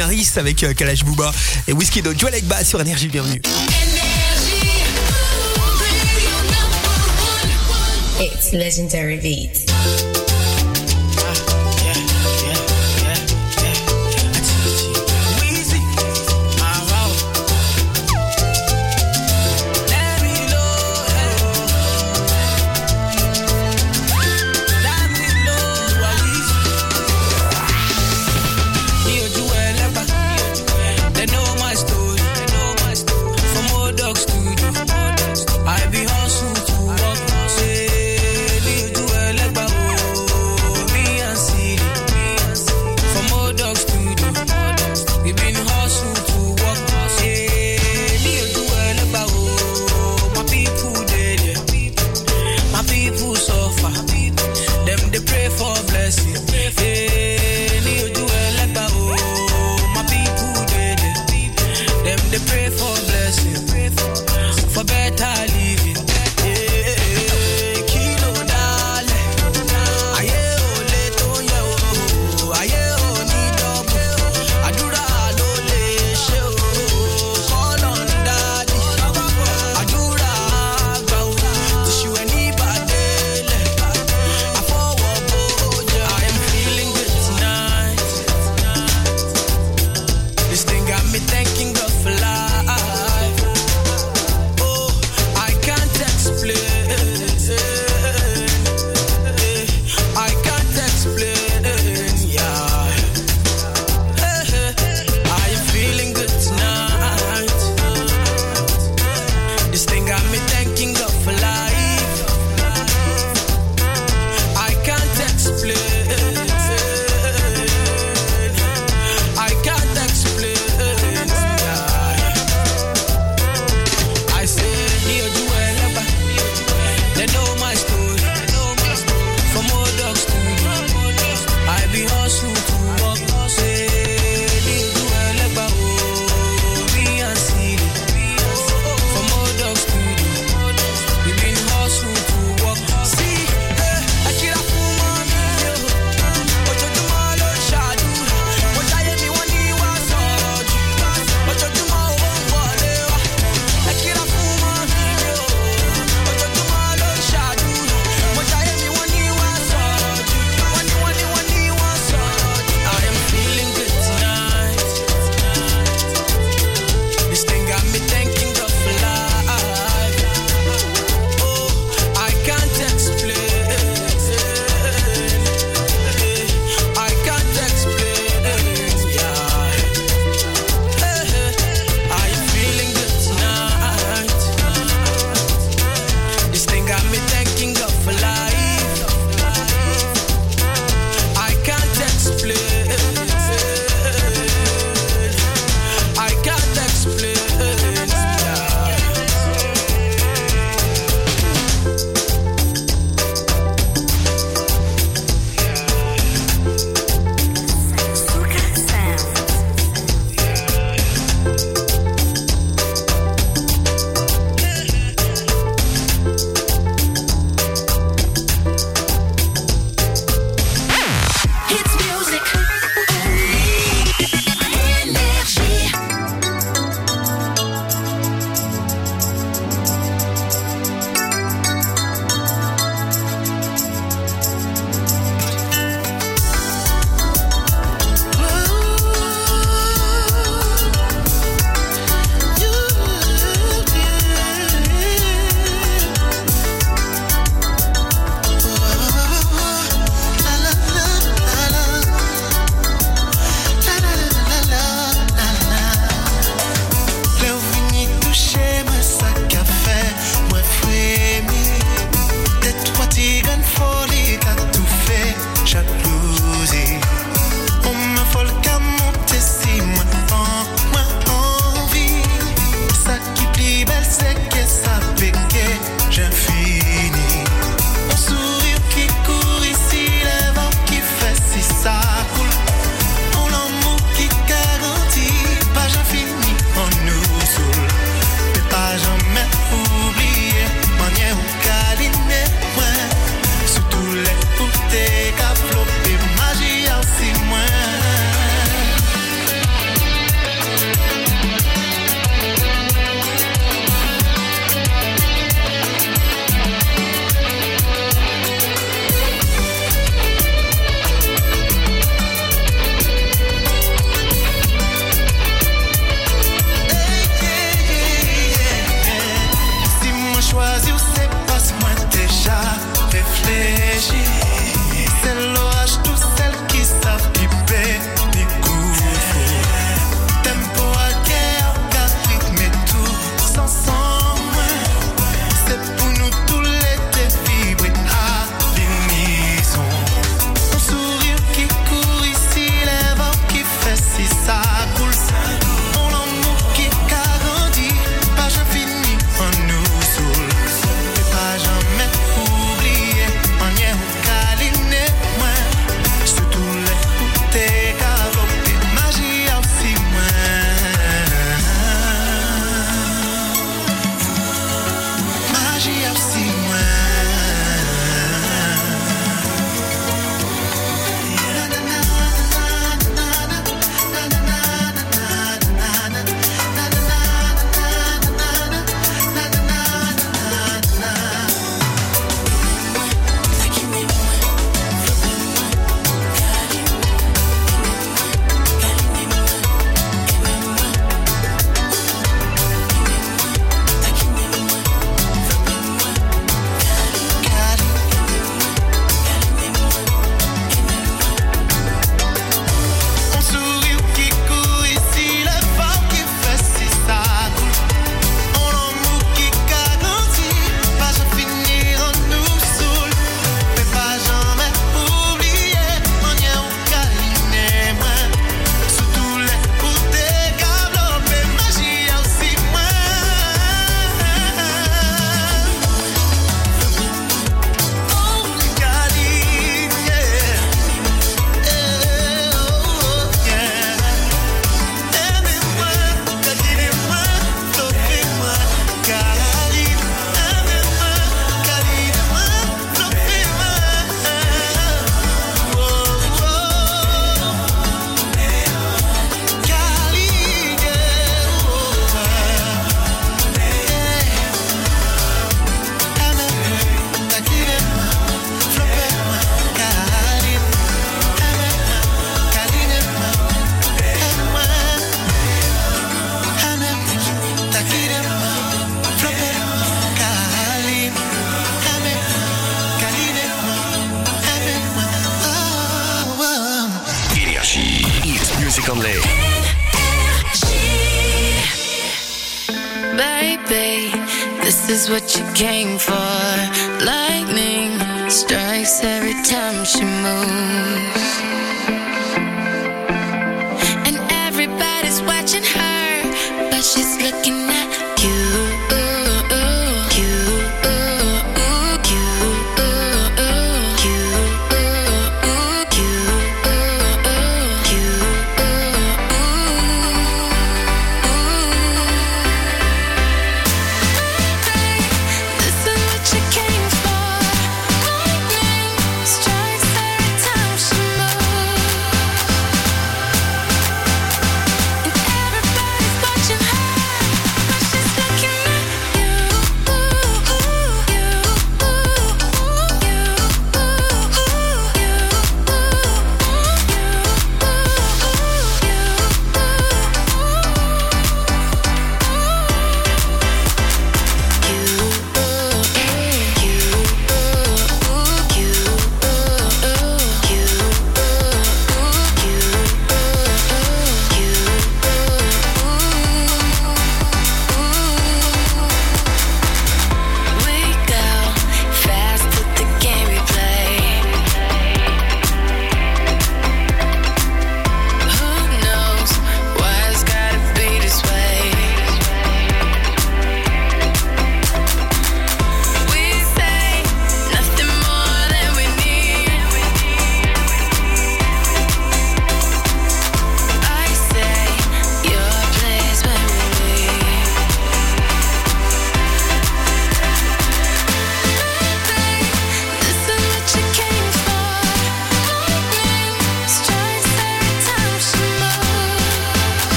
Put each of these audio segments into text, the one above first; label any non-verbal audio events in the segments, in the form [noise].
Avec euh, Kalash Booba et Whiskey Do Joel sur Énergie. Bienvenue. It's legendary.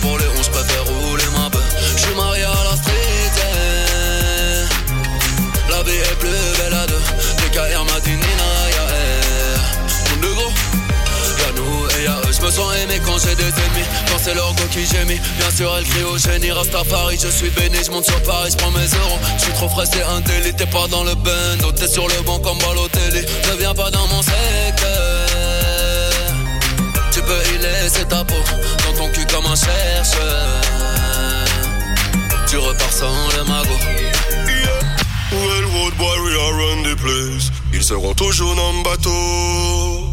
Pour les 11, préfère rouler ma beuh. J'suis marié à la street, yeah. La vie est plus belle à deux. DKR m'a dit Nina, yeah, yeah. Mon gros. Y'a nous et y'a eux, je me sens aimé quand j'ai des ennemis. Quand c'est leur go qui gémit. Bien sûr elle crie au génie. Rastafari, je suis béni, je monte sur Paris, je prends mes euros. Je suis trop frais, c'est un délit. T'es pas dans le bando, t'es sur le banc comme Balotelli Ne viens pas dans mon secteur. Tu peux y laisser ta peau cul comme un chercheur Tu repars sans le magot Railroad Warrior run the place. Ils seront toujours dans le bateau.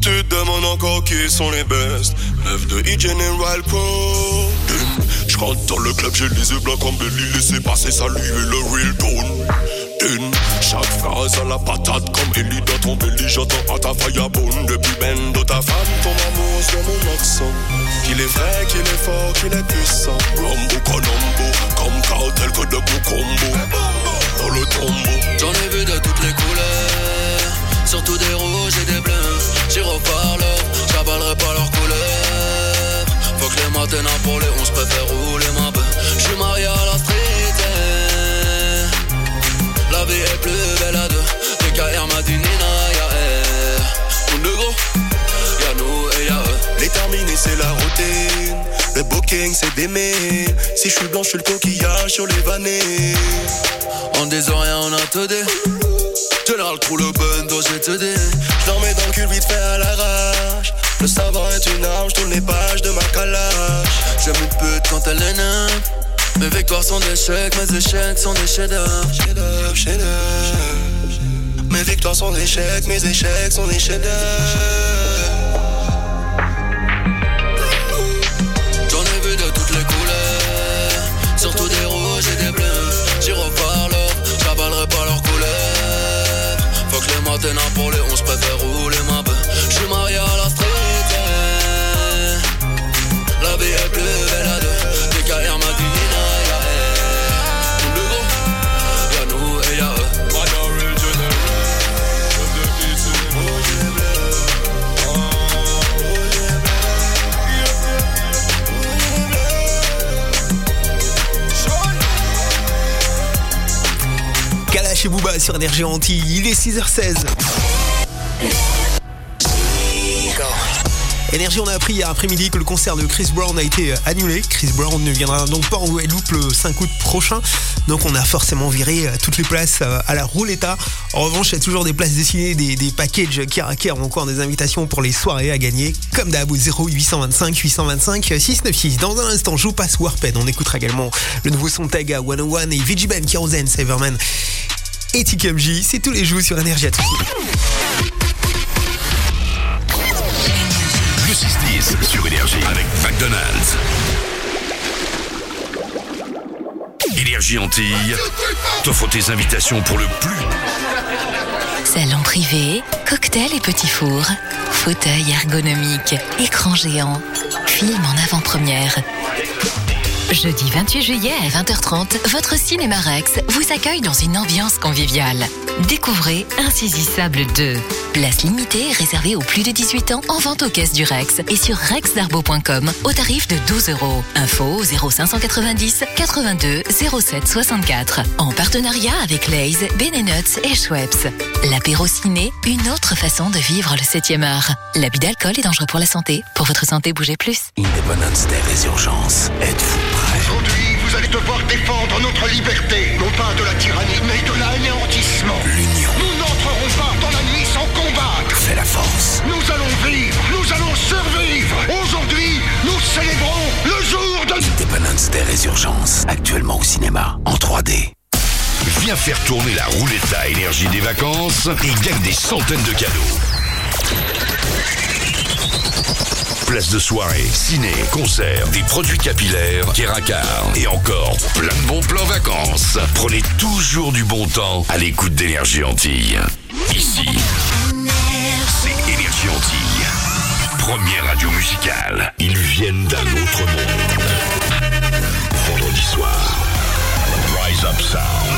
Tu te demandes encore qui sont les best. Neuf de E General Pro. Je rentre dans le club, j'ai les yeux blancs comme Belly. Laissez passer, saluer le real tone. Chaque phrase à la patate comme Ellie dans ton belly. J'entends à ta firebone depuis ben de ta femme. Ton amour sur mon accent. Qu'il est vrai, qu'il est fort, qu'il est puissant. Rambo Colombo, comme cartel que de combos. Dans le tombeau. J'en ai vu de toutes les couleurs, surtout des rouges et des bleus. J'y reparle, j'avalerai pas leurs couleurs. Faut que les matins pour les 11 préfère rouler ma beuh. J'suis marié à la. La vie est plus belle à deux. DKR m'a dit Nina, ya eh. Mon gros, y'a nous et y'a eux. Les terminés, c'est la routine. Le booking, c'est d'aimer. Si je suis blanc, je suis le coquillage sur les vannées. En disant rien, on a tout dit. Général crew le bando, j'ai tout dit. Je leur mets dans le cul vite fait à l'arrache. Le savoir est une arme, je tourne les pages de ma calage. J'aime une pute quand elle est neuve. Mes victoires sont des chèques, mes échecs sont des chefs-d'œuvre. Mes victoires sont des échecs, mes échecs sont des chefs-d'œuvre. J'en ai vu de toutes les couleurs, surtout des rouges et des bleus. J'y reparle, j'avalerai pas leurs couleurs. Faut que les matins pour les 11 préfère rouler ma beuh. J'suis marié à la street. La vie est plus Et Booba sur Énergie Antilles, il est 6h16. Énergie, on a appris hier après-midi que le concert de Chris Brown a été annulé. Chris Brown ne viendra donc pas en Guadeloupe le 5 août prochain. Donc on a forcément viré euh, toutes les places euh, à la rouletta. En revanche, il y a toujours des places dessinées, des, des packages Kiraker ou encore des invitations pour les soirées à gagner. Comme d'hab au 0825 825 696. Dans un instant, je vous passe Warped. On écoutera également le nouveau son Taga 101 et VG Ben, Kérosène, Cyberman et TKMJ. C'est tous les jours sur Énergie à tout de suite. Le 6-10 sur Énergie avec McDonald's. Énergie Antilles t'offre tes invitations pour le plus Salon privé, cocktail et petit four, fauteuil ergonomique, écran géant, film en avant-première. Jeudi 28 juillet à 20h30, votre Cinéma Rex vous accueille dans une ambiance conviviale. Découvrez Insaisissable 2. Place limitée réservée aux plus de 18 ans en vente aux caisses du Rex et sur rexdarbo.com au tarif de 12 euros. Info au 0590 82 07 64. En partenariat avec Lays, Nuts et Schweppes. L'apéro ciné, une autre façon de vivre le 7e art. L'abus d'alcool est dangereux pour la santé. Pour votre santé, bougez plus. Independence Day Résurgence. Êtes-vous Aujourd'hui, vous allez devoir défendre notre liberté, non pas de la tyrannie, mais de l'anéantissement. L'union Nous n'entrerons pas dans la nuit sans combattre. fait la force. Nous allons vivre, nous allons survivre. Aujourd'hui, nous célébrons le jour de... Independence Day Résurgence. Actuellement au cinéma en 3D. Viens faire tourner la roulette à énergie des vacances et gagne des centaines de cadeaux. Place de soirée, ciné, concerts, des produits capillaires, Keracar et encore plein de bons plans vacances. Prenez toujours du bon temps à l'écoute d'Énergie Antilles. Ici, c'est Énergie Antilles. Première radio musicale. Ils viennent d'un autre monde. Vendredi soir, Rise Up Sound.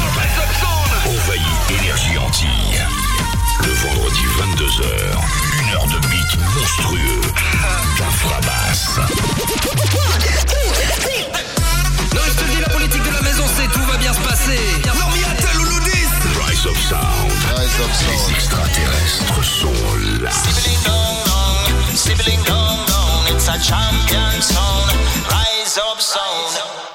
Envahit Énergie Antilles. Le vendredi 22h, une heure de beat monstrueux. Cafrabasse. Non, je te dis, la politique de la maison, c'est tout va bien se passer. Non, mais Louloudis. Rise of Sound. Rise of Sound. Les extraterrestres sont là. Sibling dong dong, sibling dong dong, it's a champion song. Rise of Sound.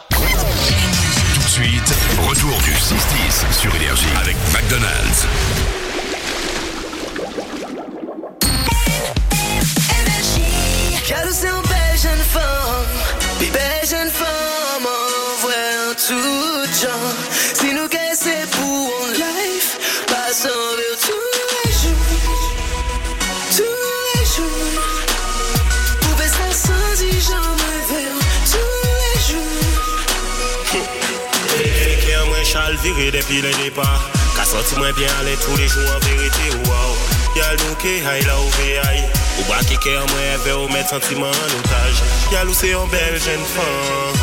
Tout de suite, retour du 6-10 sur Énergie avec McDonald's. Quero ser um beijo femme, puis beijo femme, envoie tout genre. Si nous c'est pour un life, passons vers tous les jours, tous les jours. Pouvez ça sans y jamais vers tous les jours. Fè mwen chal vire depi le départ Ka senti mwen bien ale tous les jours en vérité wow Yal nou ke hay la ou ve hay Ou ba ki ke mwen ve ou met sentiment en otage Yal ou se yon bel jen fan.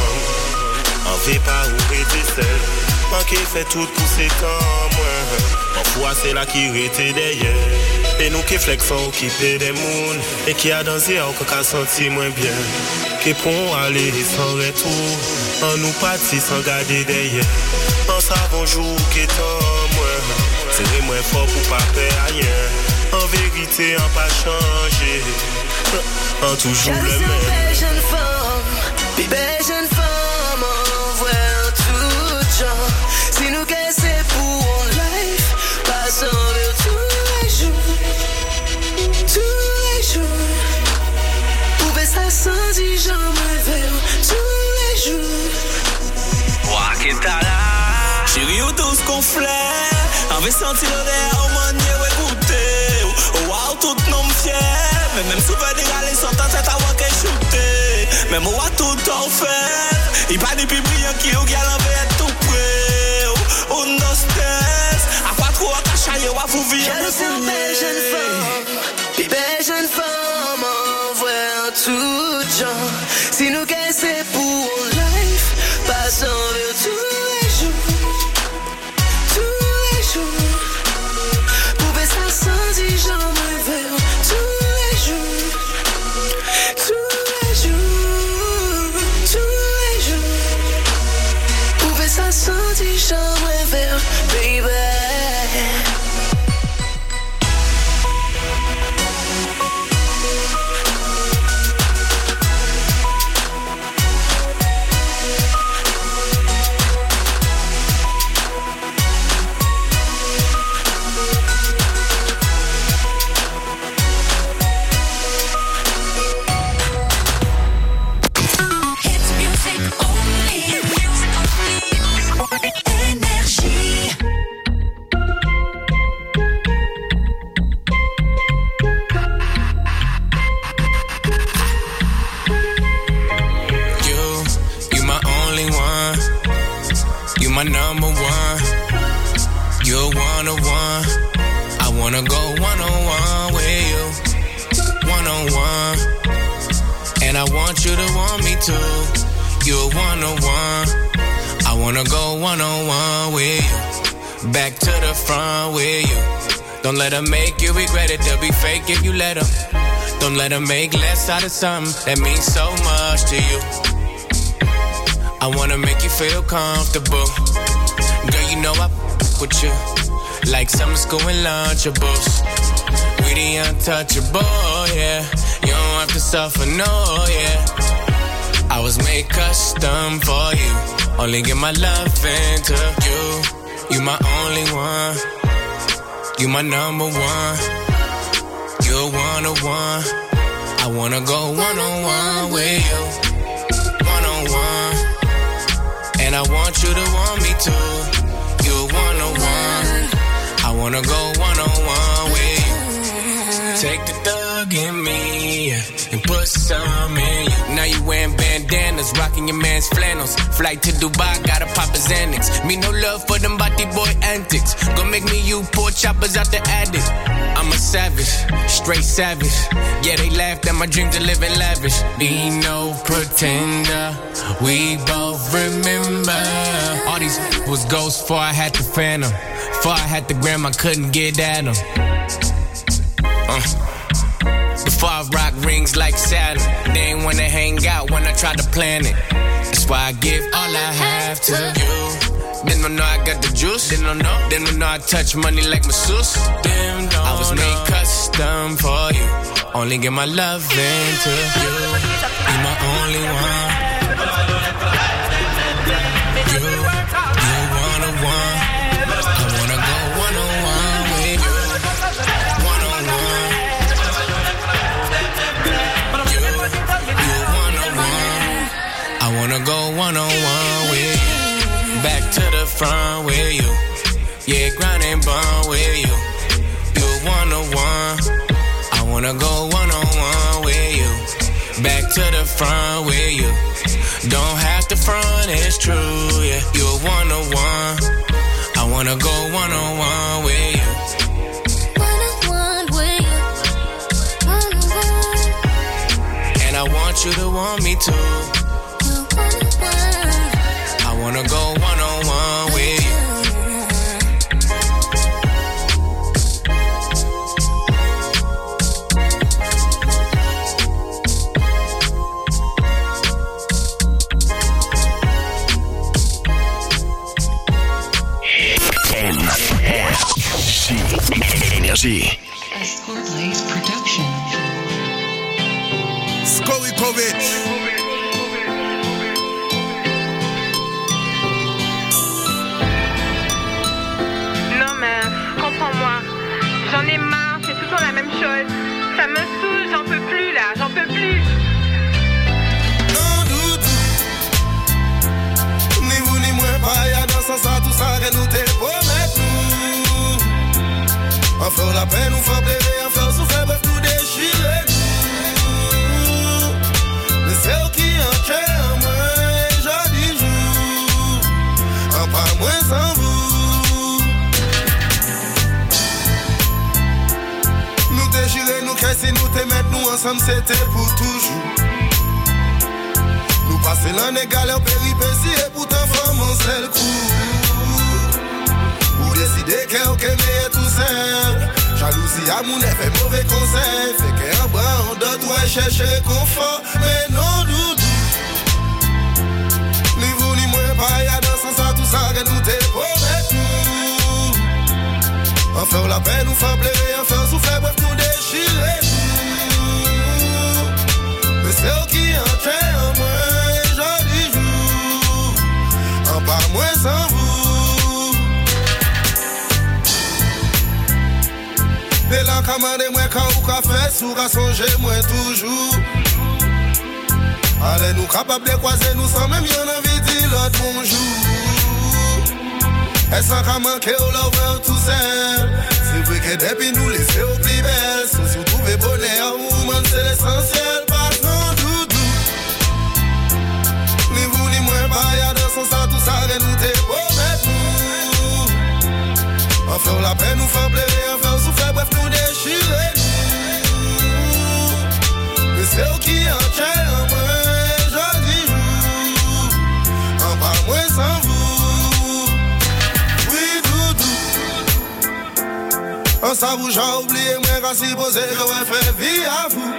An ve pa ou rete sel. Manke fè tout pou se kan mwen. An fwa se la ki rete deye. E nou ke flexon ki pe de moun. E ki a ou ka ka senti mwen bien. Ke pon ale sans retour An nou pati sans gade deye. An savon jou ke tan mwen. Se re mwen fò pou pa pe ayen En vérité an pa chanje An toujou Quero le um men beijo femme, puis beijo femme, envoie tout genre. Si nous c'est pour un life, passons vers tous les jours, tous les jours. Pouvez ça sans jamais vers tous les jours. Ouah, que tá lá Chérie, ou tout ce qu'on fait. On veut sentir l'odeur au Wow, chè Mè mèm souve di gale son tan se ta wak e choute Mè mou a tout an fèl I pa di pi brilyan ki ou gyalan ve et tou pre Ou nou stres A kwa tro a ta chaye wafou vi Jalouse mè jen fè If you let them. Don't let them make less out of something that means so much to you. I wanna make you feel comfortable. Girl, you know I with you. Like summer school and lunchables. We the untouchable, yeah. You don't have to suffer, no, yeah. I was made custom for you. Only give my love into you. You my only one. You my number one. One on one. I wanna go one on one with you. One on one. And I want you to want me too. You're one on one. I wanna go one on one with you. Take the thug in me and put some in you. Now you wearing bandanas, rocking your man's flannels. Flight to Dubai, gotta pop his Xanax. Me no love for them body boy antics. Gonna make me you poor choppers out the attic. I'm a savage, straight savage. Yeah, they laughed at my dream to live in lavish. Be no pretender, we both remember. All these was ghosts before I had the phantom. Before I had the gram, I couldn't get at them. Uh. I rock rings like Saturn, they ain't wanna hang out when I try to plan it. That's why I give all I have to you. Didn't know I got the juice. Didn't know. Didn't know I touch money like masseuse. Damn, I was made custom for you. Only give my love into you. You my only one. One on one with you. Back to the front with you. Yeah, grind and bond with you. You one on one. I wanna go one on one with you. Back to the front with you. Don't have to front, it's true. Yeah, you one on one. I wanna go one on one with you. And I want you to want me too. Énergie. Skorikovic. Non mais comprends-moi. J'en ai marre, c'est toujours la même chose. Ça me saoule, j'en peux plus là, j'en peux plus. Non doute Ni vous ni moi pas y'a dans ce sens tout ça nous Fait la peine, on fait pleurer, on fait souffrir, bref nous déchirer. C'est eux qui en créent en moi du jour. En pas moins sans vous. Nous déchirer, nous casser, nous te mettre nous ensemble c'était pour toujours. Nous passer l'année galère péripétie et pourtant forme un seul coup. Décider qu'elle mais tout seul. Jalousie à mon effet mauvais conseil. Fait qu'un bras en deux doit chercher confort. Mais non doudou. Ni vous ni moi pas y'a dans ce sens tout ça que nous te promettons. En faire la peine, nous faire pleurer, en faire souffrir, bref nous déchirer. Mais c'est eux qui entraînent en moi En pas moins Dès là quand ou café sous à songer moi toujours. Allez nous capables de croiser nous sans même y'en envie de dire l'autre bonjour. Et sans qu'à manquer au lover tout seul? C'est vrai que depuis nous laisser au plus belle Si vous trouvez bonheur ou man c'est l'essentiel. Pas non doudou. Ni vous ni moi pas y'a dans son ça tout ça que nous te promettons En faire la peine, nous faire pleurer, en faire souffrir, nous En ça vous j'ai oublié moi quand si posé que ouais fait vie à vous.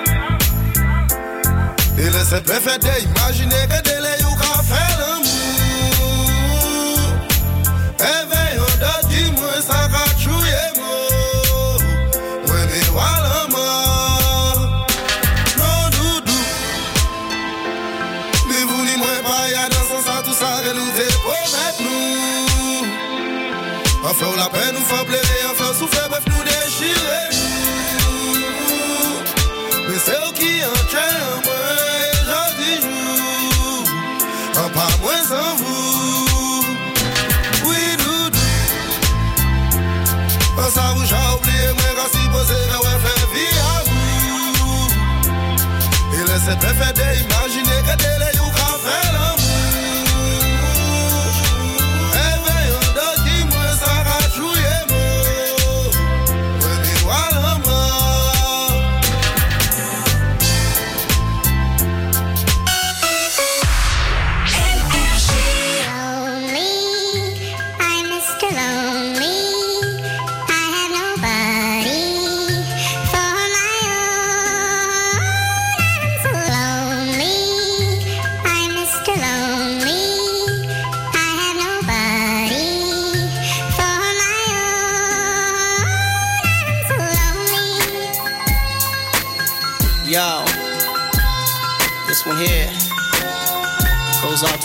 Et laissez le fait d'imaginer que délai ou qu'a fait l'amour. Éveille en date, dis-moi ça qu'a tué Pa fè ou la pen, nou fè ple, an fè sou fè, bef nou dechire Mè se ou ki an kè an mwen, jan di jou An pa mwen vous. Vou, oui nou dou An vous. ou jan oubliye, mwen rasi pose, mè wè fè à avou E lè se te fè de imajine, kè te le yon la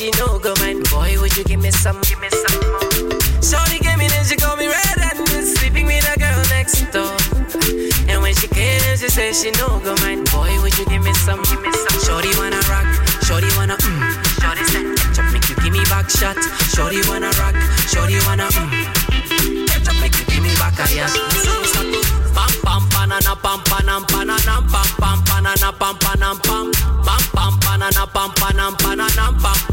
She no go mind. Boy, would you give me some, give me some more. Shorty gave me then she call me red and sleeping with a girl next door. And when she came, she says she no go mind. Boy, would you give me some, give me some. Shorty wanna rock, shorty wanna mm. Shorty said, ketchup make you give me back shot. Shorty wanna rock, shorty wanna mm. Ketchup make you give me back a yash. Pam pam panana pam panam pananam pam pam panana pam panam pam pam pam panana pam panam pananam pam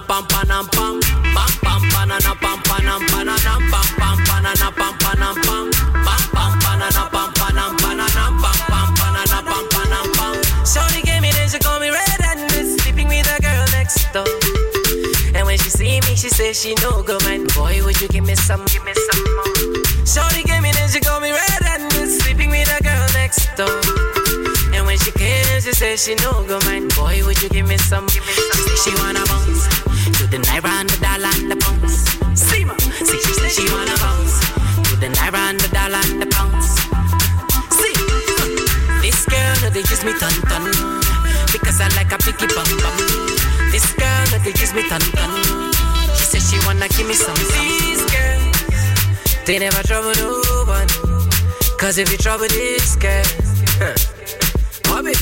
panana pam pam pam pam pam pam pam pam pam pam pam pam pam pam pam pam Shorty gave me then she call me red and sleeping with a girl next door and when she see me, she says she no go mind. Boy, would you give me some, give me some more? Shorty gave me then she call me red and sleeping with a girl next door. And when she came, she says she no go mind. Boy, would you give me some, give me some? She wanna They never trouble no one. Cause if you trouble this girl, Bobby.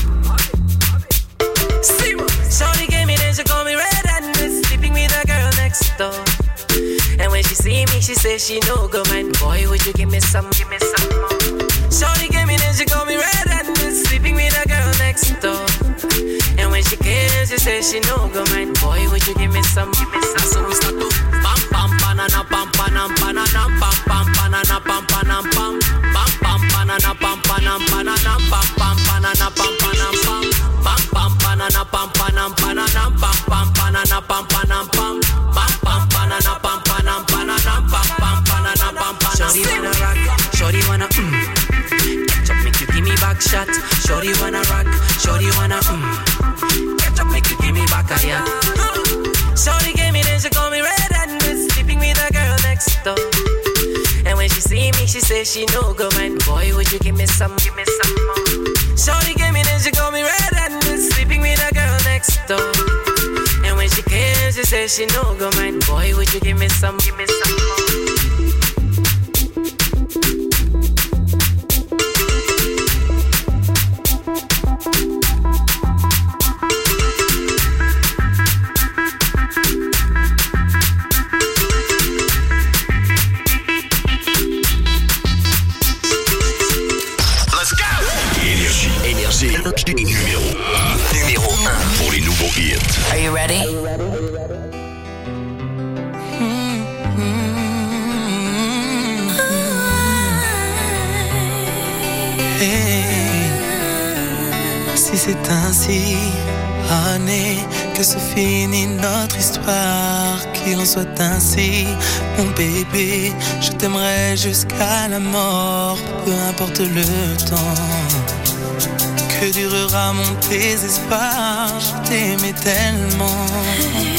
See what? Shorty gave me then she call me red and handed, sleeping with a girl next door. And when she see me, she say she no go mind. Boy, would you give me some? Give me some. you know jusqu'à la mort, peu importe le temps. Que durera mon désespoir, je t'aimais tellement. [laughs]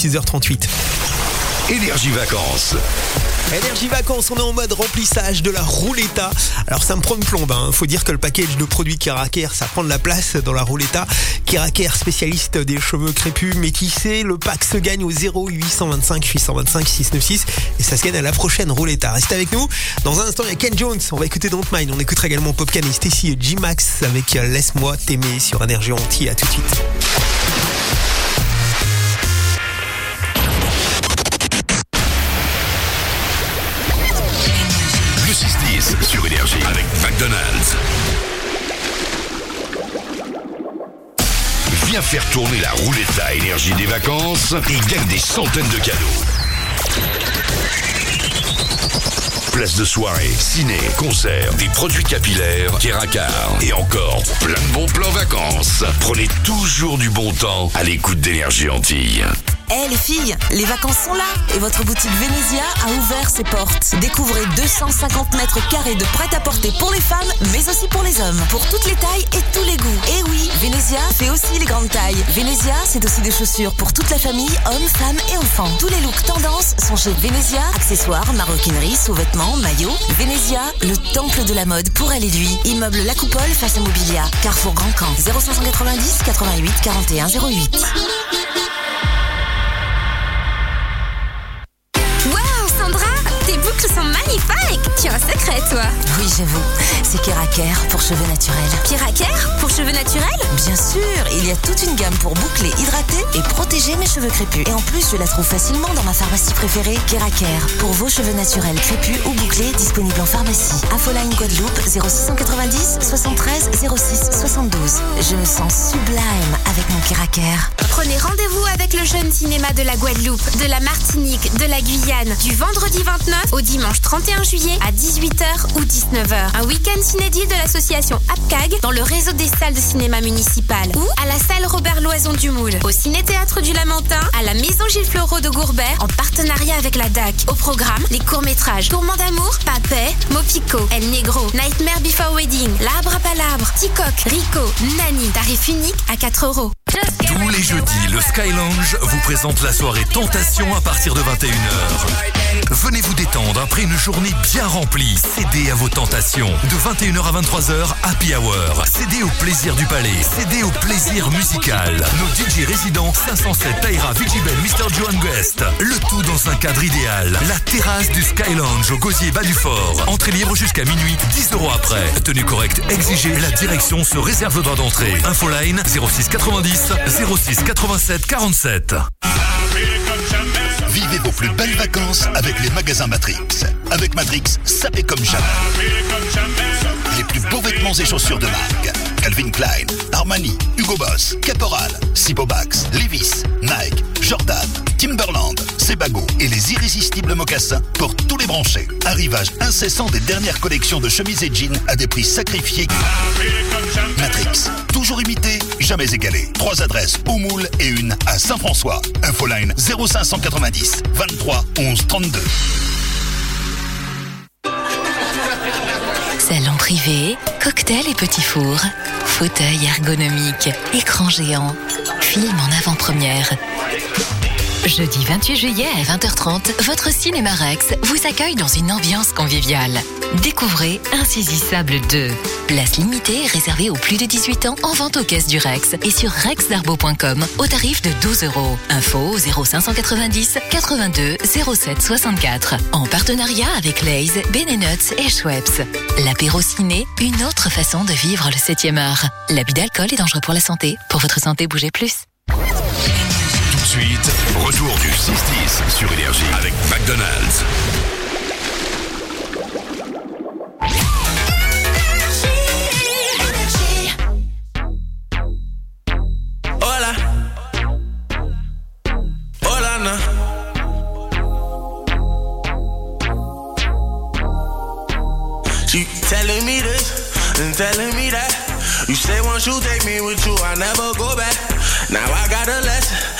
6h38. Énergie Vacances. Énergie Vacances, on est en mode remplissage de la rouletta. Alors ça me prend une plombe, hein. faut dire que le package de produits Keraker, ça prend de la place dans la rouletta. Keraker, spécialiste des cheveux crépus métissés, le pack se gagne au 0 825 825 696 et ça se gagne à la prochaine rouletta. Reste avec nous. Dans un instant, il y a Ken Jones, on va écouter Don't Mind, on écoutera également Popcan et Stacy et G-Max avec Laisse-moi t'aimer sur Énergie Anti. À tout de suite. Tourner la roulette à énergie des vacances et gagne des centaines de cadeaux. Place de soirée, ciné, concerts, des produits capillaires, Keracar et encore plein de bons plans vacances. Prenez toujours du bon temps à l'écoute d'Énergie Antilles. Eh les filles, les vacances sont là et votre boutique Venezia a ouvert ses portes. Découvrez 250 mètres carrés de prêt-à-porter pour les femmes, mais aussi pour les hommes. Pour toutes les tailles et tous les goûts. Et oui, Venezia fait aussi les grandes tailles. Venezia, c'est aussi des chaussures pour toute la famille, hommes, femmes et enfants. Tous les looks tendance sont chez Venezia. Accessoires, maroquinerie, sous-vêtements, maillots. Venezia, le temple de la mode pour elle et lui. Immeuble La Coupole face à Mobilia. Carrefour Grand Camp. 0590 88 41 08. C'est Keraker pour cheveux naturels. Keraker pour cheveux naturels? Bien sûr, il y a toute une gamme pour boucler, hydrater et protéger mes cheveux crépus. Et en plus, je la trouve facilement dans ma pharmacie préférée, Keraker. Pour vos cheveux naturels crépus ou bouclés, disponible en pharmacie. Infoline Guadeloupe 0690 73 06 72. Je me sens sublime avec mon Keraker. Prenez rendez-vous avec le jeune cinéma de la Guadeloupe, de la Martinique, de la Guyane, du vendredi 29 au dimanche 31 juillet à 18h ou 19h. Un week-end cinédit de l'association APCAG dans le réseau des salles de cinéma municipales ou à la salle Robert Loison du Moule, au Ciné-Théâtre du Lamentin, à la maison Gilles Fleureau de Gourbert en partenariat avec la DAC. Au programme, les courts-métrages Tourment d'amour, Papet, Mopico, El Negro, Nightmare Before Wedding, Labre à Palabre, Ticoc, Rico, Nani. Tarif unique à 4 euros. Tous les jeudis, le Sky Lounge vous présente la soirée Tentation à partir de 21h. Venez vous détendre après une journée bien remplie. Cédez à vos tentations. De 21h à 23h, Happy Hour. Cédez au plaisir du palais. Cédez au plaisir musical. Nos DJ résidents 507 Taira, Vigibel, Mr. Joan Guest. Le tout dans un cadre idéal. La terrasse du Sky Lounge au Gosier Bas du Fort. Entrée libre jusqu'à minuit, 10 euros après. Tenue correcte exigée, la direction se réserve le droit d'entrée. Infoline 06 90 06 87 47. Vivez vos plus belles vacances avec les magasins Matrix. Avec Matrix, sapez comme jamais. Les plus beaux vêtements et chaussures de marque. Calvin Klein, Armani, Hugo Boss, Caporal, Sipobax, Levis, Nike, Jordan, Timberland, Sebago et les irrésistibles mocassins pour tous les branchés. Arrivage incessant des dernières collections de chemises et jeans à des prix sacrifiés. Matrix, toujours imité, jamais égalé. Trois adresses au Moule et une à Saint-François. Infoline 0590 23 11 32. Salon privé, cocktail et petit four, fauteuil ergonomique, écran géant, film en avant-première. Jeudi 28 juillet à 20h30, votre Cinéma Rex vous accueille dans une ambiance conviviale. Découvrez Insaisissable 2. Place limitée réservée aux plus de 18 ans en vente aux caisses du Rex et sur rexdarbo.com au tarif de 12 euros. Info au 0590 82 07 64. En partenariat avec Lays, Nuts et Schweppes. L'apéro ciné, une autre façon de vivre le 7e art. L'abus d'alcool est dangereux pour la santé. Pour votre santé, bougez plus. Suite, retour du 6-10 sur Énergie avec McDonald's. Hola. Hola, telling me this and telling me that. You say once you take me with you, I never go back. Now I got a lesson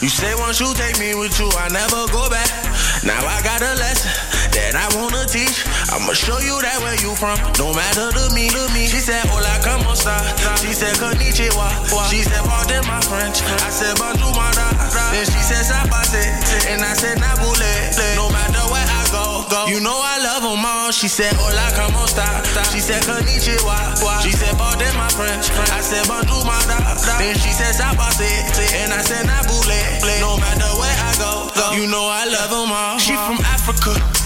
You say once you take me with you, I never go back. Now I got a lesson that I wanna teach. I'ma show you that where you from. No matter to me, to me. She said, Hola, como esta? She said, Konnichiwa. She said, Pardon my French. I said, Bonjour, my. Then she said, Sabase. And I said, Nabule. All. She said, Hola, como esta? She said, Konnichiwa. She said, Pardon my French. I said, Bonjour, my da. Then she said, Sabase. And I said, Nabule. No matter where I go. You know I love them all. She from Africa.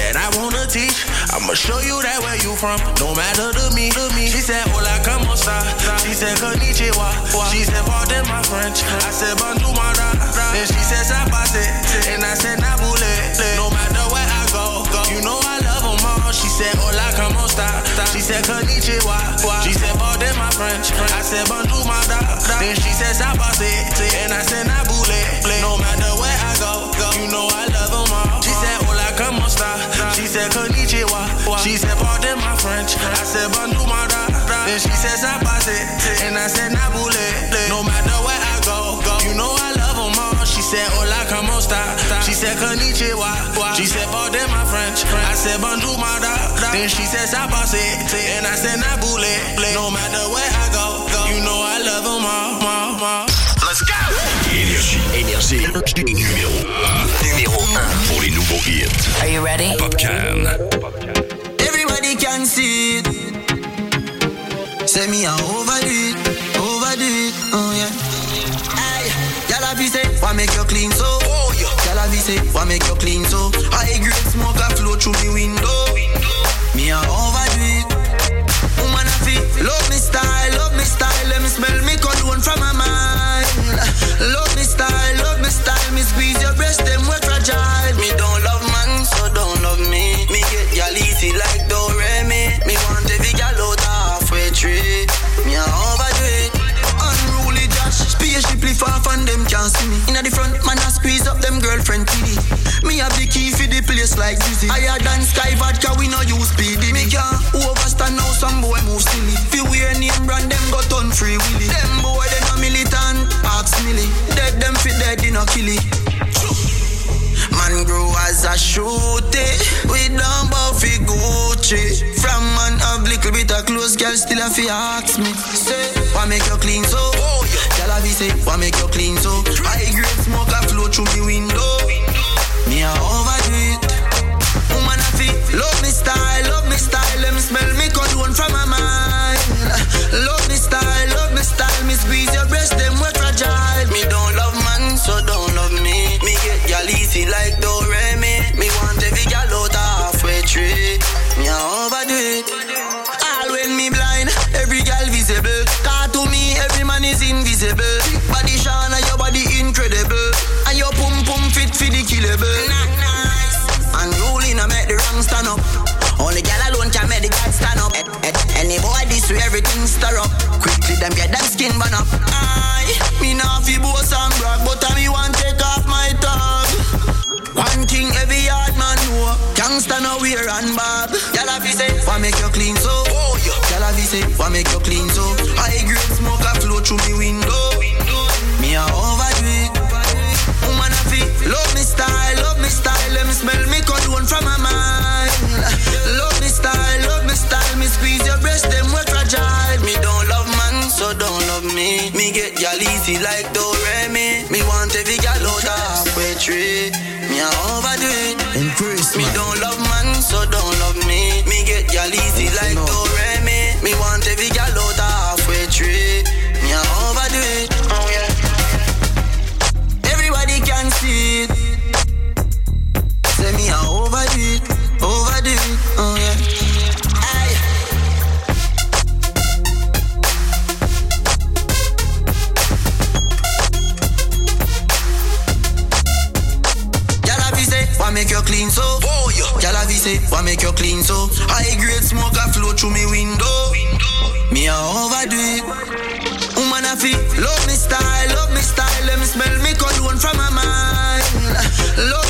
that I wanna teach. I'ma show you that where you from. No matter to me, to me. She said, Hola, como esta? She said, Konnichiwa. She said, Pardon my French. I said, Bonjour, my da. Then she said, Sabase. And I said, Nabule. No matter where I go, go. You know I love them all. She said, Hola, como esta? She said, Konnichiwa. She said, Pardon my French. I said, Bonjour, my da. Then she said, Sabase. And I said, Nabule. No matter where I go, go. You know I love them all. She said, Hola, como esta? She said, Konnichiwa. She said, Pardon my French. I said, my da. Then she said, Sabase. And I said, Nabule. No matter where I go, go. You know I love them all. She said, Hola, como esta? She said, Konnichiwa. She said, Pardon my French. I said, my da. Then she said, Sabase. And I said, Nabule. No matter where I go, go. You know I love them all. all, all. Let's go! Énergie. Énergie. Numéro 1. Numéro 1. Pour les nouveaux hits. Are you ready? Popcan. Everybody can see it. Say me I overdo it, overdo it, oh yeah. Aye, y'all have say, why make you clean so? Oh yeah. Y'all have say, why make you clean so? High grade smoke a flow through me window. Me I overdo it. Woman I feel, love me style, love me style. Let me smell me cologne from my mind. Love me. The front, man I squeeze up them girlfriend kitty. Me have the key for the place like Dizzy. Higher than Sky Vodka, we no use speedy. Me can't overstand now, some boy move silly. Fi wear name brand, them got on free willy. Them boy, they no militant, ask milly. Dead them fit dead, they no kill it. Man grow as a shooty We don't fi Gucci From man have little bit of clothes Girl still a fi ask me Say, why make you clean so? A say, why make you clean so? High grade smoke a flow through me window. Me a overdo it. Woman a fi love me style, love me style. Let me smell me cologne from my mind. Love me style, love me style. Me squeeze your Only gal alone can make the God stand up. Eh, eh, Any boy this way everything stir up. Quickly them get them skin burn up. Aye, me nah fi boast and brag, but I me want take off my tag. One thing every hard man know, gangsta no wear and bag. Gyal a fi say, why make you clean so? Oh, yeah. Gyal a fi say, why make you clean so? High grade smoke a flow through me window. Me a overdo it. Woman a fi love me style, love me style. Let me smell me cologne from my mind. she like why make you clean so? High grade smoke a flow through me window. Me a overdo it. Woman a fi love me style, love me style. Let me smell me cologne from my mind. Love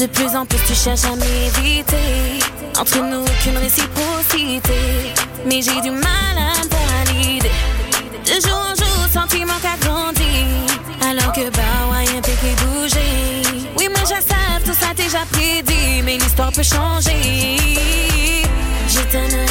De plus en plus tu cherches à m'éviter. Entre nous aucune réciprocité. Mais j'ai du mal à valider. De jour en jour, sentiment grandi. Alors que bah ouais, un peu qui bouger. Oui, moi je sais, tout ça déjà prédit. Mais l'histoire peut changer. Je t'aimerai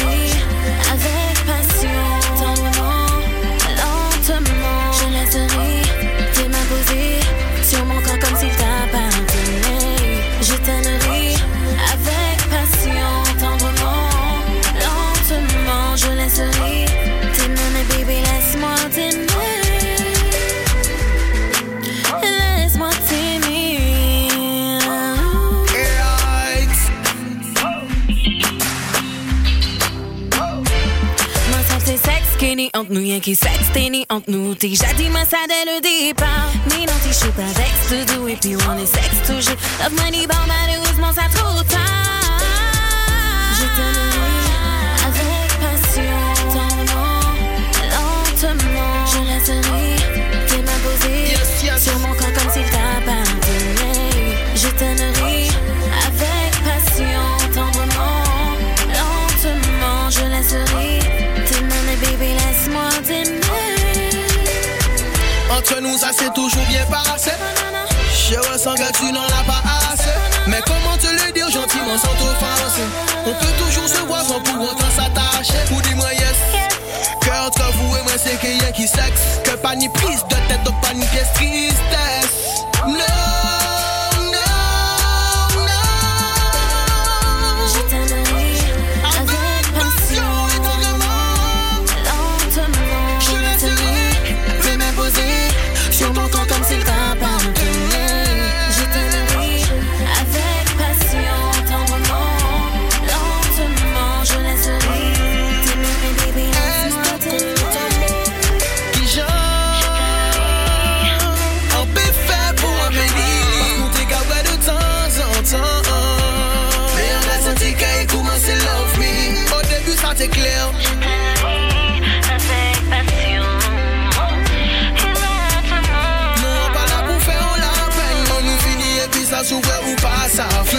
nous, y'a qui ni entre nous. T'es dit, moi, ça dès le départ. Mais non, t'es chaud avec ce doux et puis on est sexe toujours. Love money, bon, malheureusement, ça trop Ça s'est toujours bien passé. Je ressens que tu n'en as pas assez. Mais comment te le dire gentiment sans t'offenser? On peut toujours se voir sans pour autant s'attacher. Ou dis-moi yes. Entre vous et moi, c'est qu'il y a qui sexe. Que pas ni prise de tête, donc pas ni pièce. ça fait.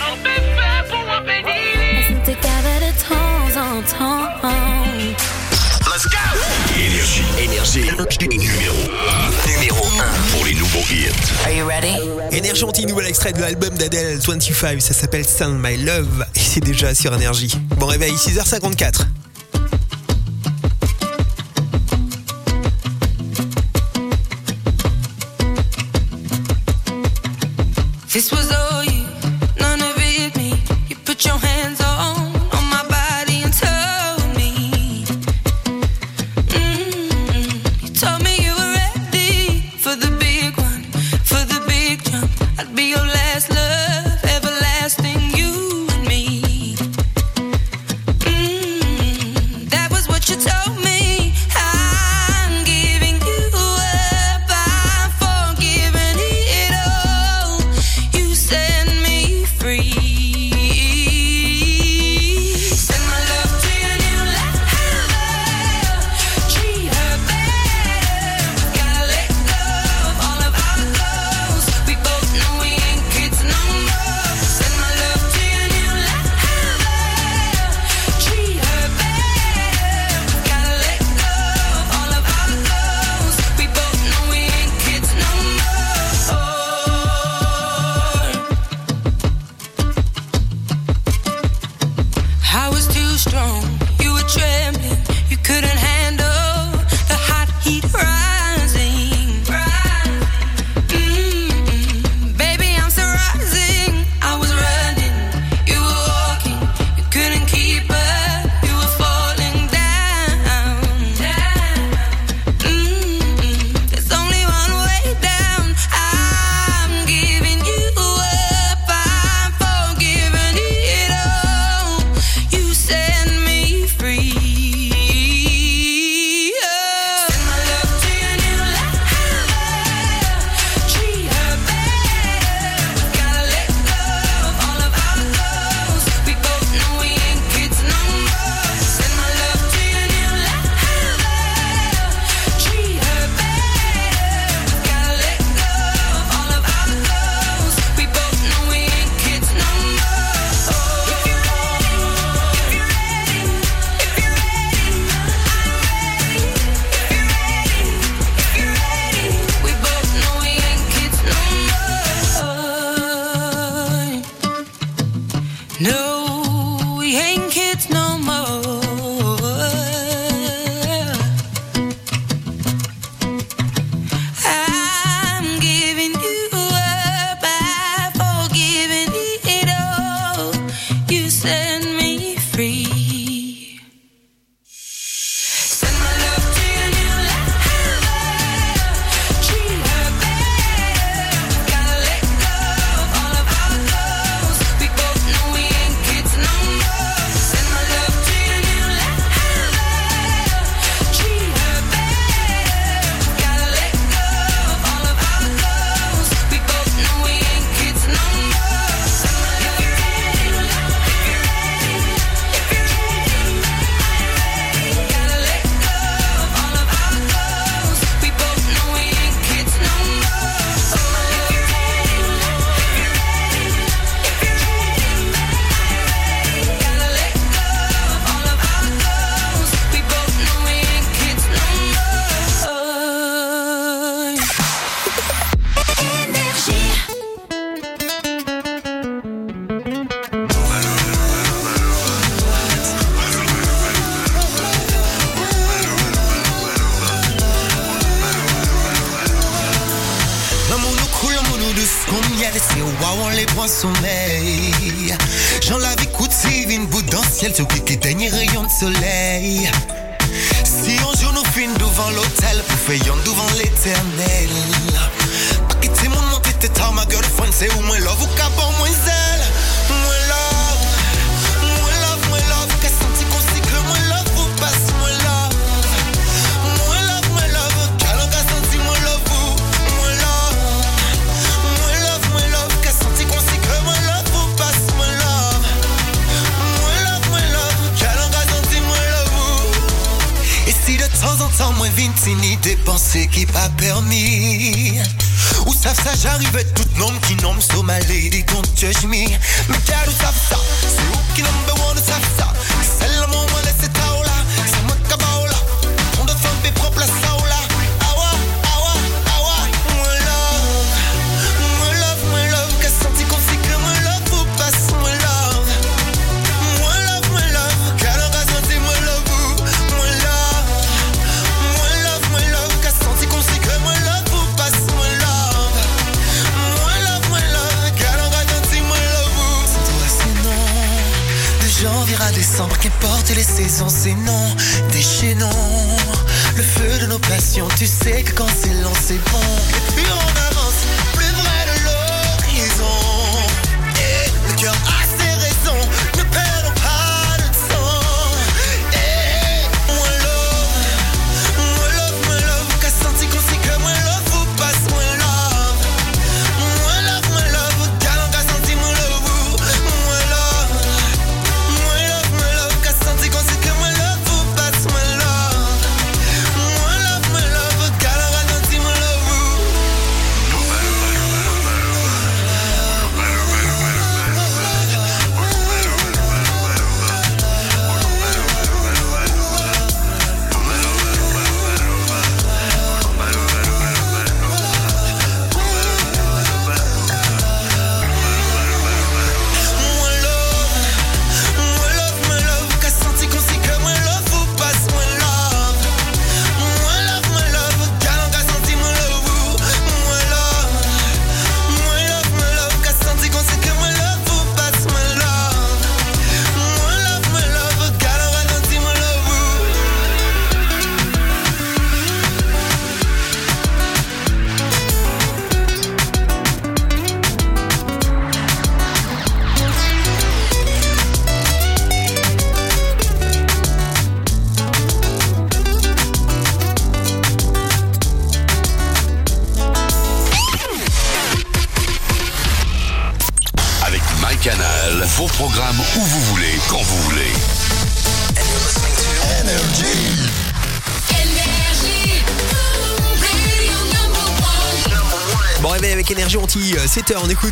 On peut faire pour moi bénir. de temps en temps. Let's go! Énergie, énergie, numéro 1. Numéro 1 pour les nouveaux hits. Are you ready? Énergie anti nouvel extrait de l'album d'Adèle 25, ça s'appelle Sound My Love et c'est déjà sur énergie. Bon réveil, 6h54.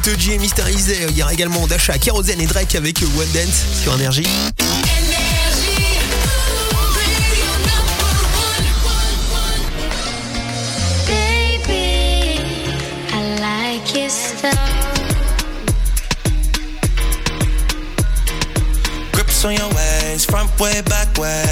7h, on écoute J et Mister Easy. Il y aura également Dasha, Kérosène et Drake avec One Dance sur. Grips on your ways, front way, back way.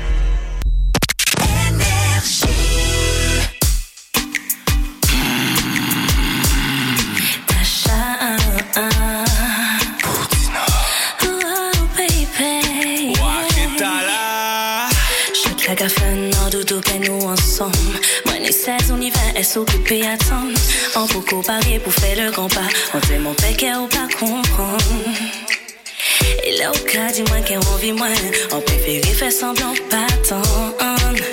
Nous ensemble. Moi, ni 16, on y va, elle s'occuper attendre. En beaucoup parler pour faire le grand pas. On dit mon péquet ou pas comprendre. Et là, au cas, dis-moi qu'elle envie moins. On préfère faire semblant pas attendre.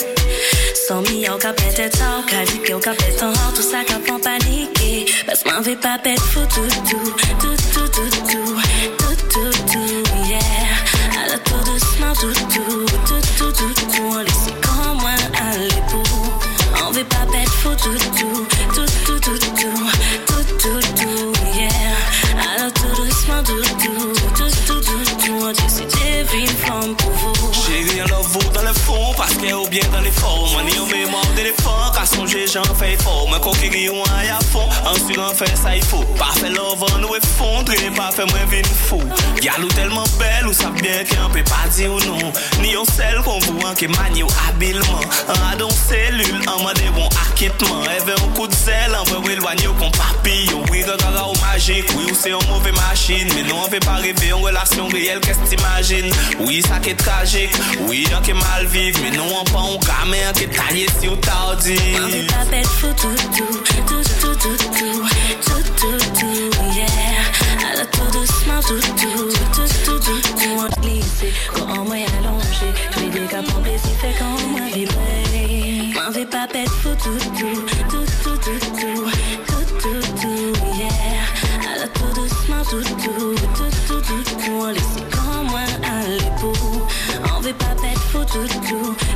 Sans mi au cap tête au cas dit que au cap en tout ça cap en paniquer parce m'en vais pas pète fou tout tout tout bien dans les formes. sonje jan fey fò Mwen kokiri yon an ya fò Ansuran fè sa y fò Pa fè lovan ou e fondre Pa fè mwen vin fò Gyal ou telman bel ou sa byen Ki an pe pa di ou non. Ni yon sel kon vou an ki manye ou abilman An adon selul an mwade bon akitman Eve yon kou d'zel an vwe wè lwanyo kon papiyo Oui regara ou magik Oui ou se yon mwove machin Men nou an ve pa reve yon relasyon reyel Kes t'imagine Oui sa ke tragik Oui an ke malviv Men nou an pa an kame an ke talye si ou tardi fou tout tout, tout tout tout tout, tout tout tout, yeah. Alors tout doucement tout tout, tout tout tout tout, en moi allongé, fait quand vais pas fou tout tout, tout tout tout tout, tout tout tout, yeah. Alors tout doucement tout tout, tout tout tout tout, laissez quand pour, on veut pas pète fou tout tout.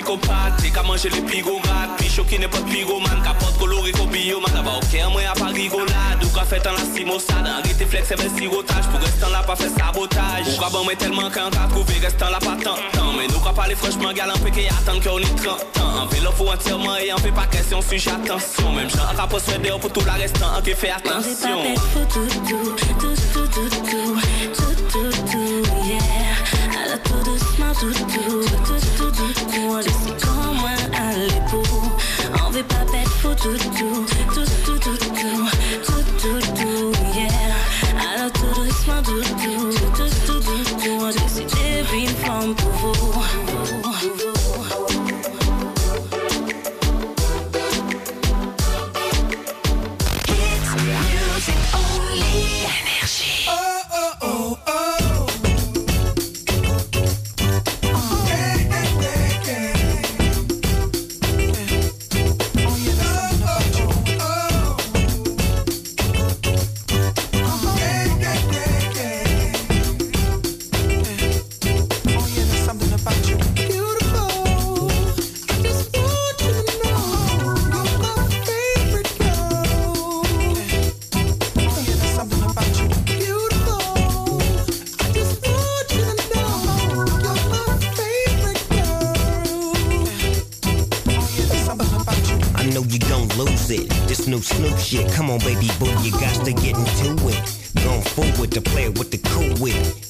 Psychopathe T'es qu'à manger les pigorates choqué n'est pas pyromane Capote coloré qu'au bioman D'abord ok, moi y'a pas rigolade Ou qu'a fait en la simosade Arrêtez flex et ben sirotage Pour rester là pas fait sabotage Ou bon mais tellement qu'un qu'a trouvé Restant là pas tant temps Mais nous qu'a parlé franchement galant Peut qu'il y a tant qu'on est 30 ans En vélo faut entièrement Et en fait pas question sujet attention Même qu'à pas souhaiter pour tout la restant Ok pas attention tout tout tout tout tout tout tout tout tout yeah à la tour doucement tout tout tout tout tout tout on laisse comme moi aller pour on veut pas pète fou tout tout tout tout tout tout tout tout tout yeah à la tour doucement tout tout tout tout tout tout on décide devine forme pour new Snoop shit, come on, baby boo, you got to get into it. Going forward to play with the cool wit.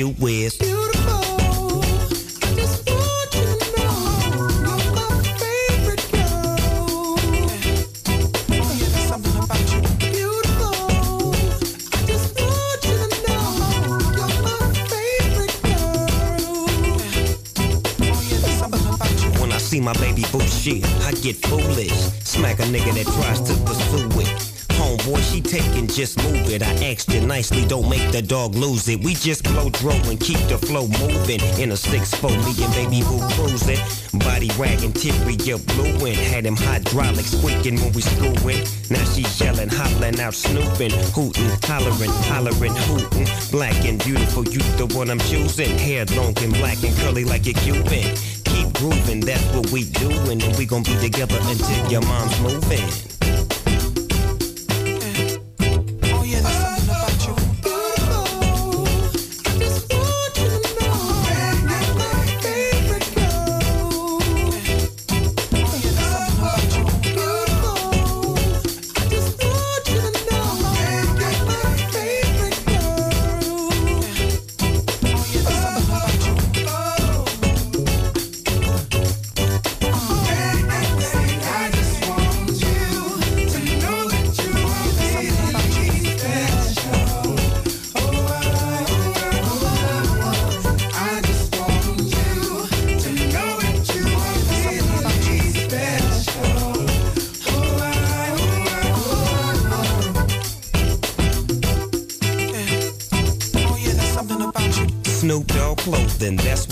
is. When I see my baby boo shit, I get foolish. Smack a nigga that tries to pursue it. Home boy, she taking, just move it. I asked you nicely, don't make the dog lose it. We just blow dro and keep the flow moving. In a 6-4, me and baby boo cruising. Body wagging, Tyria blue and had him hydraulic squeaking when we screwing. Now she yelling, hollering out, snooping, hooting, hollering, hollering, hooting. Black and beautiful, you the one I'm choosing. Hair long and black and curly like a Cuban. Keep grooving, that's what we doing, and we gon' be together until your mom's moving.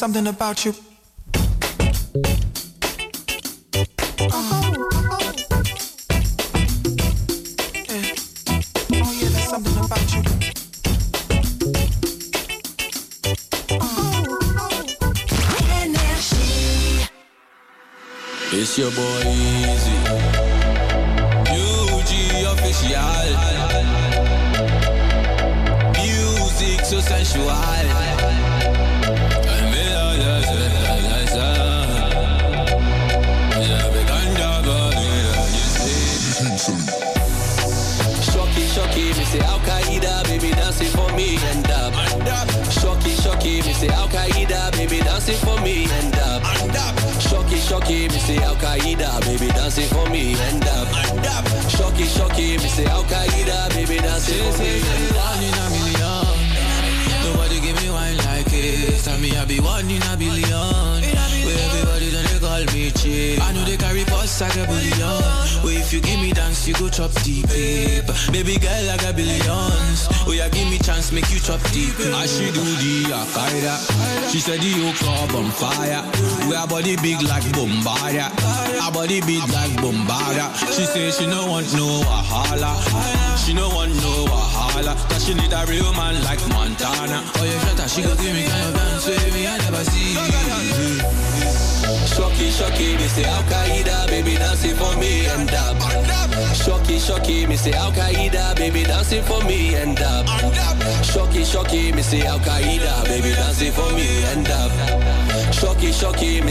Something about you.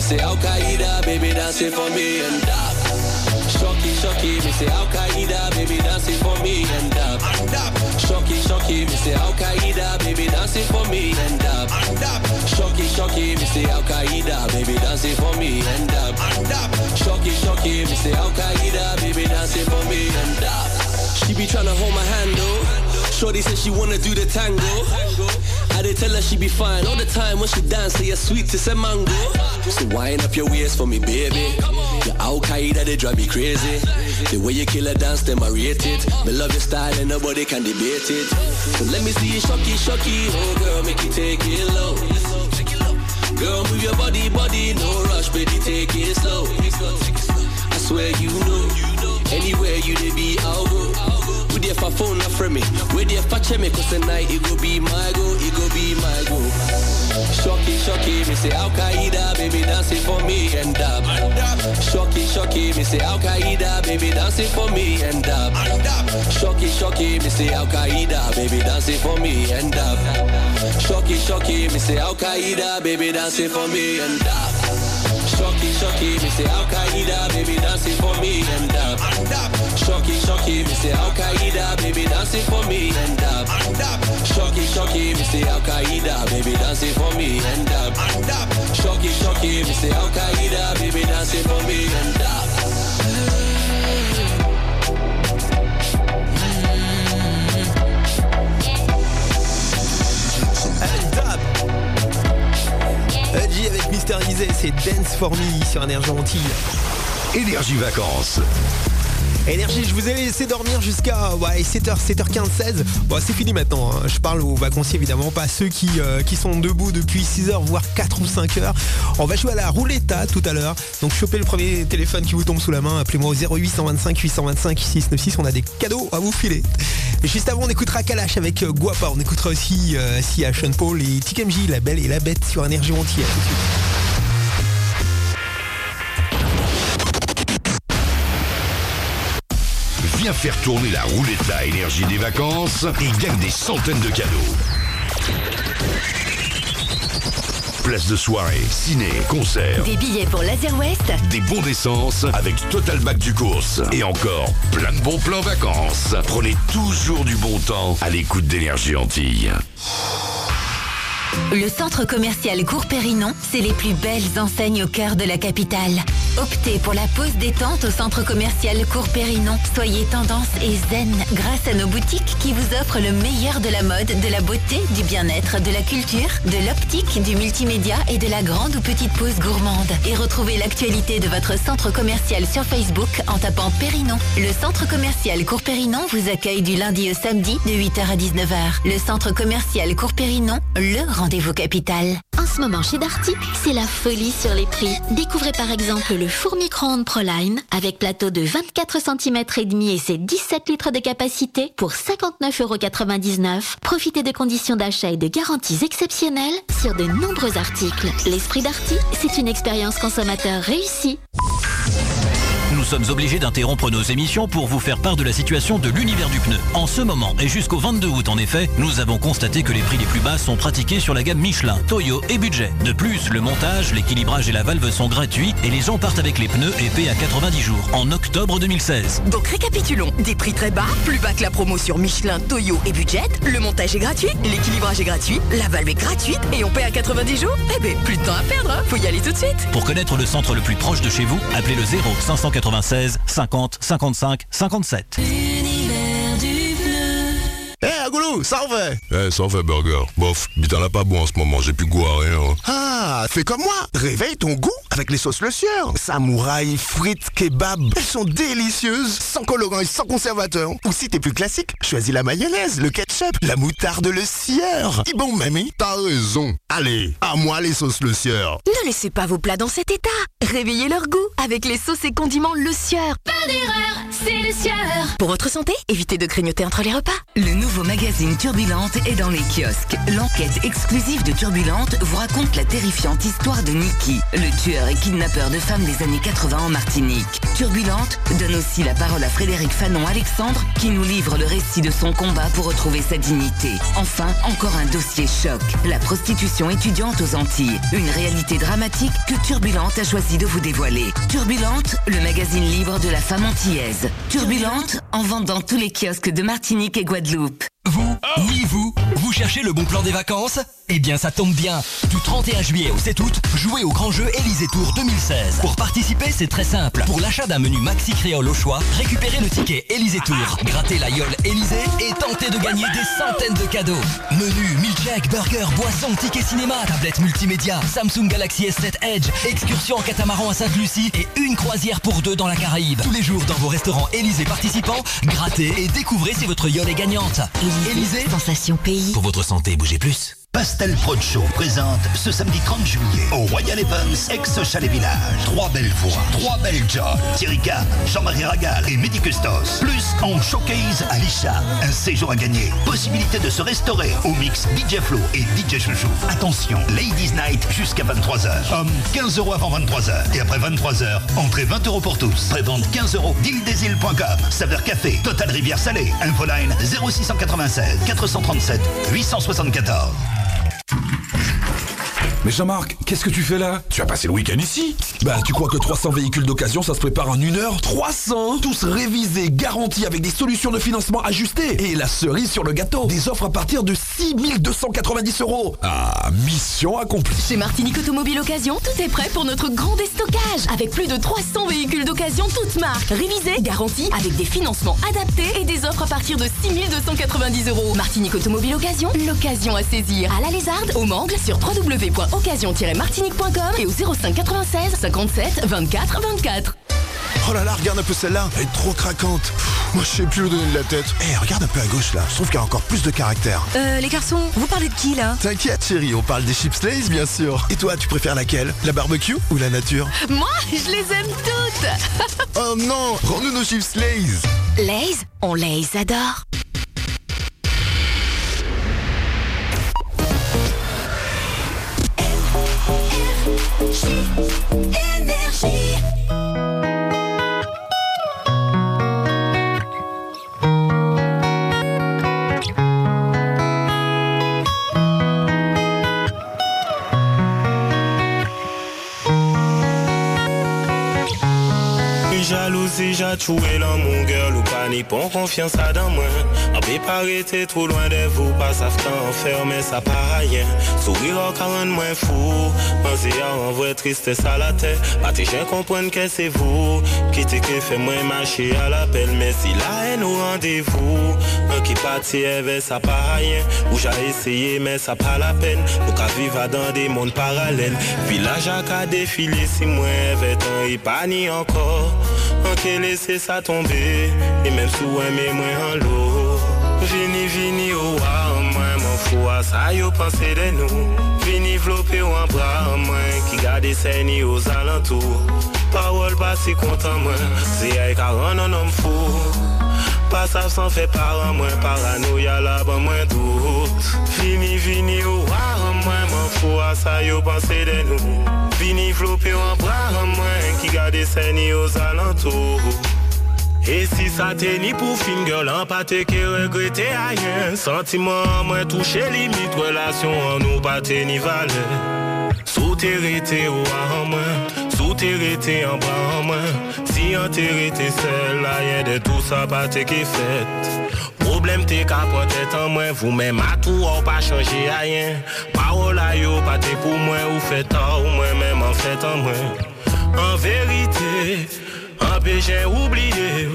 Say Al Qaeda, baby dancing for me and up. Shocky, shocky, me say Al Qaeda, baby dancing for me and up. And up. Shocky, shocky, me say Al Qaeda, baby dancing for me and up. And up. Shocky, shocky, me say Al Qaeda, baby dancing for me and up. Shocky, shocky, me say Al Qaeda, baby dance it for me and up. She be tryna hold my hand though. Shorty said she wanna do the tango. Did tell her she be fine all the time when she dance. Say you're sweet to say mango. So wind up your waist for me, baby. Your Al Qaeda they drive me crazy. The way you kill a dance, them I it. Me love your style and nobody can debate it. So let me see you shocky, shocky. Oh girl, make you take it low. Girl, move your body, body, no rush, baby, take it slow. I swear you know, anywhere you dey be, I'll go. We there for phone, not from me. We there for check me, cause tonight it go be my go, it go be my go. Shocky, shocky, me say Al Qaeda, baby, dancing for me and dab. Shocky, shocky, me say Al Qaeda, baby, dancing for me and dab. Shocky, shocky, me say Al Qaeda, baby, dancing for me and dab. Shocky, shocky, me say Al Qaeda, baby, dancing for me and dab. Shocky, shocky, me say Al Qaeda, baby, dancing for me and dab. Shocky, shocky, me say Al Qaeda, baby, dancing for me and dab. Shocky, shocky, me say Al Qaeda, baby, dancing for me. Shocky, shocky, me say Al Qaeda, baby, dancing for me avec Mister c'est Dance for Me sur Énergie Antilles. Énergie Vacances. Énergie, je vous ai laissé dormir jusqu'à ouais, 7h, 7h15, 16. Bon, c'est fini maintenant. hein. Je parle aux vacanciers évidemment, pas ceux qui, euh, qui sont debout depuis 6h, voire 4 ou 5 heures. On va jouer à la rouletta tout à l'heure. Donc chopez le premier téléphone qui vous tombe sous la main. Appelez-moi au 0825 825 696. On a des cadeaux à vous filer. Et juste avant, on écoutera Kalash avec euh, Guapa. On écoutera aussi euh, Sean Paul et TKMJ, la belle et la bête sur Énergie Entière. Faire tourner la roulette à énergie des vacances et gagne des centaines de cadeaux. Place de soirée, ciné, concert, Des billets pour Laser West des bons d'essence avec Total Back du course et encore plein de bons plans vacances. Prenez toujours du bon temps à l'écoute d'énergie Antilles. Le centre commercial Cours Périnon, c'est les plus belles enseignes au cœur de la capitale. Optez pour la pause détente au centre commercial Cours Périnon. Soyez tendance et zen grâce à nos boutiques qui vous offrent le meilleur de la mode, de la beauté, du bien-être, de la culture, de l'optique, du multimédia et de la grande ou petite pause gourmande. Et retrouvez l'actualité de votre centre commercial sur Facebook en tapant Périnon. Le centre commercial Cours Périnon vous accueille du lundi au samedi de 8h à 19h. Le centre commercial Cours Périnon, le rendez-vous capital. En ce moment chez Darty, c'est la folie sur les prix. Découvrez par exemple le four micro-ondes Proline avec plateau de 24 cm et demi et ses 17 litres de capacité pour 59,99€. Profitez de conditions d'achat et de garanties exceptionnelles sur de nombreux articles. L'esprit Darty, c'est une expérience consommateur réussie. Nous sommes obligés d'interrompre nos émissions pour vous faire part de la situation de l'univers du pneu. En ce moment et jusqu'au 22 août en effet, nous avons constaté que les prix les plus bas sont pratiqués sur la gamme Michelin, Toyo et Budget. De plus, le montage, l'équilibrage et la valve sont gratuits et les gens partent avec les pneus épais à 90 jours en octobre 2016. Donc récapitulons, des prix très bas, plus bas que la promo sur Michelin, Toyo et Budget, le montage est gratuit, l'équilibrage est gratuit, la valve est gratuite et on paie à 90 jours Eh ben, plus de temps à perdre, hein. faut y aller tout de suite Pour connaître le centre le plus proche de chez vous, appelez le 0 596 50 55 57. Eh, Agoulou, ça en fait? Eh, ça en fait, burger. Bof, bitin là pas bon en ce moment, j'ai plus goût à rien. hein. Ah, fais comme moi. Réveille ton goût avec les sauces Le Sieur. Samouraï, frites, kebab. Elles sont délicieuses, sans colorant et sans conservateur. Ou si t'es plus classique, choisis la mayonnaise, le ketchup, la moutarde Le Sieur. Et bon, mamie, t'as raison. Allez, à moi les sauces Le Sieur. Ne laissez pas vos plats dans cet état Réveillez leur goût avec les sauces et condiments Le Sieur Pas d'erreur, c'est le sieur. Pour votre santé, évitez de grignoter entre les repas. Le nouveau magazine Turbulente est dans les kiosques. L'enquête exclusive de Turbulente vous raconte la terrifiante histoire de Nicky, le tueur et kidnappeur de femmes des années 80 en Martinique. Turbulente donne aussi la parole à Frédéric Fanon Alexandre qui nous livre le récit de son combat pour retrouver sa dignité. Enfin, encore un dossier choc. La prostitution étudiante aux Antilles. Une réalité dramatique que Turbulente a choisi de vous dévoiler. Turbulente, le magazine libre de la femme antillaise. Turbulente, en vente dans tous les kiosques de Martinique et Guadeloupe. Vous, oui vous, vous cherchez le bon plan des vacances Eh bien, ça tombe bien. Du 31 juillet au 7 août, jouez au grand jeu Élysée Tour 2016. Pour participer, c'est très simple. Pour l'achat d'un menu Maxi Créole au choix, récupérez le ticket Élysée Tour, grattez la yole Élysée et tentez de gagner des centaines de cadeaux. Menu, milkshake, burger, boisson, ticket cinéma, tablette multimédia, Samsung Galaxy S7 Edge, excursion en catamaran à Sainte-Lucie et une croisière pour deux dans la Caraïbe. Tous les jours dans vos restaurants Élysée participants, grattez et découvrez si votre yole est gagnante. Élysée, sensation pays. Pour votre santé, bougez plus. Pastel Prod Show présente ce samedi 30 juillet au Royal Evans, ex-Chalet Village. Trois belles voix, trois belles jobs. Thierry Kahn, Jean-Marie Ragal et Mehdi Custos. Plus en showcase Alisha. Un séjour à gagner. Possibilité de se restaurer au mix DJ Flo et DJ Chouchou. Attention, Ladies Night jusqu'à 23h. Hommes, 15 euros avant 23h. Et après 23h, entrée 20 euros pour tous. Prévente 15 euros. Dealdesil.com. Saveur café. Total Rivière Salée. Infoline 0696 437 874. フフフ。Mais Jean-Marc, qu'est-ce que tu fais là? Tu as passé le week-end ici? Bah, tu crois que 300 véhicules d'occasion, ça se prépare en une heure? 300 Tous révisés, garantis avec des solutions de financement ajustées. Et la cerise sur le gâteau, des offres à partir de 6290 euros. Ah, mission accomplie. Chez Martinique Automobile Occasion, tout est prêt pour notre grand déstockage. Avec plus de 300 véhicules d'occasion toutes marques, révisés, garantis, avec des financements adaptés et des offres à partir de 6290 euros. Martinique Automobile Occasion, l'occasion à saisir. À la Lézarde, au Mangle, sur www.occasion-martinique.com et au 05 96 57 24 24. Oh là là, regarde un peu celle-là, elle est trop craquante. Pff, Moi, je sais plus où donner de la tête. Eh, regarde un peu à gauche là, je trouve qu'il y a encore plus de caractère. Euh, les garçons, vous parlez de qui là? T'inquiète chérie, on parle des chips Lays bien sûr. Et toi, tu préfères laquelle? La barbecue ou la nature? Moi, je les aime toutes [laughs] Oh non, rends-nous nos chips Lays Lays, on les adore. J'ai Énergie. Jalousie, j'ai tué mon girl ou pas ni pon confiance à dans moi. En pas rester trop loin de vous, pas savent mais ça pas rien. Sourire en 40 moins fou, pensez à en vrai tristesse à la tête. Pas tes gens comprennent que c'est vous, qui te que fait moins marcher à l'appel, mais si la haine au rendez-vous, un qui parti avec ça pas rien. Ou j'ai essayé, mais ça pas la peine. Nous qu'à vivre dans des mondes parallèles. Village à défiler, si moi, un il pas ni encore. Ok, laissez ça tomber. Et même sous un moins en l'eau. Vini, vini, oh, wow, moi, m'en fous à ça, yo, pensez de nous. Vini, vlopé, ou un bras, moi, qui garde scènes aux alentours. Parole pas si content, moi. C'est avec un homme Pas ça sans fait par un moins paranoïa là-bas, moins doute. Vini, vini, wow, moi, m'en fous à ça, yo, pensez de nous. Vini, vlopé, ou un bras, moi, qui garde scènes aux alentours. Et si ça t'est ni pour fin girl, en pas te que regretter ailleurs Sentiment moins touché limite, relation en nous pas te ni valeur Sous t'es rété ou en moins, sous t'es rété en bas en moins Si en t'es rété seul, là y'a de tout ça pas te qui fait Problème t'es qu'à prendre tête en moins, vous-même à tout ou pas changer rien Parole à yo, pas t'es pour moi ou fait tort, ou moi-même en fait en moins En vérité un peu j'ai oublié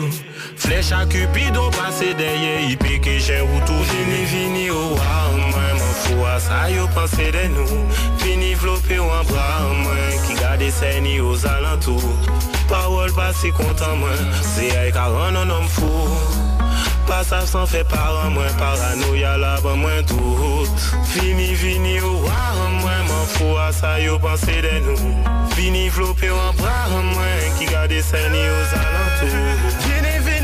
Flèche à Cupidon passé derrière Il pique que j'ai ou tout Vini vini wow Moi m'en fous à ça yo pensé de nous Fini vlopé ou un bras Moi qui garde scènes aux alentours. Parole pas si content moi. C'est avec un un homme fou. Pas ça sans fait par un moins Paranoïa là-bas moins doute. Fini vini oh wow Moi. M'en fous à ça yo pensé de nous. Vini vlopé ou un bras Moi. Qui garde scènes aux alentours. Vini vini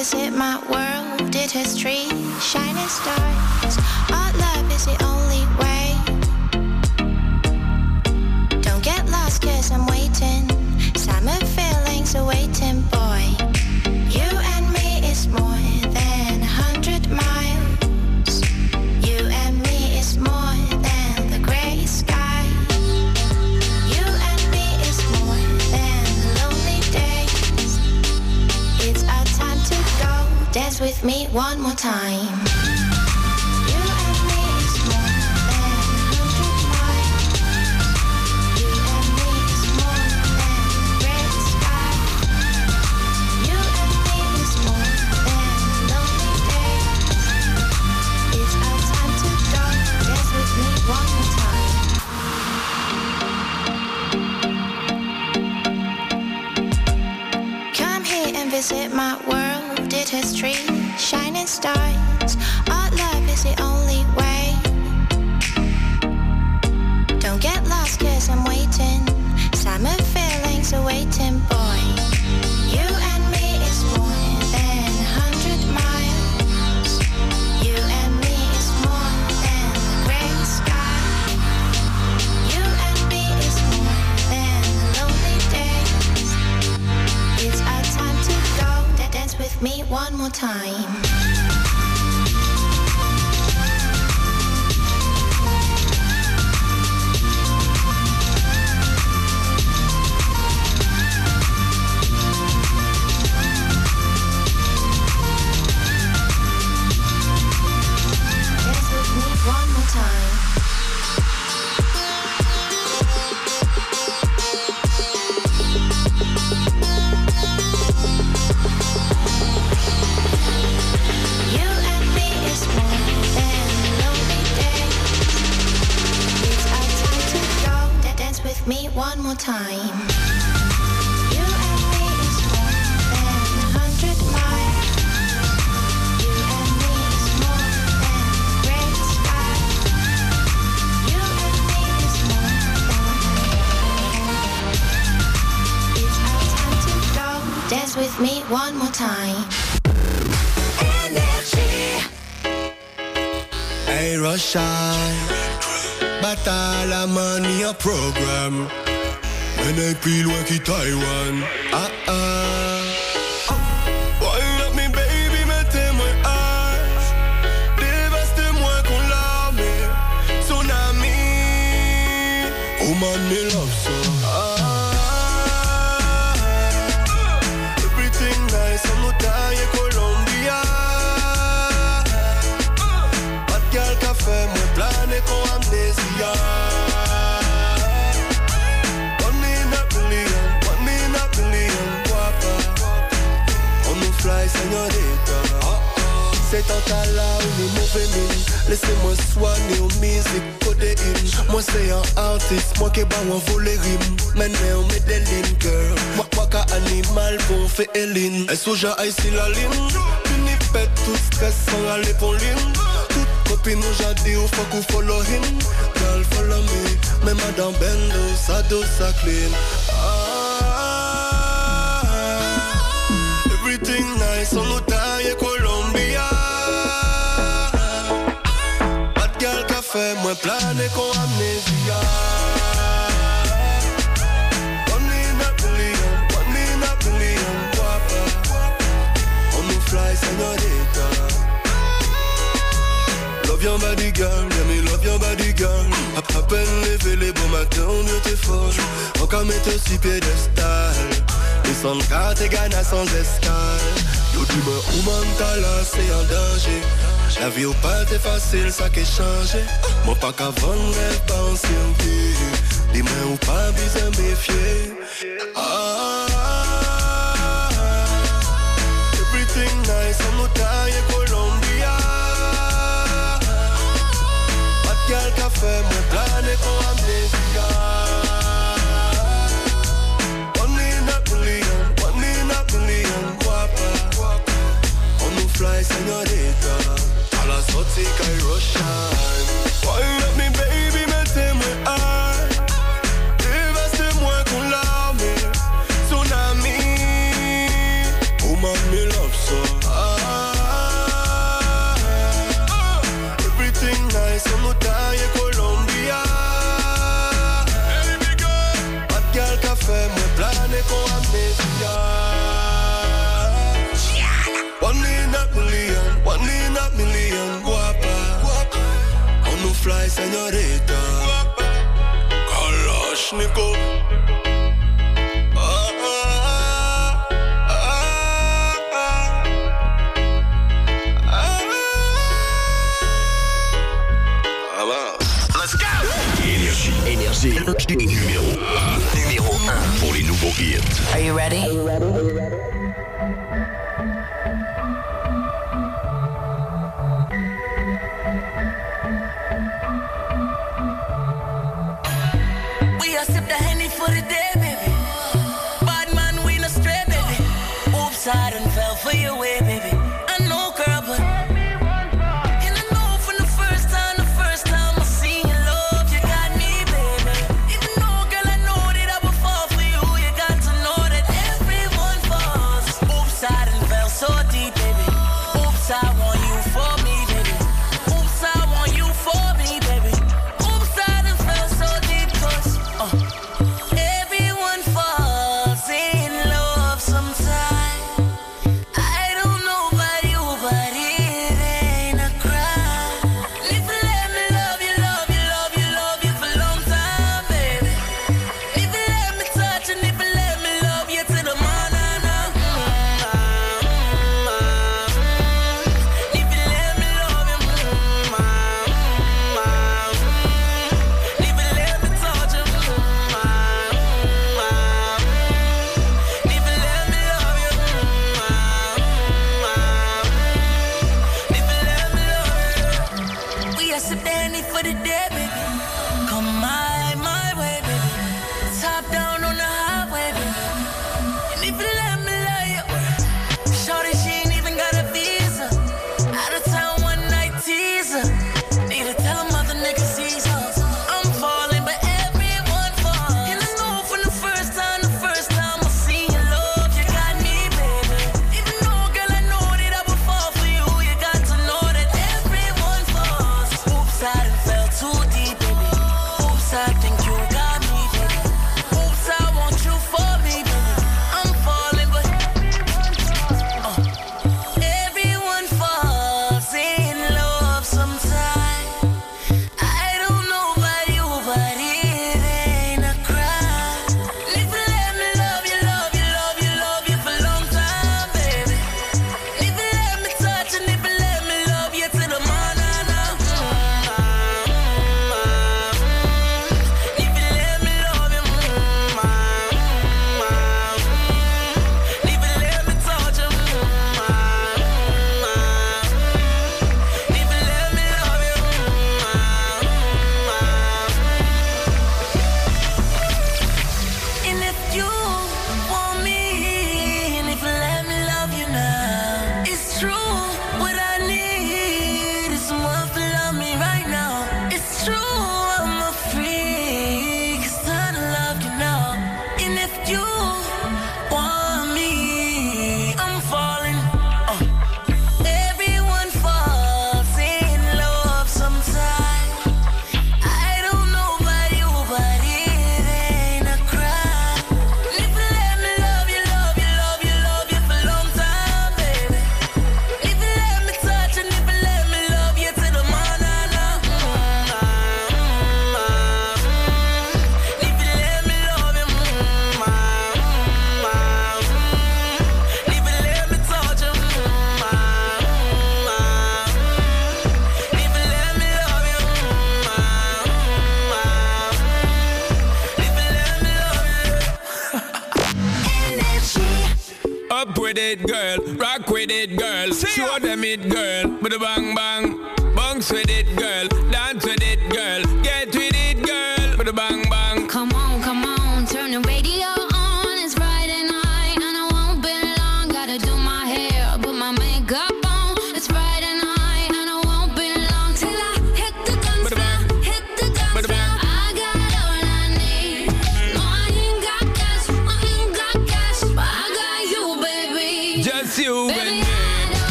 visit my world, history, shining stars. Love is the only way. Don't get I'm waiting. Summer feelings are waiting. me one more time.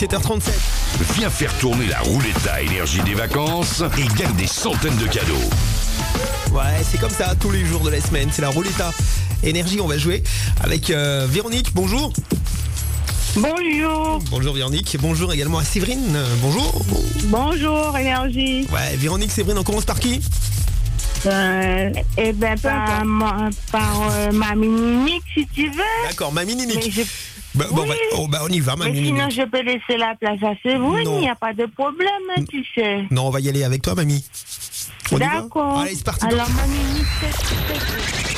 17h37. Viens faire tourner la roulette à énergie des vacances et gagne des centaines de cadeaux. Ouais, c'est comme ça tous les jours de la semaine. C'est la rouletta énergie. On va jouer avec euh, Véronique. Bonjour. Bonjour. Bonjour Véronique. Bonjour également à Séverine. Bonjour. Bonjour, énergie. Ouais, Véronique, Séverine, on commence par qui? Euh, eh ben, par, ma- par euh, ma mini si tu veux. D'accord, Mamie Ninique. Mais bah, bon, Oui. bah, oh, bah, on y va, Mais Mamie sinon, je peux laisser la place à Séverine, il n'y a pas de problème, tu sais. Non, on va y aller avec toi, Mamie. D'accord. Allez, c'est parti. Alors, ma mini, c'est- c'est-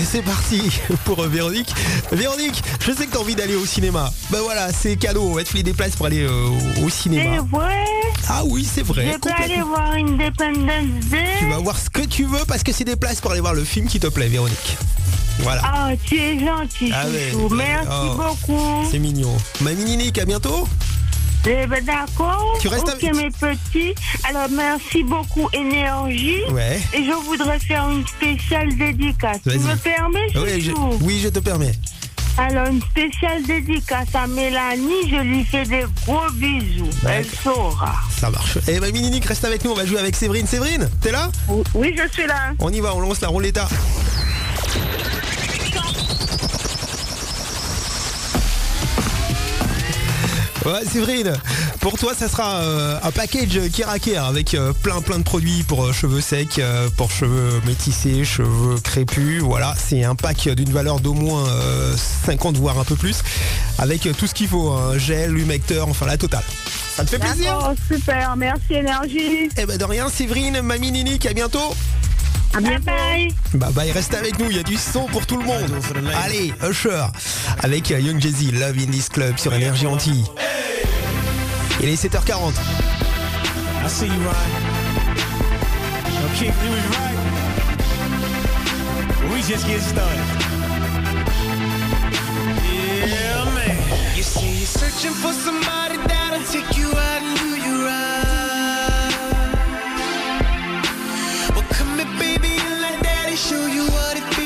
Et c'est parti [laughs] pour Véronique. Véronique, je sais que t'as envie d'aller au cinéma. Bah voilà, c'est cadeau. On va te filer des places pour aller euh, au c'est cinéma. vrai. Ah oui, c'est vrai. Je peux aller voir Independence Day. Tu vas voir ce que tu veux parce que c'est des places pour aller voir le film qui te plaît, Véronique. Voilà. Ah, tu es gentil, Ah chouchou. Merci oh, beaucoup. C'est mignon. Mamie Ninique, à bientôt. Eh ben, d'accord. Tu restes ok, avec- mes petits. Alors, merci beaucoup, Énergie. Ouais. Et je voudrais faire une spéciale dédicace. Tu me permets, Oui je, chouchou oui, je te permets. Alors, une spéciale dédicace à Mélanie. Je lui fais des gros bisous. Elle saura. Ça marche. Et Mamie Ninique, reste avec nous. On va jouer avec Séverine. Séverine, t'es là? Oui, je suis là. On y va, on lance la rouletta. Ouais, Séverine, pour toi, ça sera euh, un package Keraker avec euh, plein plein de produits pour euh, cheveux secs, euh, pour cheveux métissés, cheveux crépus. Voilà, c'est un pack d'une valeur d'au moins euh, 50 voire un peu plus, avec euh, tout ce qu'il faut, un gel, humecteur, enfin la totale. Ça te fait plaisir super. Merci, Énergie. Eh ben de rien, Séverine, Mamie Ninique, à bientôt À bientôt. Bye. Bah bah reste avec nous, il y a du son pour tout le monde. Allez, Usher avec Young Jay-Z, Love in this club sur Énergie Antilles. Il est 7h40. I see you, Ryan. Yo, Keith, you was right. We just get started. Yeah, man. You see, you're searching for somebody that'll take you out and do you right. Well, come here, baby, and let daddy show you what it feel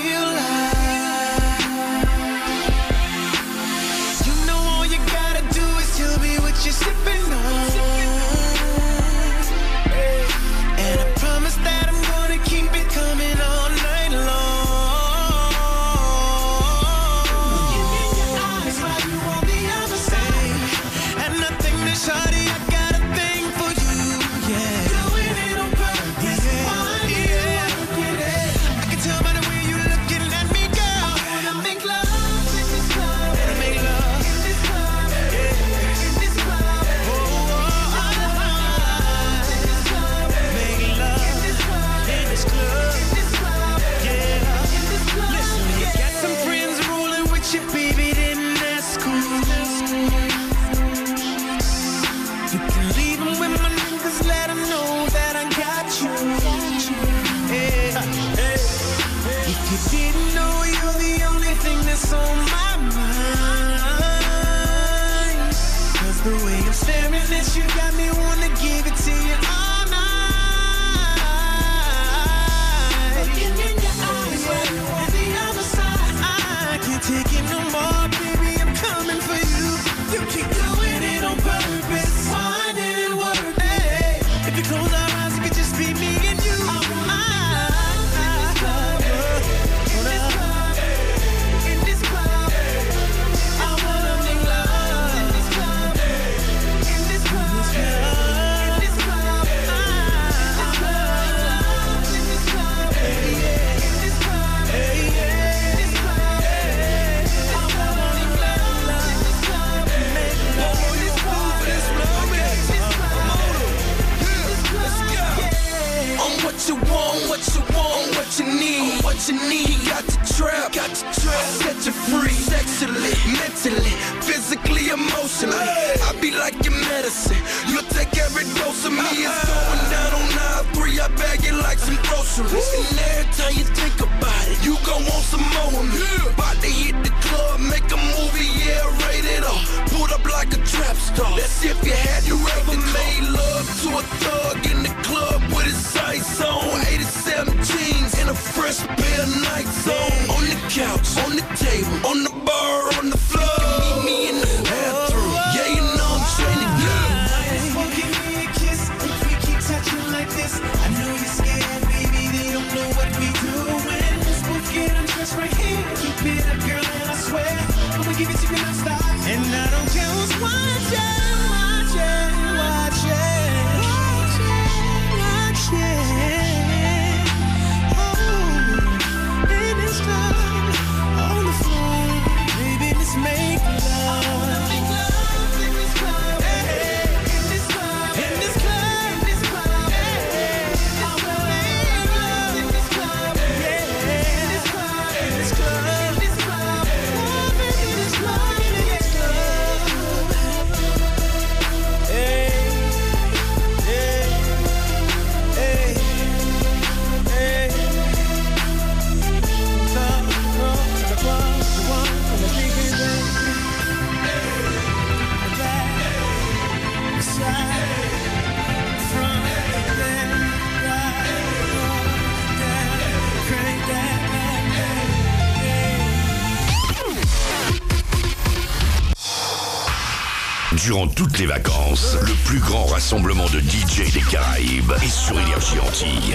Durant toutes les vacances, le plus grand rassemblement de DJ des Caraïbes est sur Énergie Antilles.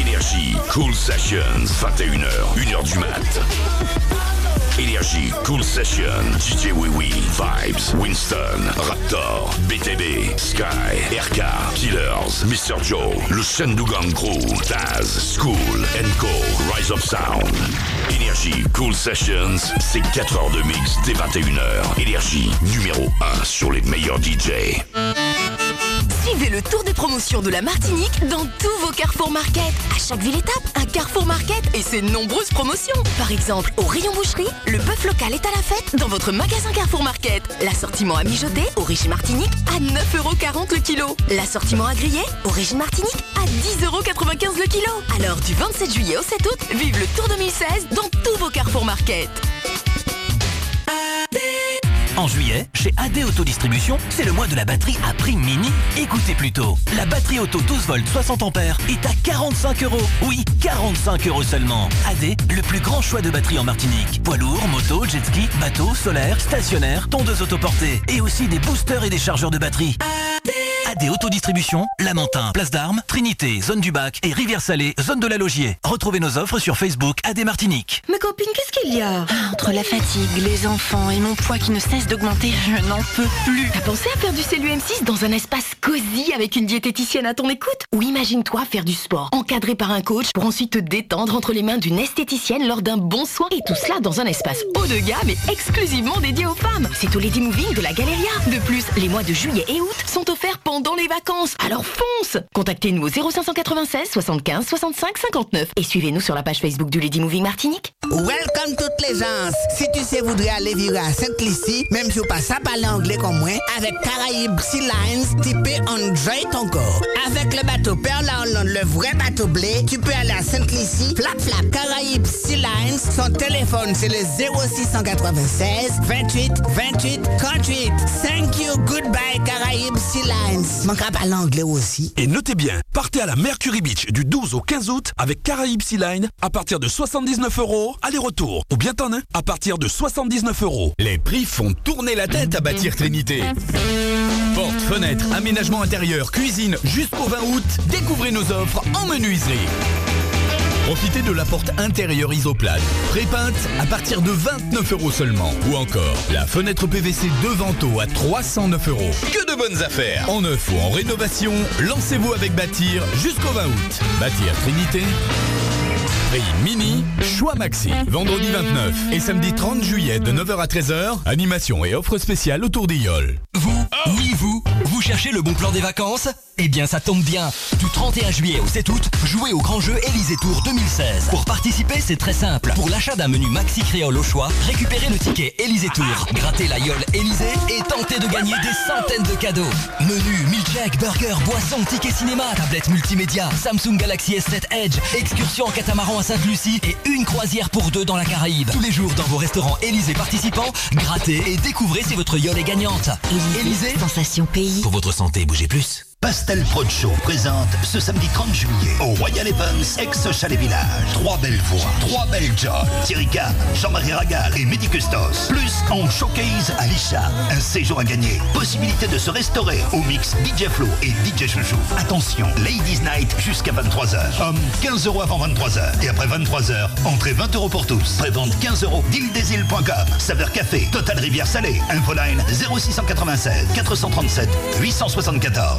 Énergie Cool Sessions, 21h, 1h du mat. Énergie Cool Session, DJ Wiwi, Vibes, Winston, Raptor, BTB, Sky, RK, Killers, Mr. Joe, le Shendugan Crew, Taz, School, Co, Rise of Sound. Énergie Cool Sessions, c'est 4 heures de mix dès 21h. Énergie numéro 1 sur les meilleurs DJ. Suivez le tour des promotions de la Martinique dans tous vos Carrefour Market. À chaque ville étape, Carrefour Market et ses nombreuses promotions. Par exemple, au rayon boucherie, le bœuf local est à la fête dans votre magasin Carrefour Market. L'assortiment à mijoter, origine Martinique, à 9,40€ le kilo. L'assortiment à griller, origine Martinique, à 10,95€ le kilo. Alors, du 27 juillet au 7 août, vive le Tour 2016 dans tous vos Carrefour Market. En juillet, chez AD Autodistribution, c'est le mois de la batterie à prix mini. Écoutez plutôt, la batterie auto 12 volts 60 ampères est à 45 euros. Oui, 45 euros seulement. AD, le plus grand choix de batterie en Martinique. Poids lourd, moto, jet ski, bateau, solaire, stationnaire, tondeuse autoportée. Et aussi des boosters et des chargeurs de batterie. AD Autodistribution, Lamentin, Place d'Armes, Trinité, Zone du Bac et Rivière-Salée, Zone de la Logier. Retrouvez nos offres sur Facebook AD Martinique. Ma copine, qu'est-ce qu'il y a Entre la fatigue, les enfants et mon poids qui ne cesse d'augmenter, je n'en peux plus. T'as pensé à faire du CLUM6 dans un espace cosy avec une diététicienne à ton écoute Ou imagine-toi faire du sport, encadré par un coach pour ensuite te détendre entre les mains d'une esthéticienne lors d'un bon soin et tout cela dans un espace haut de gamme et exclusivement dédié aux femmes. C'est au Lady Moving de la Galeria. De plus, les mois de juillet et août sont offerts pendant pendant les vacances. Alors fonce Contactez-nous au 0596 75 65 59 et suivez-nous sur la page Facebook du Lady Moving Martinique. Welcome toutes les gens. Si tu sais voudrais aller vivre à Sainte-Lucie, même si tu pas ça parler anglais comme moi, avec Caraïbes Sea Lines, tu peux enjoy ton corps. Avec le bateau Pearl Island, le vrai bateau blé, tu peux aller à Sainte-Lucie, flap flap, Caraïbes Sea Lines, son téléphone c'est le 0696 28 28 38. Thank you, goodbye Caraïbes Sea Lines. Manquera pas l'anglais aussi. Et notez bien, partez à la Mercury Beach du 12 au 15 août avec Caraïbes Sea Line à partir de 79 euros aller-retour. Ou bien t'en hein, à partir de 79 euros. Les prix font tourner la tête à bâtir Trinité. Portes, fenêtres, aménagement intérieur, cuisine, jusqu'au 20 août, découvrez nos offres en menuiserie. Profitez de la porte intérieure isoplate, prépeinte à partir de 29 euros seulement. Ou encore, la fenêtre PVC de Vento à 309 euros. Que de bonnes affaires En neuf ou en rénovation, lancez-vous avec Bâtir jusqu'au 20 août. Bâtir Trinité Prix mini, choix maxi. Vendredi 29 et samedi 30 juillet de 9h à 13h, animation et offres spéciales autour d'Iol. Vous, oui vous, vous cherchez le bon plan des vacances? Eh bien ça tombe bien. Du 31 juillet au 7 août, jouez au grand jeu Élysée Tour 2016. Pour participer, c'est très simple. Pour l'achat d'un menu Maxi Créole au choix, récupérez le ticket Élysée Tour, grattez la yole Élysée et tentez de gagner des centaines de cadeaux. Menu, milkshake, burger, boisson, ticket cinéma, tablette multimédia, Samsung Galaxy S7 Edge, excursion en catamaran à Sainte-Lucie et une croisière pour deux dans la Caraïbe. Tous les jours dans vos restaurants Élysée participants, grattez et découvrez si votre yole est gagnante. Élysée, sensation pays. Pour votre santé, bougez plus. Pastel Pro Show présente ce samedi 30 juillet au Royal Evans, ex-Chalet Village. Trois belles voix, trois belles John, Thierry Kahn, Jean-Marie Ragal et Mehdi Custos. Plus en showcase à l'Isha. Un séjour à gagner. Possibilité de se restaurer au mix DJ Flo et DJ Chouchou. Attention, Ladies Night jusqu'à 23h. Hommes, 15 euros avant 23h. Et après 23h, entrée 20 euros pour tous. Prévente 15 euros. Dealdesil.com. Saveur café. Total Rivière Salée. Infoline 0696 437 874.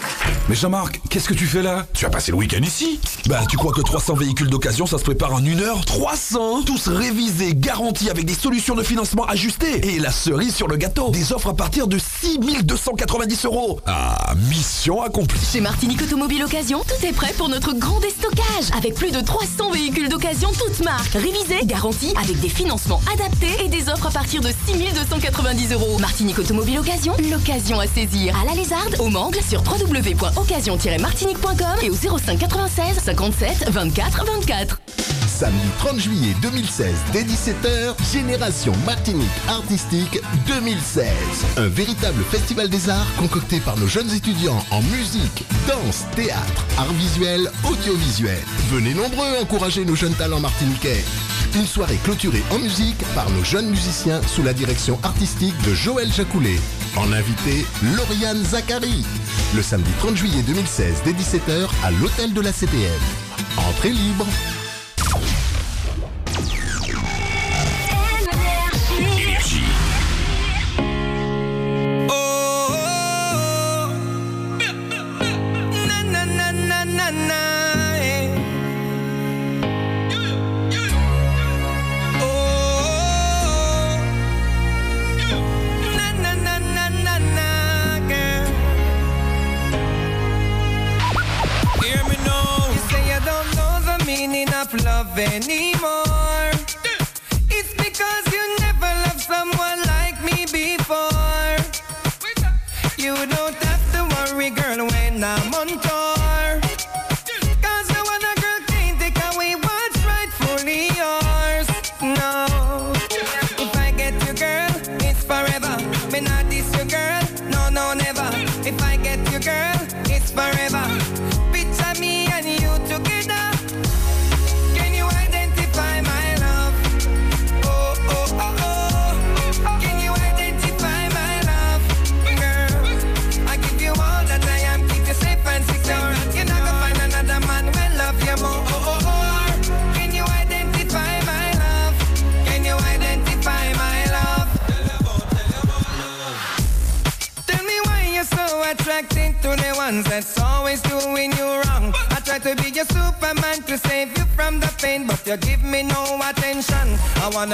Mais Jean-Marc, qu'est-ce que tu fais là? Tu as passé le week-end ici? Bah, tu crois que 300 véhicules d'occasion, ça se prépare en une heure? 300 Tous révisés, garantis avec des solutions de financement ajustées. Et la cerise sur le gâteau, des offres à partir de 6290 euros. Ah, mission accomplie. Chez Martinique Automobile Occasion, tout est prêt pour notre grand déstockage. Avec plus de 300 véhicules d'occasion toutes marques, révisés, garantis, avec des financements adaptés et des offres à partir de 6290 euros. Martinique Automobile Occasion, l'occasion à saisir. À la Lézarde, au Mangle, sur www.occasion-martinique.com et au 05 96 57 24 24. Samedi 30 juillet 2016, dès 17h, Génération Martinique Artistique 2016. Un véritable festival des arts concocté par nos jeunes étudiants en musique, danse, théâtre, arts visuels, audiovisuel. Venez nombreux encourager nos jeunes talents martiniquais. Une soirée clôturée en musique par nos jeunes musiciens sous la direction artistique de Joël Jacoulet. En invité, Lauriane Zachary. Le samedi 30 juillet 2016, dès 17h, à l'hôtel de la CPM. Entrée libre.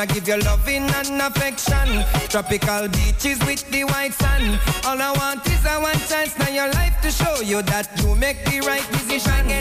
Give you loving and affection. Tropical beaches with the white sun. All I want is a one chance now your life to show you that you make the right decision.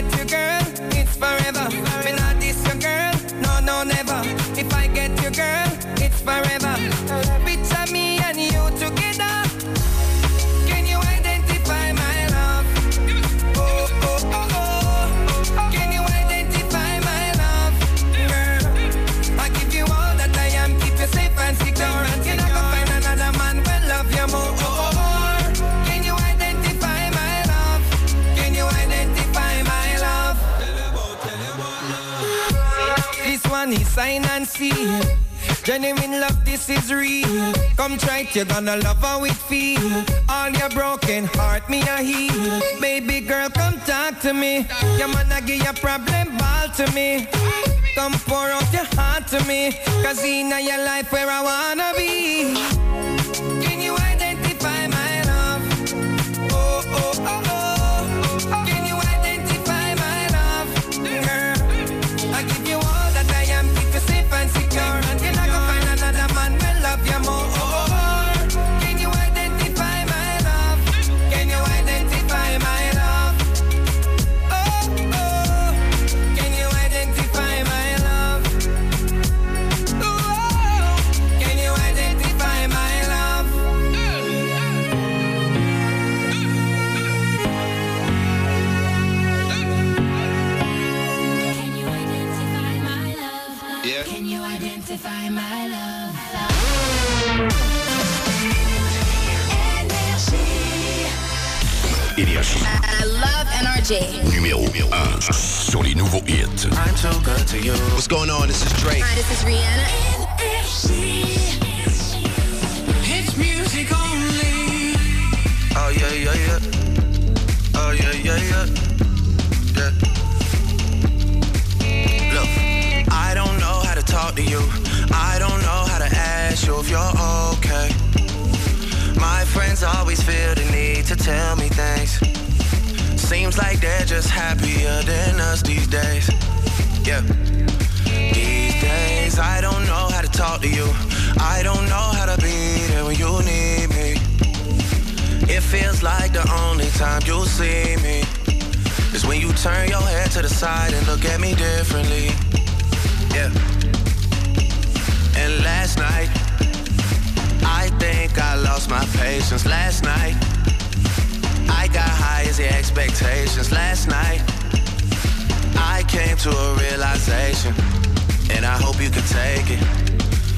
Genuine love, this is real. Come try it, you're gonna love how it feel. All your broken heart, me a heal. Baby girl, come talk to me. Your man I give your problem ball to me. Come pour out your heart to me. Cause in your life where I wanna be. Love Numéro 1 sur les nouveaux hits. I'm too good to you. What's going on? This is Drake. Hi, this is Rihanna. It's music only. Oh yeah, yeah, yeah. Oh yeah, yeah, yeah. Yeah. Look, I don't know how to talk to you. I don't know how to ask you if you're okay. My friends always feel the need to tell me things. Seems like they're just happier than us these days. Yeah. These days, I don't know how to talk to you. I don't know how to be there when you need me. It feels like the only time you'll see me is when you turn your head to the side and look at me differently. Yeah. And last night, I think I lost my patience. Last night, I got high as the expectations. Last night, I came to a realization, and I hope you can take it.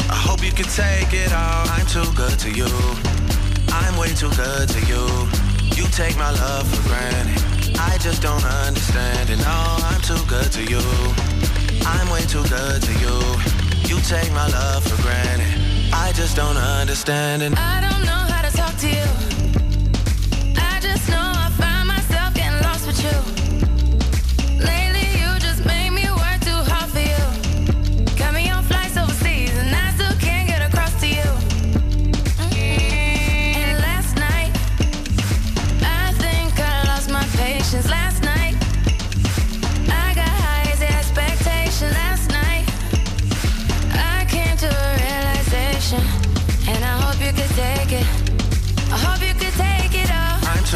I hope you can take it all. I'm too good to you. I'm way too good to you. You take my love for granted. I just don't understand it. No, I'm too good to you. I'm way too good to you. You take my love for granted. I just don't understand it. I don't know how to talk to you. I just know I find myself getting lost with you.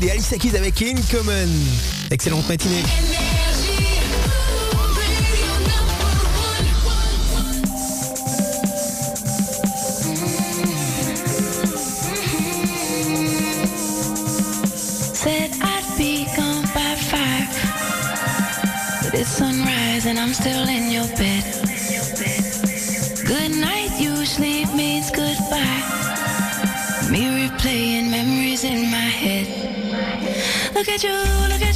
Et Alice Keys avec Incommon. Excellente matinée. Look at you, look at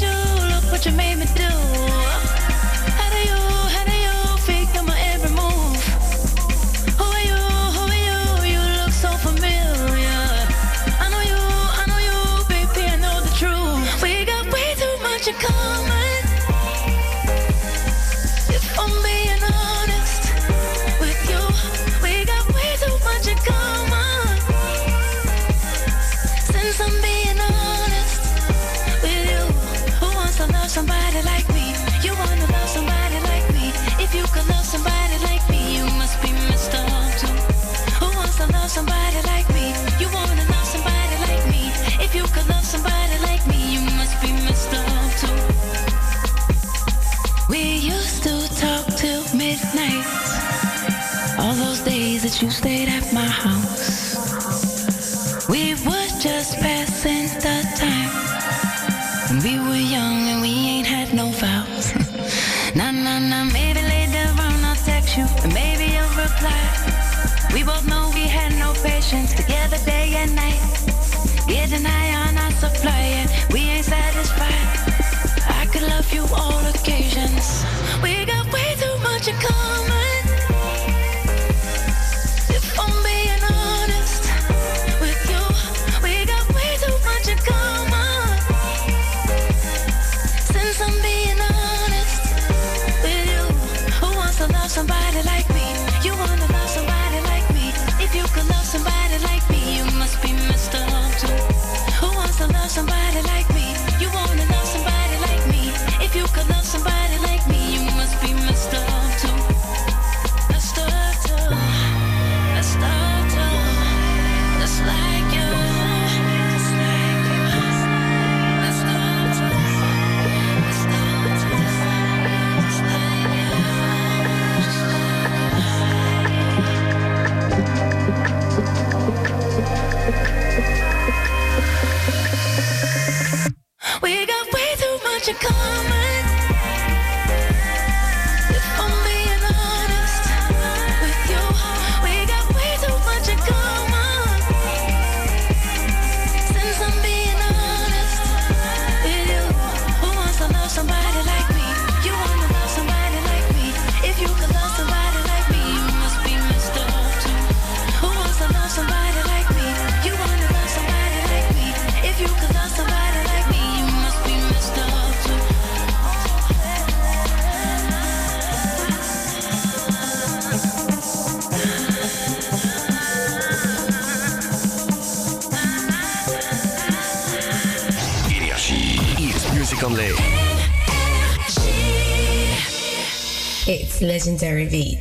legendary beat.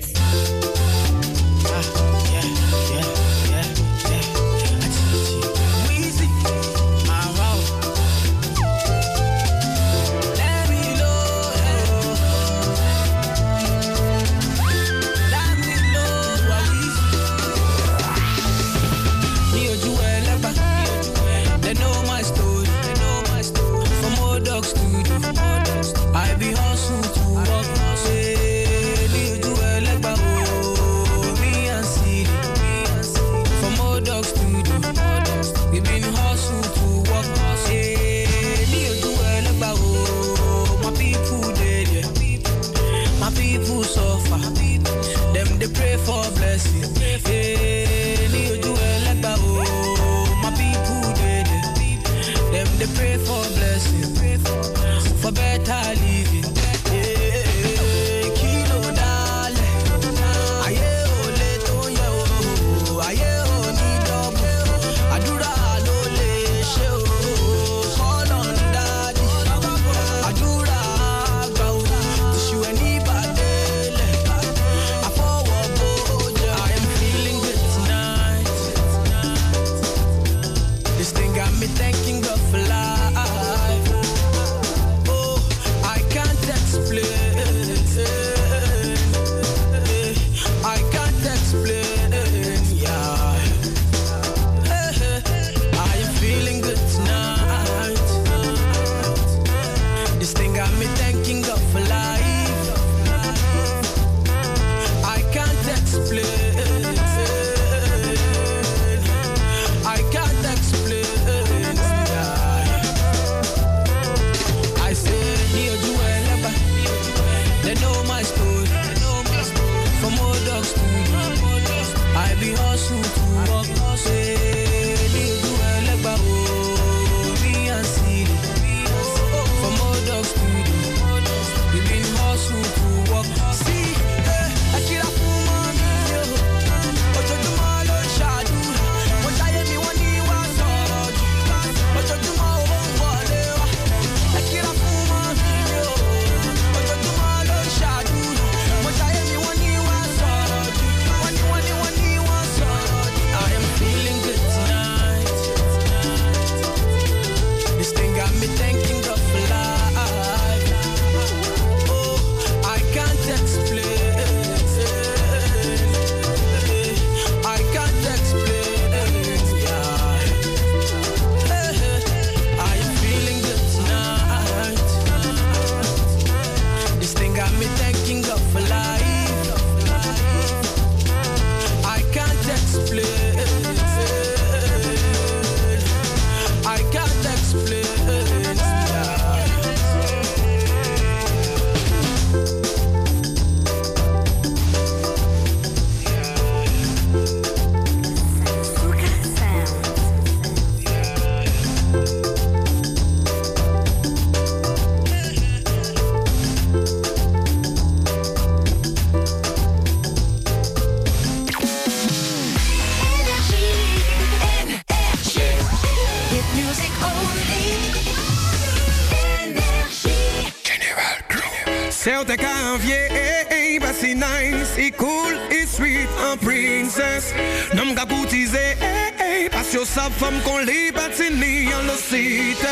femme qu'on libatini en le cité.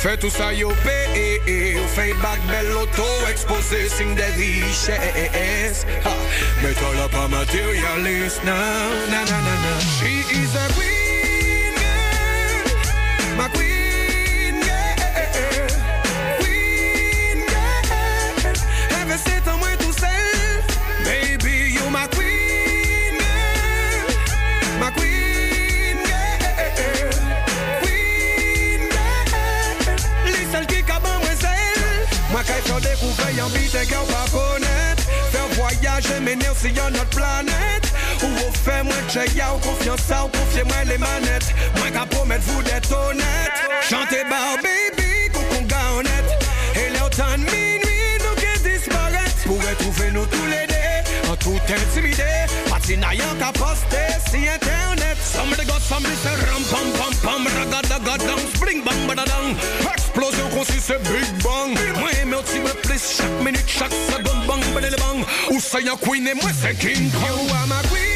Fais tout ça yo feedback belle exposé signe des richesses. Mais toi She is a Men yo si yon not planet Ou ou fe mwen che ya ou konfyan sa Ou konfye mwen le manet Mwen ka promet vou det honet Chante ba ou baby kou kon ga honet E le ou tan minui nou ke disparet Pou retrouve nou tou le de An tout intimide Pati na yon ka poste Si yon Somebody got somebody say ram pam pam pam raga daga dang spring bang Bada, badadang Explosion qu'on suit c'est big bang. Moi aimé aussi me plus chaque minute chaque seconde bang badele bang Ou ça y'a queen et moi c'est King Kong. You are my queen.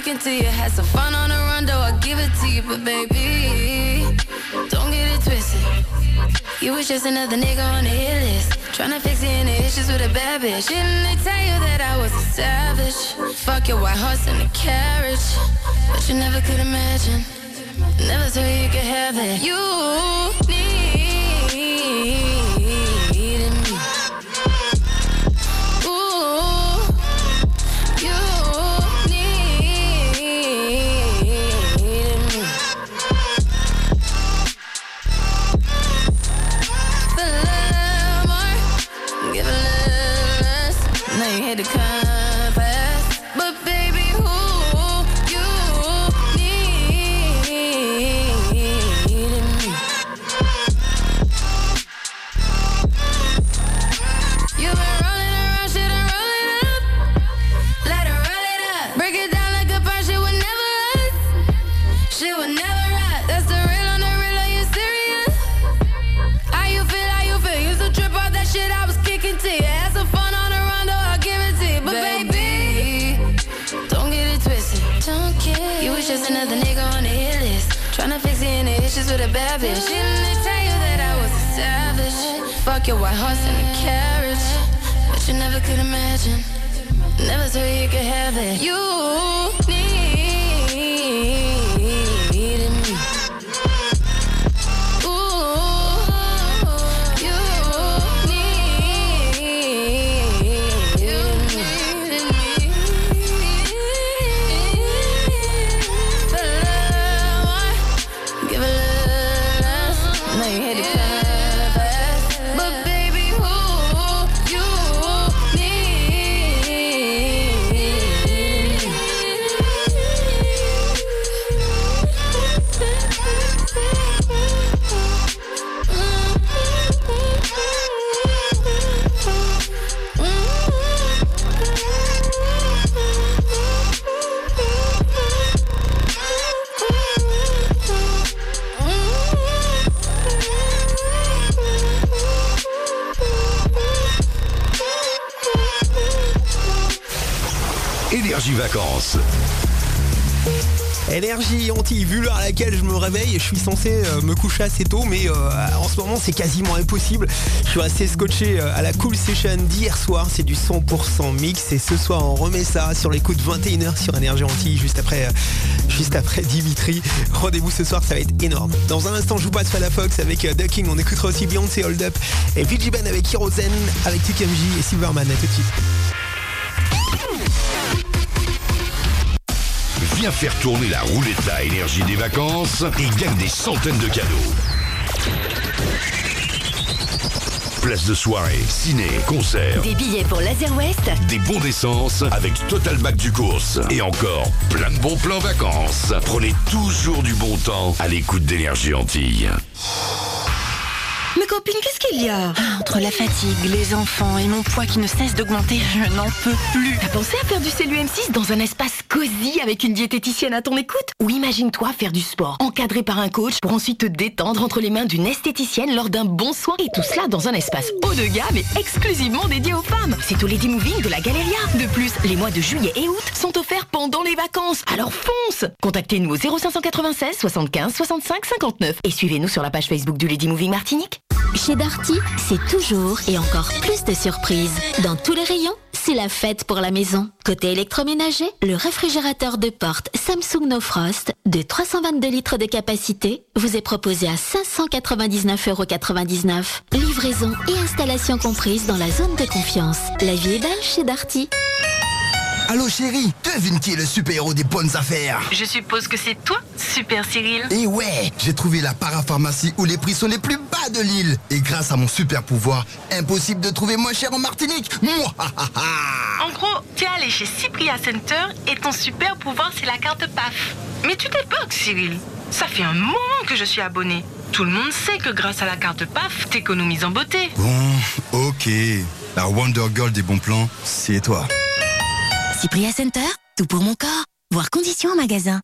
Kicking to you. Had some fun on the run, though I give it to you. But baby, don't get it twisted. You was just another nigga on the hit list. Tryna fix any issues with a bad bitch. Didn't they tell you that I was a savage? Fuck your white horse and a carriage. But you never could imagine. Never thought you could have it. You needed had to come. Your white horse and a carriage. But you never could imagine. Never thought you could have it. You needed Énergie anti, vu l'heure à laquelle je me réveille, je suis censé euh, me coucher assez tôt, mais euh, en ce moment c'est quasiment impossible. Je suis resté scotché euh, à la Cool Session d'hier soir, c'est du 100% mix et ce soir on remet ça sur les coups de 21h sur Énergie anti, juste après, juste après Dimitri. Rendez-vous ce soir, ça va être énorme. Dans un instant, je vous passe Fala Fox avec Ducking, on écoutera aussi Beyoncé Hold Up et VG Ben avec Hirozen, avec TKMJ et Silverman. À tout de suite. Viens faire tourner la roulette à énergie des vacances et gagne des centaines de cadeaux. Place de soirée, ciné, concert, Des billets pour Laser West des bons d'essence avec Total Back du course et encore plein de bons plans vacances. Prenez toujours du bon temps à l'écoute d'énergie Antilles. Copine, qu'est-ce qu'il y a? Ah, Entre la fatigue, les enfants et mon poids qui ne cesse d'augmenter, je n'en peux plus. T'as pensé à faire du CLUM6 dans un espace cosy avec une diététicienne à ton écoute? Ou imagine-toi faire du sport, encadré par un coach pour ensuite te détendre entre les mains d'une esthéticienne lors d'un bon soin. Et tout cela dans un espace haut de gamme et exclusivement dédié aux femmes. C'est au Lady Moving de la Galeria. De plus, les mois de juillet et août sont offerts pendant les vacances. Alors fonce Contactez-nous au 0596 75 65 59 et suivez-nous sur la page Facebook du Lady Moving Martinique. Chez Darty, c'est toujours et encore plus de surprises. Dans tous les rayons, c'est la fête pour la maison. Côté électroménager, le réfrigérateur de porte Samsung No Frost de 322 litres de capacité vous est proposé à 599,99€. Livraison et installation comprises dans la zone de confiance. La vie est belle chez Darty. Allô chérie, devine qui est le super-héros des bonnes affaires Je suppose que c'est toi, Super Cyril. Et ouais, j'ai trouvé la parapharmacie où les prix sont les plus bas de l'île. Et grâce à mon super pouvoir, impossible de trouver moins cher en Martinique. En gros, tu es allé chez Cypria Center et ton super pouvoir, c'est la carte PAF. Mais tu t'époques, Cyril. Ça fait un moment que je suis abonné. Tout le monde sait que grâce à la carte PAF, t'économises en beauté. Bon, ok. La Wonder Girl des bons plans, c'est toi. Cypria Center, tout pour mon corps. Voir conditions en magasin.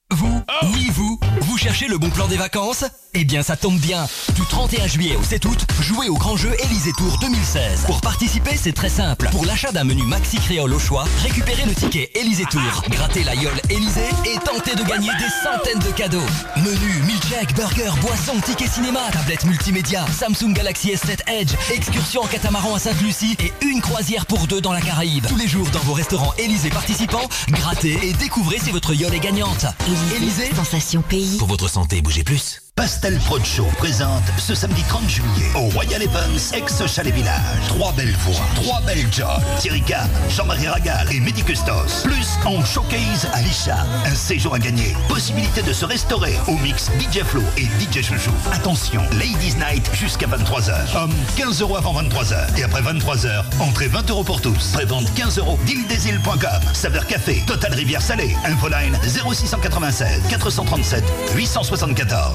Oui vous, vous cherchez le bon plan des vacances? Eh bien ça tombe bien. Du 31 juillet au 7 août, jouez au grand jeu Élysée Tour 2016. Pour participer, c'est très simple. Pour l'achat d'un menu Maxi Créole au choix, récupérez le ticket Élysée Tour, grattez la yole Élysée et tentez de gagner des centaines de cadeaux. Menu, milkshake, burger, boisson, ticket cinéma, tablette multimédia, Samsung Galaxy S7 Edge, excursion en catamaran à Sainte-Lucie et une croisière pour deux dans la Caraïbe. Tous les jours dans vos restaurants Élysée participants, grattez et découvrez si votre yole est gagnante. Élysée, sensation pays. Pour votre santé, bougez plus. Pastel Pro Show présente ce samedi 30 juillet au Royal Evans ex-Chalet Village. Trois belles voix, trois belles John, Thierry Jean-Marie Ragal et Mehdi Custos. Plus en showcase à l'Isha. Un séjour à gagner. Possibilité de se restaurer au mix DJ Flo et DJ Chouchou. Attention, Ladies Night jusqu'à 23h. Hommes, 15 euros avant 23h. Et après 23h, entrée 20 euros pour tous. Prévente 15 euros. Dealdesil.com. Saveur café. Total Rivière Salée. Infoline 0696 437 874.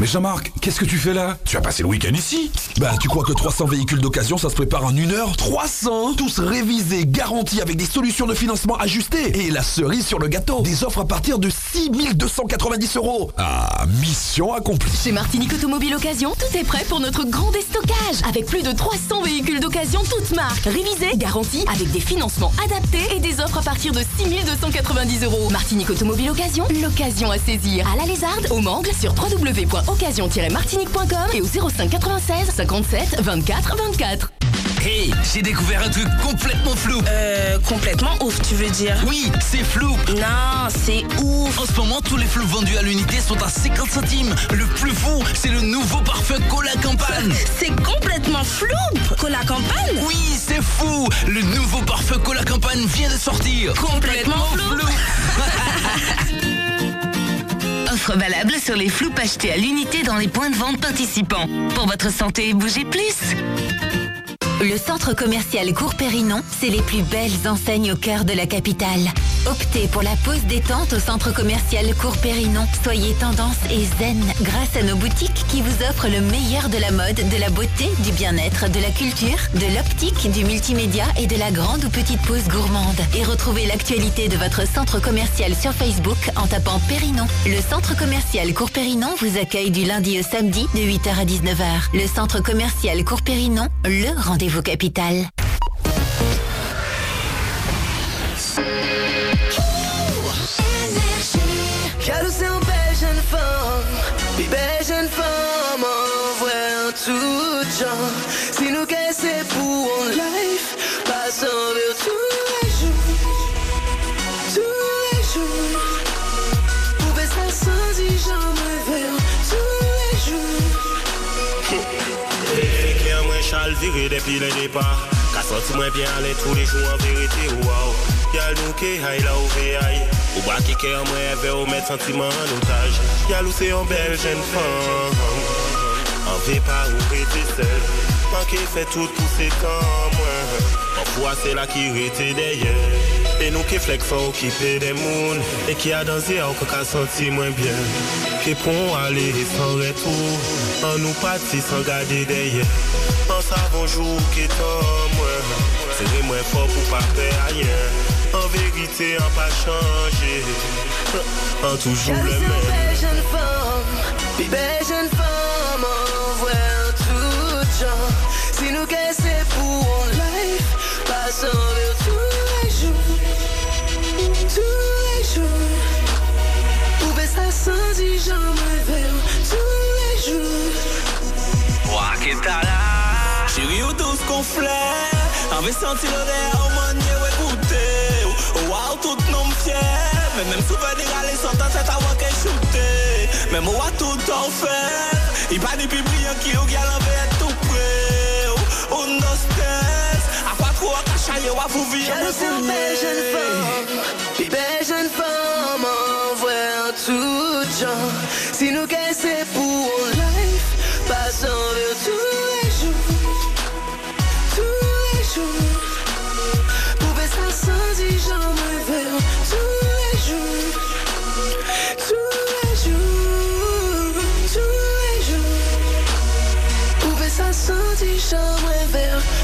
Mais Jean-Marc, qu'est-ce que tu fais là? Tu as passé le week-end ici? Bah, tu crois que 300 véhicules d'occasion, ça se prépare en une heure? 300 Tous révisés, garantis avec des solutions de financement ajustées. Et la cerise sur le gâteau, des offres à partir de 6290 euros. Ah, mission accomplie. Chez Martinique Automobile Occasion, tout est prêt pour notre grand déstockage. Avec plus de 300 véhicules d'occasion toutes marques, révisés, garantis, avec des financements adaptés et des offres à partir de 6290 euros. Martinique Automobile Occasion, l'occasion à saisir. À la Lézarde, au Mangle, sur www.occasion-martinique.com et au 05 96 57 24 24. Hey, j'ai découvert un truc complètement flou. Euh, complètement ouf, tu veux dire? Oui, c'est flou. Non, c'est ouf. En ce moment, tous les flous vendus à l'unité sont à 50 centimes. Le plus fou, c'est le nouveau parfum Cola Campagne. C'est complètement flou. Cola Campagne Oui, c'est fou. Le nouveau parfum Cola Campagne vient de sortir. Complètement flou. [laughs] Offre valable sur les floupes achetés à l'unité dans les points de vente participants. Pour votre santé, bougez plus. Le centre commercial Cours Périnon, c'est les plus belles enseignes au cœur de la capitale. Optez pour la pause détente au centre commercial Cours Périnon. Soyez tendance et zen grâce à nos boutiques qui vous offrent le meilleur de la mode, de la beauté, du bien-être, de la culture, de l'optique, du multimédia et de la grande ou petite pause gourmande. Et retrouvez l'actualité de votre centre commercial sur Facebook en tapant Périnon. Le centre commercial Cours Périnon vous accueille du lundi au samedi de 8h à 19h. Le centre commercial Cours Périnon, le rendez-vous capital. Viré depuis le départ. Qu'a sorti moi bien aller tous les jours en vérité wow. Y'a nous qui aille là où Ou bas qui cœur moi vers au mettre sentiment en otage. Y'a une belle jeune femme. En veille pas ou rester seul Pas qui fait tout pour ses temps moi. Parfois c'est là qui rete derrière Et nous qui flex faut occuper des mounes. Et qui a dansé à aucun senti moins bien. Qui pour aller sans retour. En nous parti sans garder derrière En savant jour qui est en moi C'est moins fort pour pas faire ailleurs En vérité en pas changer En toujours Jaloux le c'est une même belle jeune femme, puis belle jeune femme en vrai en tout genre. Si nous c'est pour en life, passons vers tous les jours, tous les jours. Pouvez ça sans y jamais vers tous les jours. Ouah, qu'est-ce que t'as là? Chérie, ou tout ce qu'on fait On veut sentir l'odeur, au manier, ou écouter Wow, tout qu'elle shooter Même ou à tout en fait. Il pas des brillant qui ou tout près Ou no stress À quoi trop à cachailler, ou à vous vivre Jaloux c'est une belle jeune femme, puis belle jeune femme en vrai en tout. Si nous c'est pour en life, tous Show with him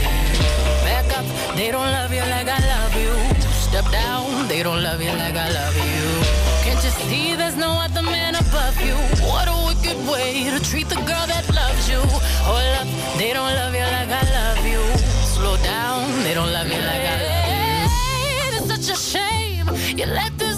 you. They don't love you like I love you. Step down, they don't love you like I love you. Can't you see there's no other man above you? What a wicked way to treat the girl that loves you. Hold up, they don't love you like I love you. Slow down, they don't love you like I love you. It's such a shame you let this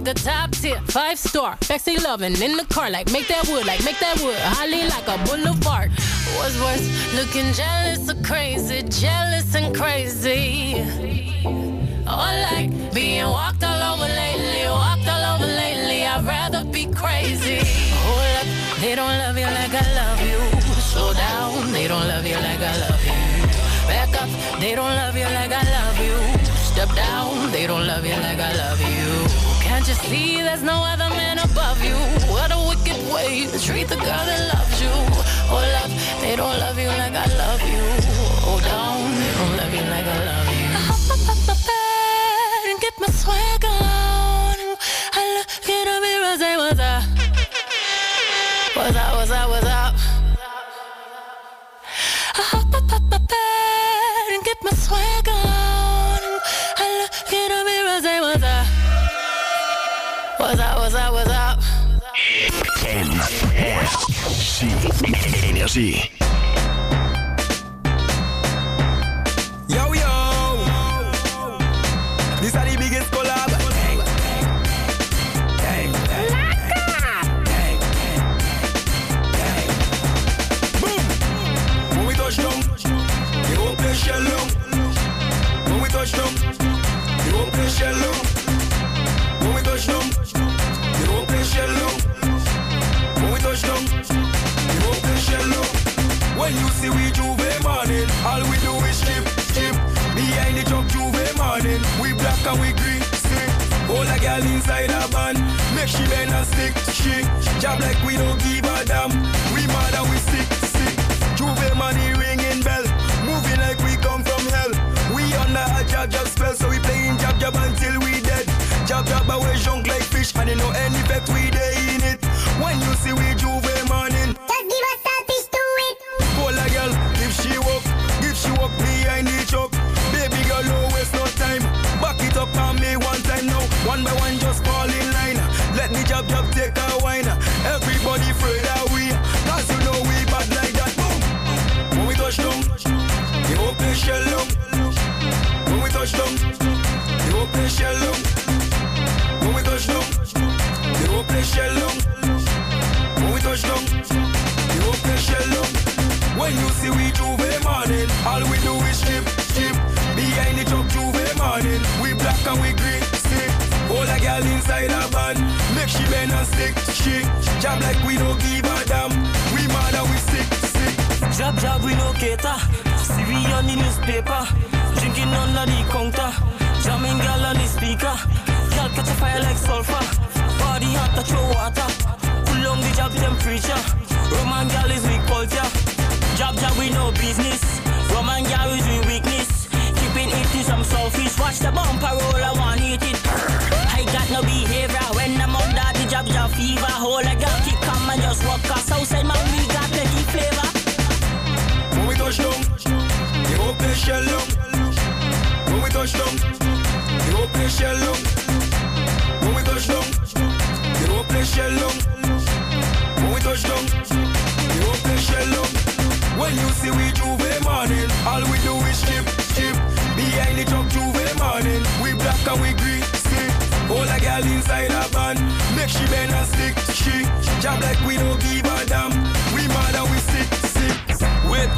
I the top tier, five star, sexy loving in the car, like make that wood, like make that wood, holly like a boulevard. What's worse, looking jealous or crazy, jealous and crazy. Or like being walked all over lately, walked all over lately. I'd rather be crazy. Oh, Hold up, they don't love you like I love you. Slow down, they don't love you like I love you. Back up, they don't love you like I love you. Step down, they don't love you like I love you. Can't you see there's no other man above you? What a wicked way to treat the girl that loves you. Oh, Hold up, they don't love you like I love you. Oh, Hold down, they don't love you like I love you. I hop up up my bed and get my swag on. I look in the mirror, say what's up. What's up, what's up, what's up? I hop up up my bed and get my swag on. What's up, what's up, what's up? Énergie. Morning, all we do is strip, strip. Behind the truck Juve morning, we black and we green, stick. All a girl inside a van, make she bend and stick, she. Job like we don't give a damn. We mad and we sick, sick. Juve money ringing bell, moving like we come from hell. We under a jab jab spell, so we playing jab jab until we dead. Jab jab away junk like fish, and you know any effect we day in it. When you see we Juve morning, just give us touch down, they won't play shell long. When we touch down, they won't play shell long. When we touch down, they won't play shell long. When you see we Juve morning, all we do is strip, strip. Behind the truck Juve morning, we black and we green, stick. All a girl inside a van, make she bend and stick, she. Jam like we don't give a damn. Jab jab we no cater. See we on the newspaper. Drinking under the counter. Jamming gal on the speaker. Gal catch a fire like sulfur. Body hot to throw water. Pull on the job temperature. Roman gal is weak culture. Jab jab we no business. Roman gal is we weakness. Keeping it to some selfish. Watch the bumper roll, I want eat it. I got no behavior when I'm under the jab jab fever. Hold a girl, kick come and just walk us outside, man. Touch down, the whole place shell down. When we touch down, the whole place shell down. When we touch down, the whole place shell down. When we touch down, the whole place shell down. When you see we Juve morning, all we do is chip, chip. Behind the truck Juve morning, we black and we green, stick. All a girl inside a van, make she bend and stick. She job like we don't give a damn. We mad and we sick, sick. Wait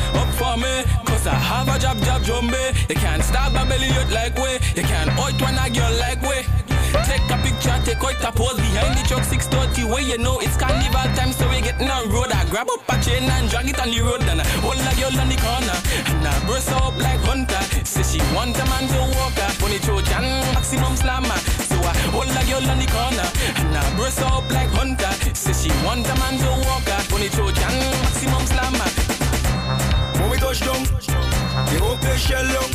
for me, cause I have a job, job, jumbe. You can't stop a belly out like way. You can't out one a girl like way. Take a picture, take out a pose behind the truck 630 where you know it's carnival time, so we getting on road. I grab up a chain and drag it on the road, and I hold a girl on the corner. And I burst up like Hunter. Say she want a man to walk her. When it Trojan, maximum slammer. So I hold a girl on the corner. And I burst up like Hunter. Say she want a man to walk her. When it Trojan, maximum slammer. Touch down, the whole place shell down.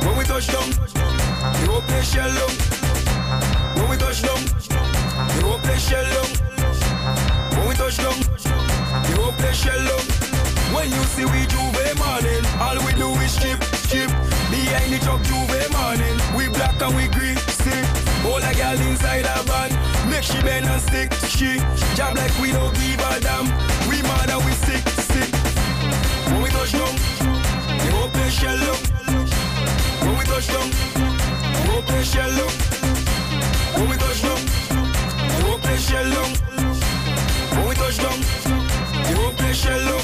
When we touch down, the whole place shell down. When we touch down, the whole place shell down. When we touch down, the whole place shell down. When you see we Juve morning, all we do is chip, chip. Behind the truck Juve morning, we black and we green, stick. All a girl inside a van, make she bend and stick. She job like we don't give a damn. We mad and we sick. Touch down, the whole place shell down. When we touch down, the whole place shell down. When we touch down, the whole place shell down. When we touch down, the whole place shell down.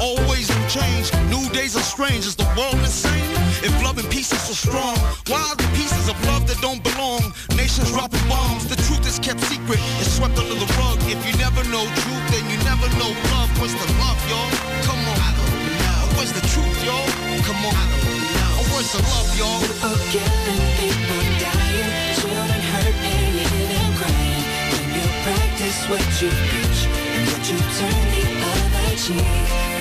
Always new. New days are strange. Is the world insane? And peace is so strong, why are the pieces of love that don't belong? Nations dropping bombs. The truth is kept secret. It's swept under the rug. If you never know truth, then you never know love. What's the love, y'all? Come on. I don't know. Where's the truth, y'all? Come on. I don't know. Where's the love, y'all? Killing, people dying, children hurt and crying. When you practice what you preach and what you turn the other cheek.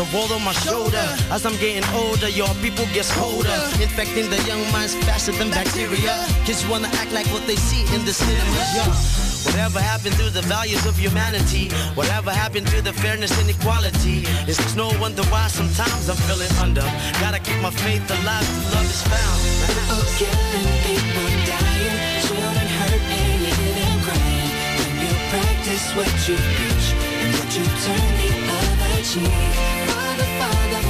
The world on my shoulder. As I'm getting older, your people gets colder. Infecting the young minds faster than bacteria. Kids wanna act like what they see in the cinema. Yeah. Whatever happened to the values of humanity? Whatever happened to the fairness and equality? It's no wonder why sometimes I'm feeling under. Gotta keep my faith alive love is found. People dying, children hurt you hear them crying. When you practice what you preach and what you turn the other cheek the Father.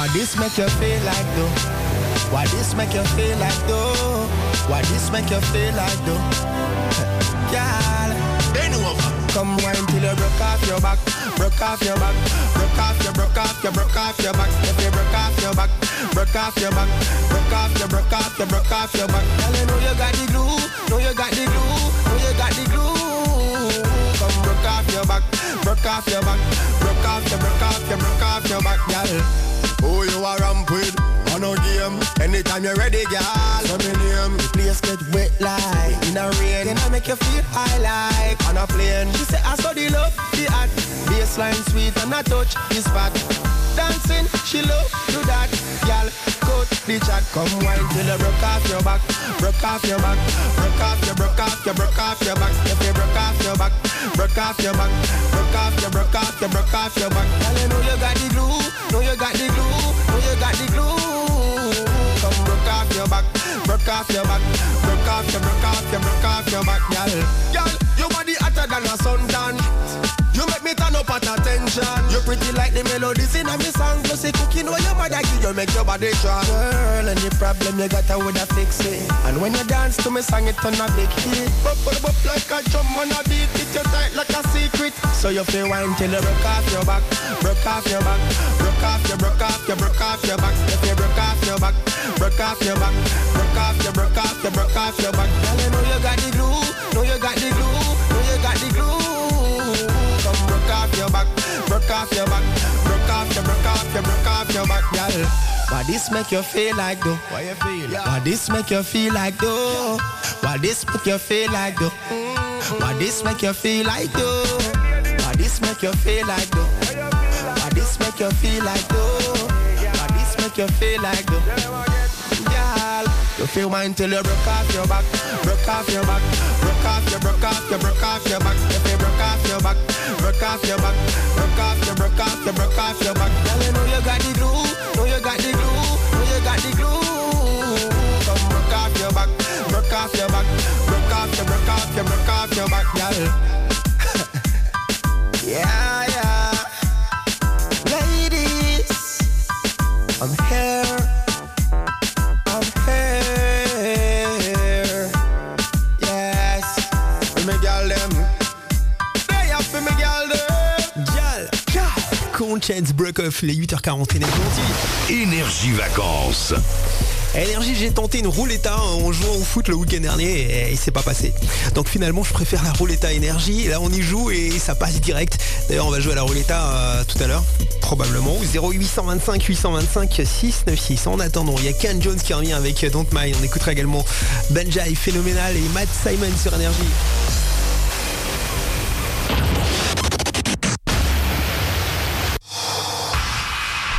Why this make you feel like though? Why this make you feel like though? Why this make you feel like though? Girl, bend over. Come wine till you broke off your back, broke off your back, broke off your, broke off your, broke off your back. If you broke off your back, broke off your back, broke off your, broke off your, broke off your back. Girl, you know you got the glue, know you got the glue, know you got the glue. Come broke off your back, broke off your back, broke off your, broke off your, broke off your back, girl. Who you are ramp with? On a game. Anytime you're ready, girl. Let me name. The place get wet like in a rain. Then I make you feel high like on a plane. She say I saw the love, the hot. Baseline sweet and I touch the spot. Dancing, she love do that. Girl, cut the chat. Come wine till you broke off your back. Broke off your back. Broke off your, broke off your, broke off your back. If you broke off your back, broke off your back. Broke off your, broke off your, broke off your back. Girl, you know you got the glue. Know you got the glue. Know you got the glue. Come broke off your back. Broke off your back. Broke off your, broke off your, broke off your back, girl. Girl, your body hotter than a suntan. You make me turn up at attention. You're pretty like the melodies in a me song. Plus the cooking where your mother give you make your body strong. Girl, any problem you got, I woulda fix it. And when you dance to me song, it turn a big hit. Bop, bop, bop like a drum on a beat. It you tight like a secret. So you feel wine till you broke off your back, broke off your back, broke off your, broke off your, broke off your back. If you broke off your back, broke off your back, broke off your, broke off your, broke off your back. Girl, you know you got the glue, know you got the glue, know you got the glue. Off your back, broke off your, broke off your, broke off your back, girl. Why this make you feel like though? Why you feel? Why this make you feel like though? Why this make you feel like though? Why this make you feel like though? Why this make you feel like though? Why this make you feel like though? Why this make you feel like though? You feel mine till you broke off your back, broke off your back, broke off your, broke off your, broke off your back. If you broke off your back, broke off your back, broke off your, broke off your, broke off your back. Girl, you know you got the glue, know you got the glue, know you got the glue. Come broke off your back, broke off your back, broke off your, broke off your, broke off your back, girl. [laughs] yeah. Conscience Break Off, les 8h40 énergie. Énergie vacances. Énergie, j'ai tenté une rouletta en jouant au foot le week-end dernier et c'est pas passé. Donc finalement, je préfère la rouletta énergie. Là, on y joue et ça passe direct. D'ailleurs, on va jouer à la rouletta euh, tout à l'heure, probablement. 0825 825 696. En attendant, il y a Ken Jones qui revient avec Don't Mind. On écoutera également Benjai Phénoménal et Matt Simon sur énergie.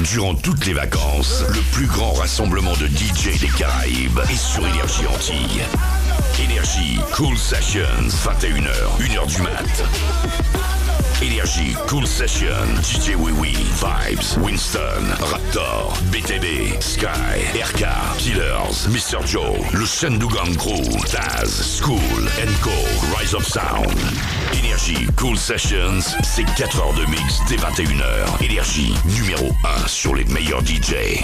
Durant toutes les vacances, le plus grand rassemblement de DJ des Caraïbes est sur Énergie Antilles. Énergie Cool Sessions, 21h, 1h du mat. Énergie Cool Session, DJ Wiwi, Vibes, Winston, Raptor, BTB, Sky, RK, Killers, Mr. Joe, le Shandugan Crew, Taz, School, Co, Rise of Sound. Énergie Cool Sessions, c'est 4 heures de mix dès 21h. Énergie numéro 1 sur les meilleurs DJ.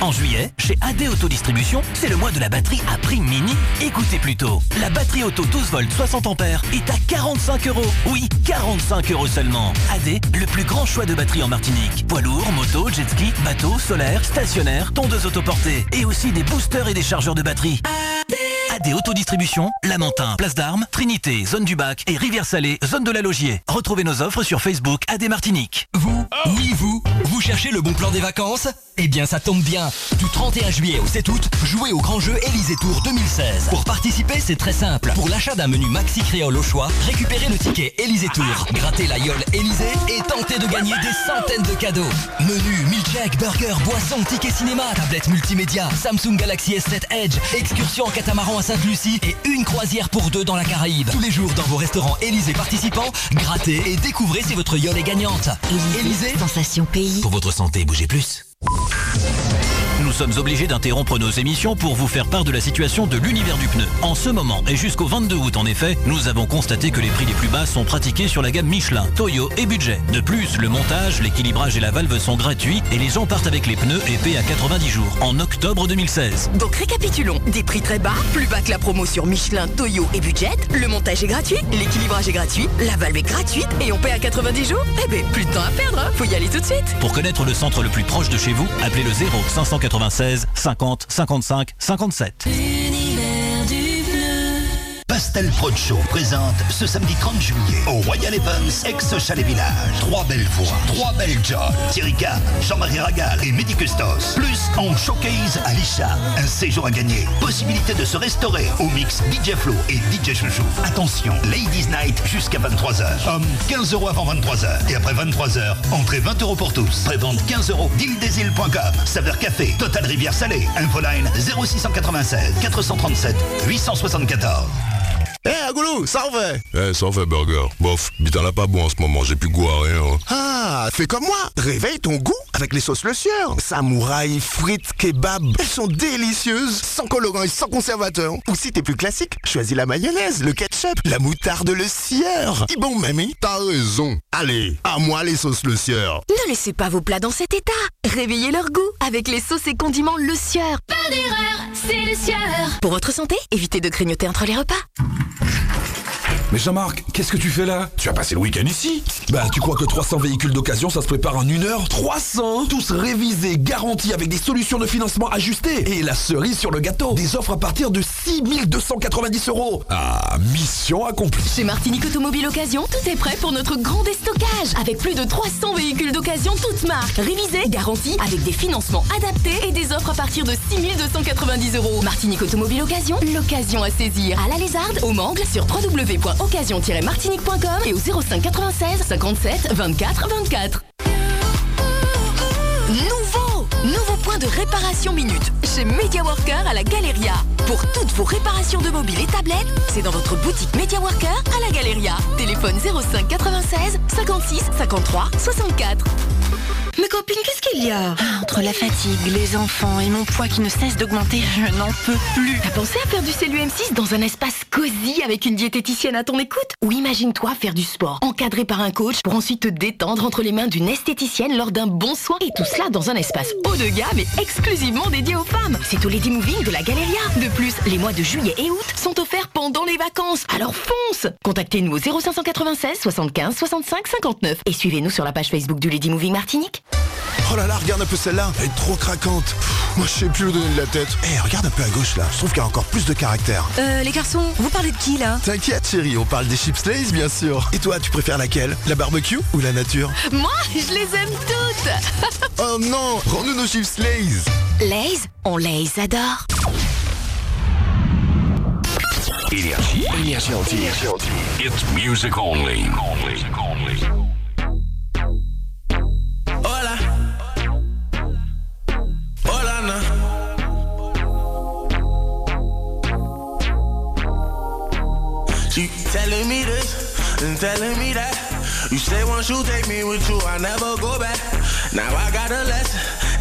En juillet, chez AD Autodistribution, c'est le mois de la batterie à prix mini. Écoutez plutôt, la batterie auto 12 volts 60 ampères est à 45 euros. Oui, 45 euros seulement. AD, le plus grand choix de batterie en Martinique. Poids lourd, moto, jet ski, bateau, solaire, stationnaire, tondeuse autoportée et aussi des boosters et des chargeurs de batterie. AD, des autodistributions, Lamentin, Place d'Armes, Trinité, Zone du Bac et Rivière-Salée, Zone de la Logier. Retrouvez nos offres sur Facebook AD Martinique. Vous, oui vous, vous cherchez le bon plan des vacances? Eh bien ça tombe bien. Du 31 juillet au 7 août, jouez au grand jeu Élysée Tour 2016. Pour participer, c'est très simple. Pour l'achat d'un menu Maxi Créole au choix, récupérez le ticket Élysée Tour, grattez la yole Élysée et tentez de gagner des centaines de cadeaux. Menu, milkshake, burger, boisson, ticket cinéma, tablette multimédia, Samsung Galaxy S7 Edge, excursion en catamaran à Sainte-Lucie et une croisière pour deux dans la Caraïbe. Tous les jours dans vos restaurants Élysée participants, grattez et découvrez si votre yole est gagnante. Élysée, sensation pays. Pour votre santé, bougez plus. Nous sommes obligés d'interrompre nos émissions pour vous faire part de la situation de l'univers du pneu. En ce moment et jusqu'au 22 août en effet, nous avons constaté que les prix les plus bas sont pratiqués sur la gamme Michelin, Toyo et Budget. De plus, le montage, l'équilibrage et la valve sont gratuits et les gens partent avec les pneus épais à 90 jours en octobre 2016. Donc récapitulons, des prix très bas, plus bas que la promo sur Michelin, Toyo et Budget, le montage est gratuit, l'équilibrage est gratuit, la valve est gratuite et on paie à 90 jours Eh ben plus de temps à perdre, hein. faut y aller tout de suite Pour connaître le centre le plus proche de chez vous, appelez le 0 596 50 55 57. Pastel Pro Show présente ce samedi 30 juillet au Royal Evans ex-Chalet Village. Trois belles voix, trois belles John, Thierry Kahn, Jean-Marie Ragal et Mehdi Custos. Plus en showcase à l'Isha. Un séjour à gagner. Possibilité de se restaurer au mix DJ Flo et DJ Chouchou. Attention, Ladies Night jusqu'à 23h. Hommes, 15 euros avant 23h. Et après 23h, entrée 20 euros pour tous. Prévente 15 euros. Dealdesil.com. Saveur Café. Total Rivière Salée. Infoline 0696 437 874. Eh, Agoulou, ça en fait? Eh, ça en fait burger. Bof, bitin là pas bon en ce moment, j'ai plus goût à rien. hein. Ah, fais comme moi Réveille ton goût avec les sauces Le Sieur Samouraï, frites, kebab, elles sont délicieuses, sans colorant et sans conservateur. Ou si t'es plus classique, choisis la mayonnaise, le ketchup, la moutarde Le Sieur. Et bon, mamie, t'as raison. Allez, à moi les sauces Le Sieur. Ne laissez pas vos plats dans cet état Réveillez leur goût avec les sauces et condiments Le Sieur Pas d'erreur, c'est le sieur. Pour votre santé, évitez de grignoter entre les repas. Mais Jean-Marc, qu'est-ce que tu fais là? Tu as passé le week-end ici? Bah, tu crois que 300 véhicules d'occasion, ça se prépare en une heure? 300 Tous révisés, garantis avec des solutions de financement ajustées. Et la cerise sur le gâteau, des offres à partir de 6290 euros. Ah, mission accomplie. Chez Martinique Automobile Occasion, tout est prêt pour notre grand déstockage. Avec plus de 300 véhicules d'occasion toutes marques, révisés, garantis, avec des financements adaptés et des offres à partir de 6290 euros. Martinique Automobile Occasion, l'occasion à saisir. À la Lézarde, au Mangle, sur www.occasion-martinique.com et au 05 96 57 24 24. Nouveau Nouveau point de réparation minute chez Media Worker à la Galeria. Pour toutes vos réparations de mobiles et tablettes, c'est dans votre boutique Media Worker à la Galeria. Téléphone 05 96 56 53 64. Mais copine, qu'est-ce qu'il y a? Ah, Entre la fatigue, les enfants et mon poids qui ne cesse d'augmenter, je n'en peux plus. T'as pensé à faire du CLUM6 dans un espace cosy avec une diététicienne à ton écoute? Ou imagine-toi faire du sport, encadré par un coach pour ensuite te détendre entre les mains d'une esthéticienne lors d'un bon soin. Et tout cela dans un espace haut de gamme et exclusivement dédié aux femmes. C'est au Lady Moving de la Galeria. De plus, les mois de juillet et août sont offerts pendant les vacances. Alors fonce Contactez-nous au 0596 75 65 59 et suivez-nous sur la page Facebook du Lady Moving Martinique. Oh là là, regarde un peu celle-là, elle est trop craquante. Pff, Moi, je sais plus où donner de la tête. Eh, regarde un peu à gauche là, je trouve qu'elle a encore plus de caractère. Euh, les garçons, vous parlez de qui là? T'inquiète chérie, on parle des chips Lays bien sûr. Et toi, tu préfères laquelle? La barbecue ou la nature? Moi, je les aime toutes Oh non, rends-nous nos chips Lays Lays, on les adore. Énergie. Énergie anti. It's music only. Hola. Hola, na. She telling me this and telling me that. You say once you take me with you, I never go back. Now I got a lesson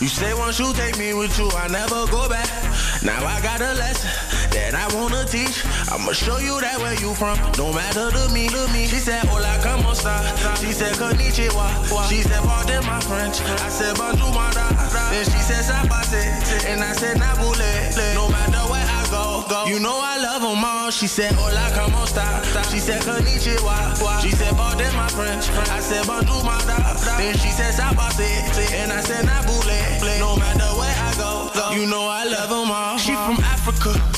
You say once you take me with you, I never go back. Now I got a lesson that I wanna teach. I'ma show you that where you from. No matter to me, to me. She said, Hola, como esta? She said, Konnichiwa. She said, pardon my French. I said, Bonjour, my. Then she said, Sabase. And I said, Nabule. No matter where I go. You know I love them all. She said, Hola, como esta? She said, Konnichiwa. She said, pardon my French. I said, Bonjour, my da. Then she said, Sabase. And I said, Nabule. No matter where I go, go. You know I love them all. She from Africa.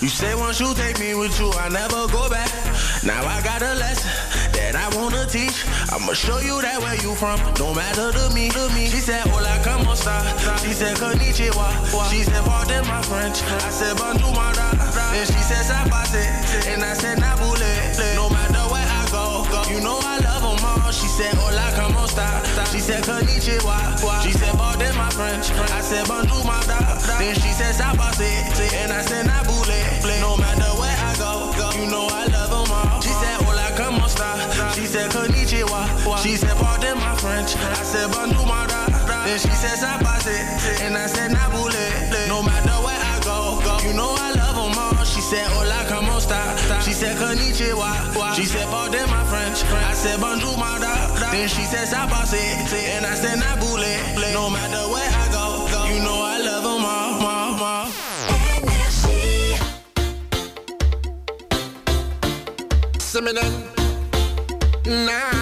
You say once you take me with you, I never go back. Now I got a lesson that I wanna teach. I'ma show you that where you from. No matter to me, to me. She said, Hola, como esta? She said, Konnichiwa. She said, pardon my French. I said, Bonjour, my da. Then she said, Sabase. And I said, Nabule. No matter where I go, go. You know I love them all. She said, Hola, como esta? She said, Konnichiwa. She said, pardon my French. I said, Bonjour, my da. Then she said, Sabase. And I said, Nabule. Said, Konnichiwa. She said, pardon my French. I said, Bonjour, my da. Then she said, Sabase. And I said, Nabule. No matter where I go, go. You know I love them all. She said, Hola, como esta? She said, Konnichiwa. She said, pardon my French. I said, Bonjour, my da. Then she said, Sabase. And I said, Nabule. No matter where I go, go. You know I love them all, all, all. Similar. now.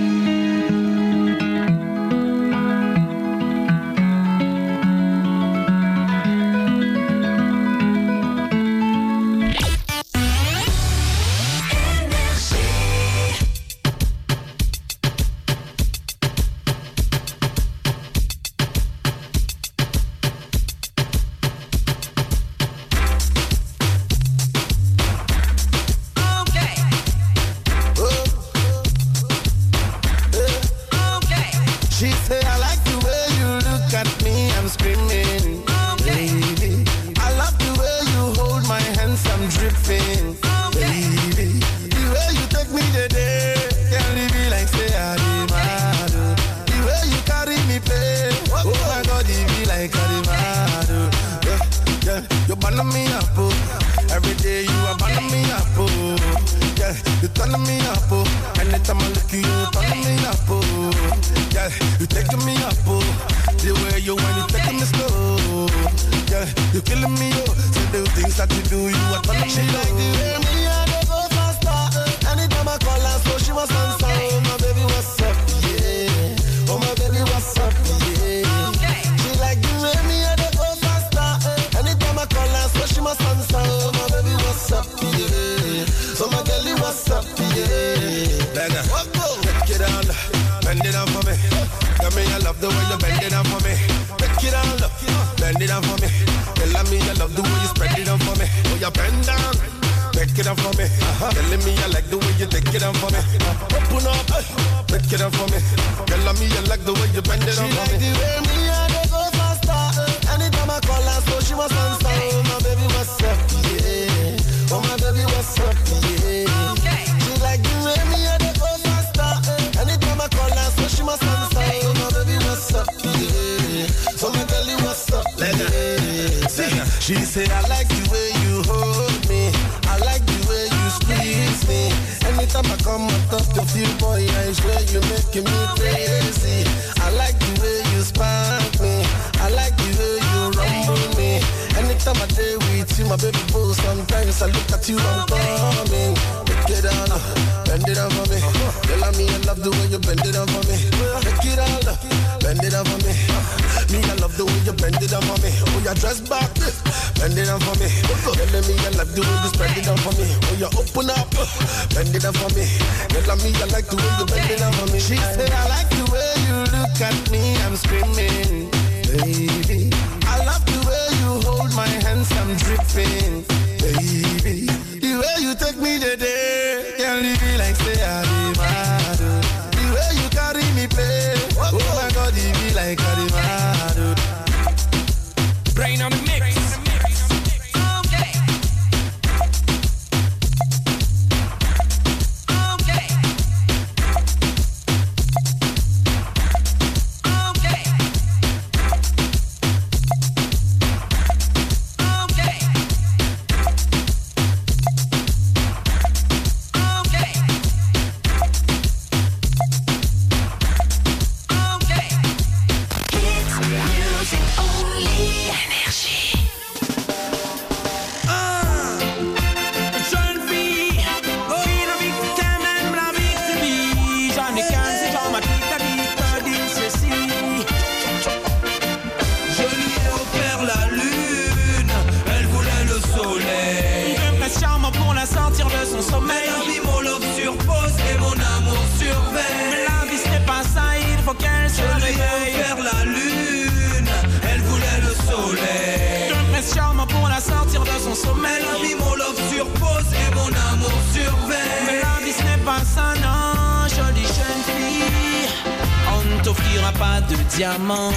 diamant.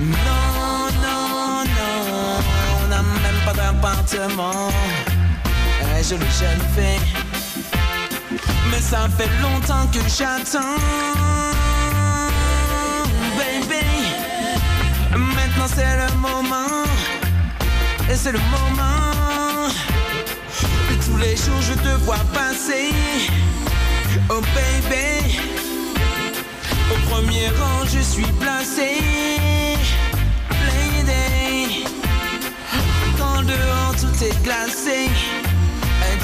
Non, non, non, on n'a même pas d'appartement. Je le jeune fille, mais ça fait longtemps que j'attends. Baby, maintenant c'est le moment. Et c'est le moment. Et tous les jours je te vois passer. Oh baby. Au premier rang, je suis placé. Lady. Quand dehors tout est glacé,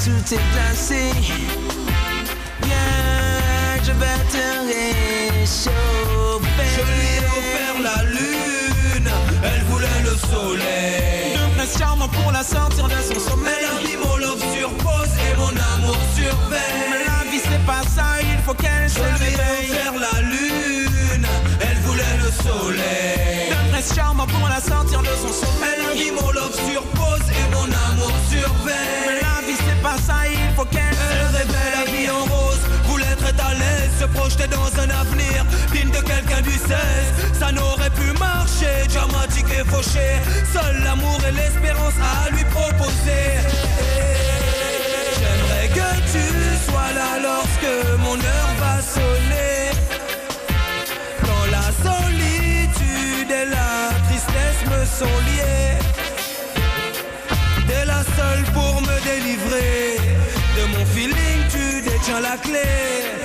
tout est glacé. Viens, je vais te réchauffer. Je lui ai offert la lune, elle voulait le soleil. Devenez charmant pour la sorte Seul l'amour et l'espérance à lui proposer. J'aimerais que tu sois là lorsque mon heure va sonner. Quand la solitude et la tristesse me sont liées. T'es la seule pour me délivrer. De mon feeling tu détiens la clé.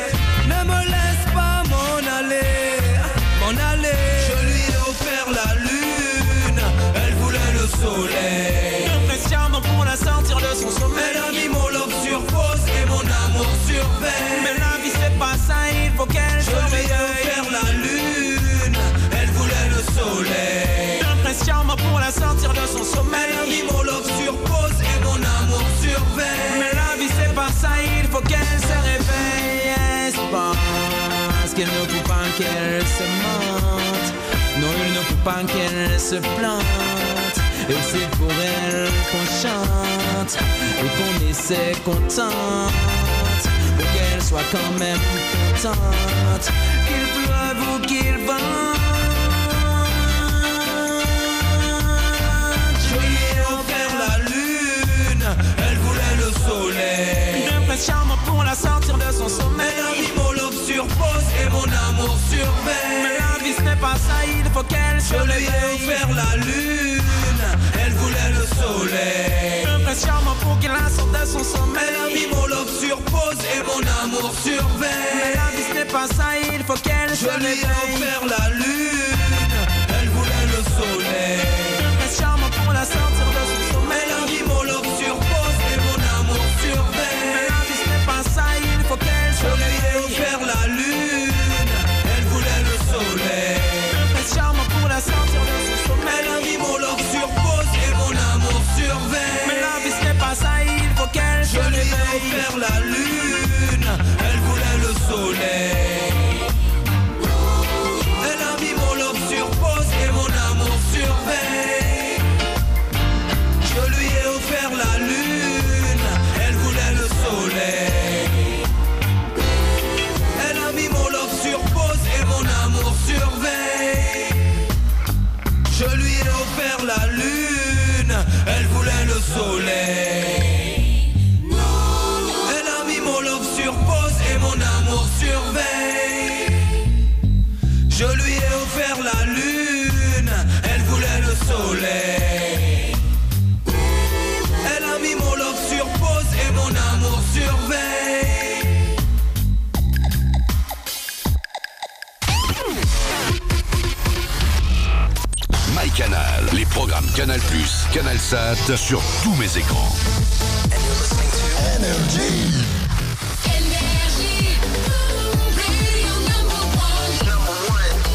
pas qu'elle se plante. Et c'est pour elle qu'on chante et qu'on essaie contente pour qu'elle soit quand même contente. Qu'il pleuve ou qu'il vente, je lui la lune, elle voulait le soleil. Il me charme pour la sortir de son sommeil et mon amour surveille. Mais la vie ce n'est pas ça, il faut qu'elle se Je lui ai offert la lune, elle voulait le soleil. Un peu pour qu'il la sorte son sommeil. Elle a mis mon love sur pause et mon amour surveille. Mais la vie ce n'est pas ça, il faut qu'elle se Je lui ai offert la lune. Sur tous mes écrans.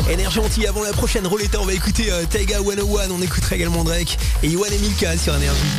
Énergie anti avant la prochaine rouletta, on va écouter euh, Taiga 101, on écoutera également Drake et Iwan et Milka sur Énergie.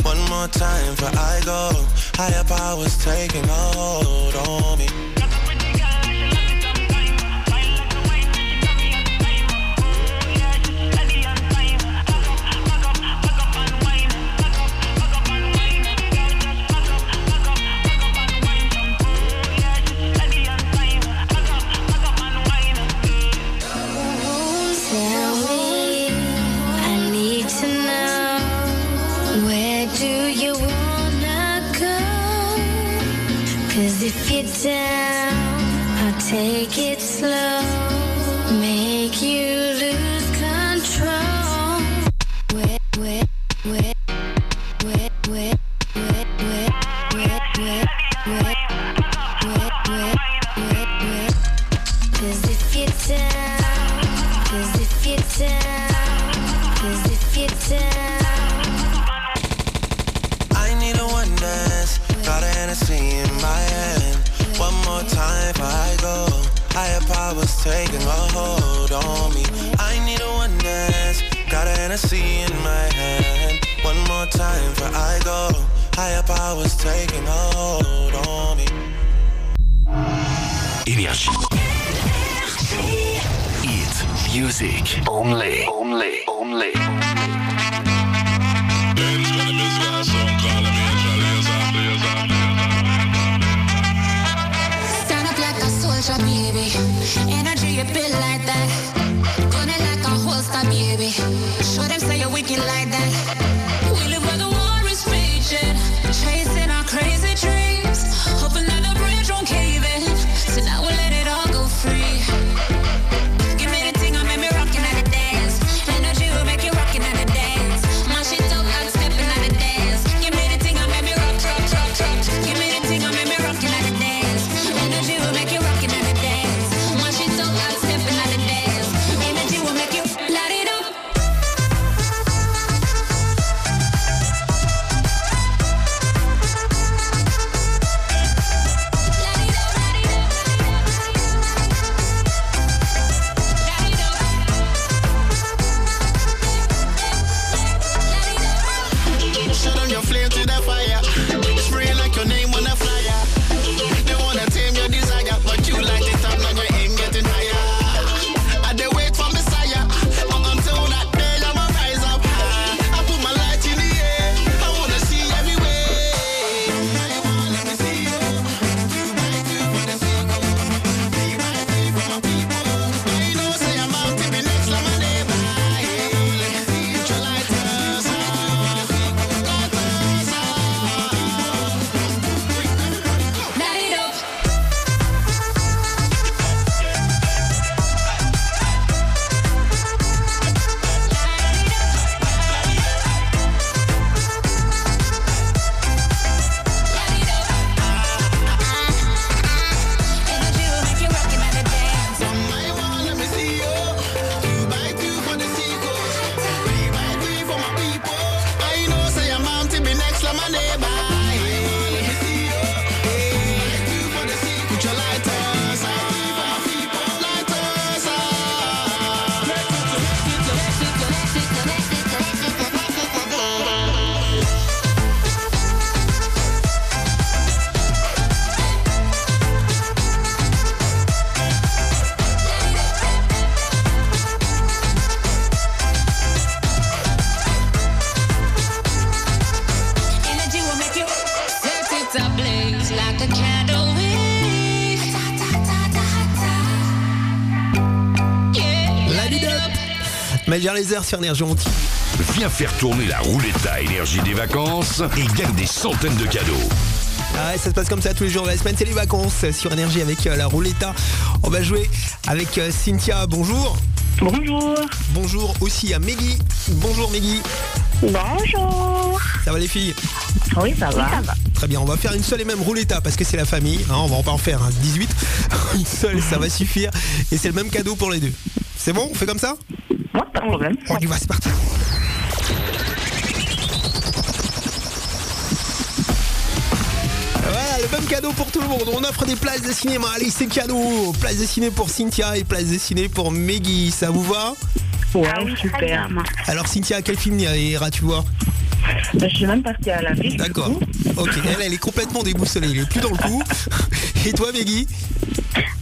More time before I go. Higher powers taking hold on me. Only. Major Laser sur Énergie Antilles. Viens faire tourner la roulette à énergie des vacances et gagne des centaines de cadeaux. Ah ouais, ça se passe comme ça tous les jours de la semaine, c'est les vacances sur Énergie avec euh, la rouletta. On va jouer avec euh, Cynthia, bonjour. Bonjour. Bonjour aussi à Meggy. Bonjour Meggy. Bonjour. Ça va les filles? Oui, ça va. Très bien, on va faire une seule et même rouletta parce que c'est la famille. hein, on va pas en faire hein, 18. [laughs] une seule, ça va suffire. Et c'est le même cadeau pour les deux. C'est bon? On fait comme ça? Problème. On y va, c'est parti. Voilà, le même cadeau pour tout le monde. On offre des places de cinéma. Allez, c'est cadeau. Places de ciné pour Cynthia et places de ciné pour Meggy. Ça vous va Ouais, super. Alors, Cynthia, quel film iras-tu voir Je suis même partie à la ville. D'accord. Ok, elle, elle est complètement déboussolée. Elle est plus dans le coup. Et toi, Meggy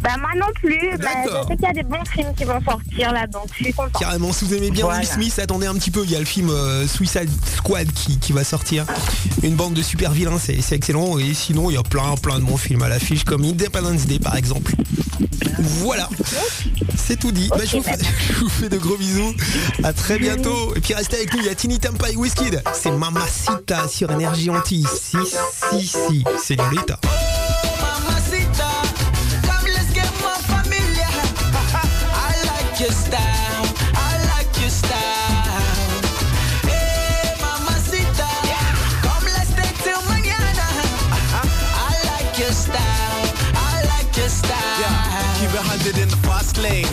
Bah moi non plus, bah, D'accord. je sais qu'il y a des bons films qui vont sortir là, donc je suis contente. Carrément, si vous aimez bien Voilà. Will Smith, attendez un petit peu. Il y a le film euh, Suicide Squad qui, qui va sortir. Une bande de super vilains, c'est c'est excellent. Et sinon, il y a plein, plein de bons films à l'affiche, comme Independence Day par exemple. Voilà, c'est tout dit. Bah, je, vous fais, [laughs] je vous fais de gros bisous. À très bientôt. Et puis restez avec nous. Il y a Tini Tampa et Wizkid. C'est Mamacita sur Énergie Anti. Si, si, si. C'est Lolita.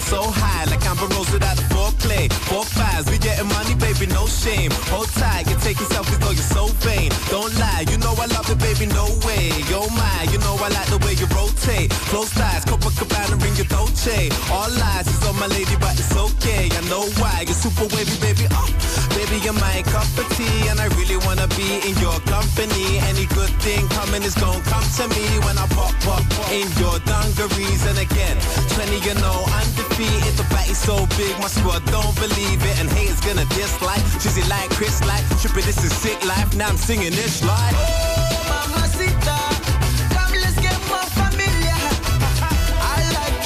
So high like Amber Rose without the foreplay. Four fives, we getting money, baby, no shame. Hold tight, you're taking selfies though you're so vain. Don't lie, you know I love it, baby, no way. Yo my, I like the way you rotate. Close ties, Copacabana, ring your Dolce. All lies is on my lady, but it's okay. I know why, you're super wavy, baby. Oh, baby, you're my cup of tea, and I really wanna be in your company. Any good thing coming is gonna come to me when I pop up in your dungarees. And again, 20, you know, undefeated. The body's so big, my squad don't believe it. And haters gonna dislike. It like Chris, like tripping, this is sick life. Now I'm singing this like. Oh, mamacita,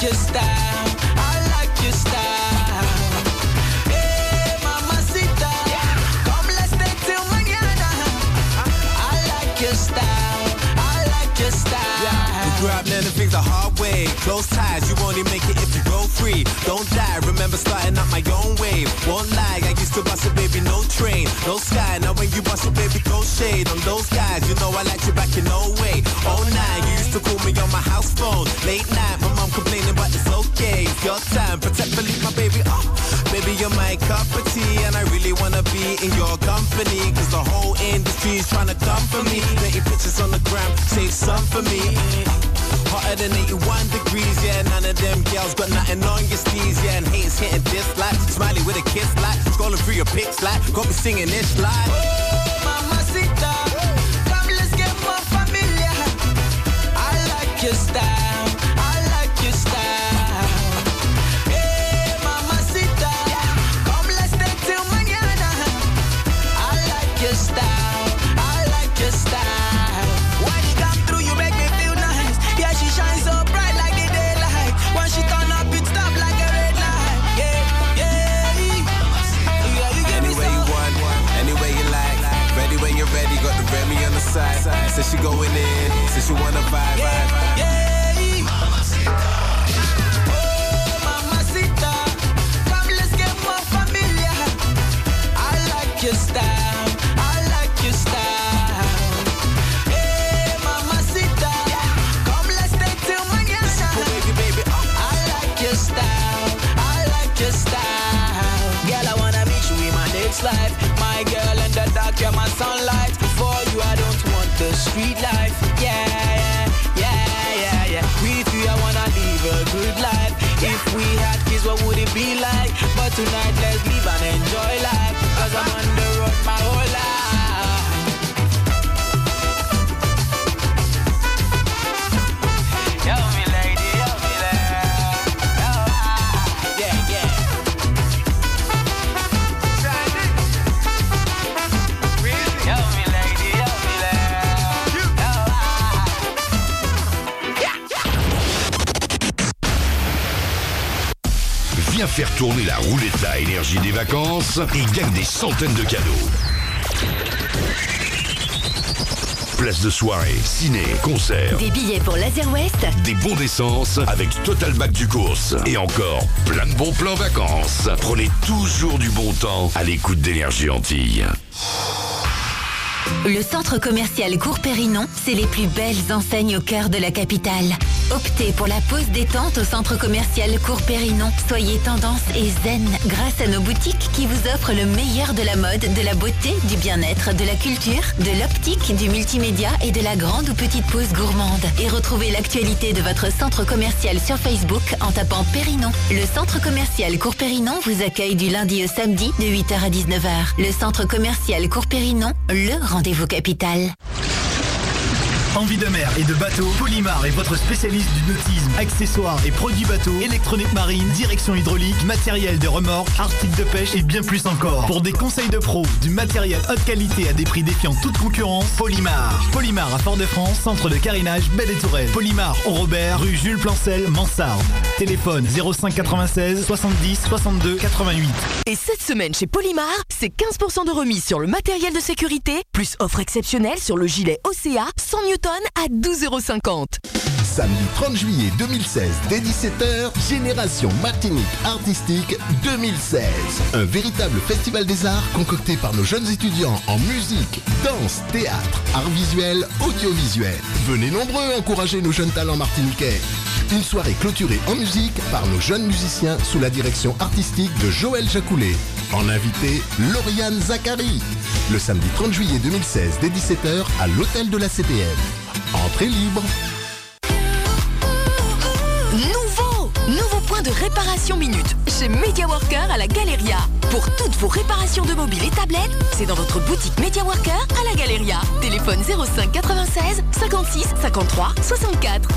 your style, I like your style. Hey, mamacita, come let's stay till mañana. I like your style, I like your style. Yeah, we grew up learning things the hard way. Close ties, you only make it if you go free. Don't die, remember starting up my own wave. Won't lie, I used to bust it, baby, no train, no sky. Now when you bust it, baby, throw shade on those guys. You know I like you back in no way. Oh nine, you used to call me on my house phone. Late night, your time, protect, believe my baby. Oh, baby, you're my cup of tea, and I really wanna be in your company. Cause the whole industry's trying to come for me. 30 pictures on the gram, save some for me. Hotter than 81 degrees, yeah. None of them girls got nothing on your sleeves, yeah. And haters hitting this like smiley with a kiss like scrolling through your pics like got me singing this like. Mamacita, come let's get. I like your style, side. Says she going in, says she wanna vibe. Oh, mamacita, come let's get more familiar. I like your style, I like your style. Hey, mamacita, come let's stay till mañana. baby, baby, uh. I like your style, I like your style. Girl, I wanna meet you in my next life. My girl in the dark, you're my sunlight. The street life. Yeah, yeah, yeah, yeah, yeah. With you, I wanna live a good life. If we had kids, what would it be like? But tonight, let's live and enjoy life. Viens faire tourner la roulette à énergie des vacances et gagne des centaines de cadeaux. Place de soirée, ciné, concert, Des billets pour Laser West des bons d'essence avec Total Back du course et encore plein de bons plans vacances. Prenez toujours du bon temps à l'écoute d'énergie Antilles. Le centre commercial Cours Périnon, c'est les plus belles enseignes au cœur de la capitale. Optez pour la pause détente au centre commercial Cours Périnon. Soyez tendance et zen grâce à nos boutiques qui vous offrent le meilleur de la mode, de la beauté, du bien-être, de la culture, de l'optique, du multimédia et de la grande ou petite pause gourmande. Et retrouvez l'actualité de votre centre commercial sur Facebook en tapant Périnon. Le centre commercial Cours Périnon vous accueille du lundi au samedi de 8h à 19h. Le centre commercial Cours Périnon, le rendez-vous capital. Envie de mer et de bateau, Polymar est votre spécialiste du nautisme. Accessoires et produits bateaux, électronique marine, direction hydraulique, matériel de remorque, articles de pêche et bien plus encore. Pour des conseils de pro, du matériel haute qualité à des prix défiant toute concurrence, Polymar. Polymar à Fort-de-France, centre de carénage, Belle et Tourelle. Polymar au Robert, rue Jules Plancel, Mansarde. Téléphone 05 96 70 62 88. Et cette semaine chez Polymar, c'est 15% de remise sur le matériel de sécurité, plus offre exceptionnelle sur le gilet OCA 100 À 12,50€. Samedi 30 juillet 2016, dès 17h, Génération Martinique Artistique 2016. Un véritable festival des arts concocté par nos jeunes étudiants en musique, danse, théâtre, arts visuels, audiovisuel. Venez nombreux encourager nos jeunes talents martiniquais. Une soirée clôturée en musique par nos jeunes musiciens sous la direction artistique de Joël Jacoulet. En invité, Lauriane Zachary. Le samedi 30 juillet 2016, dès 17h, à l'hôtel de la CTM. Entrée libre. Nouveau Nouveau point de réparation minute chez MediaWorker à la Galeria. Pour toutes vos réparations de mobiles et tablettes, c'est dans votre boutique MediaWorker à la Galeria. Téléphone 05 96 56 53 64.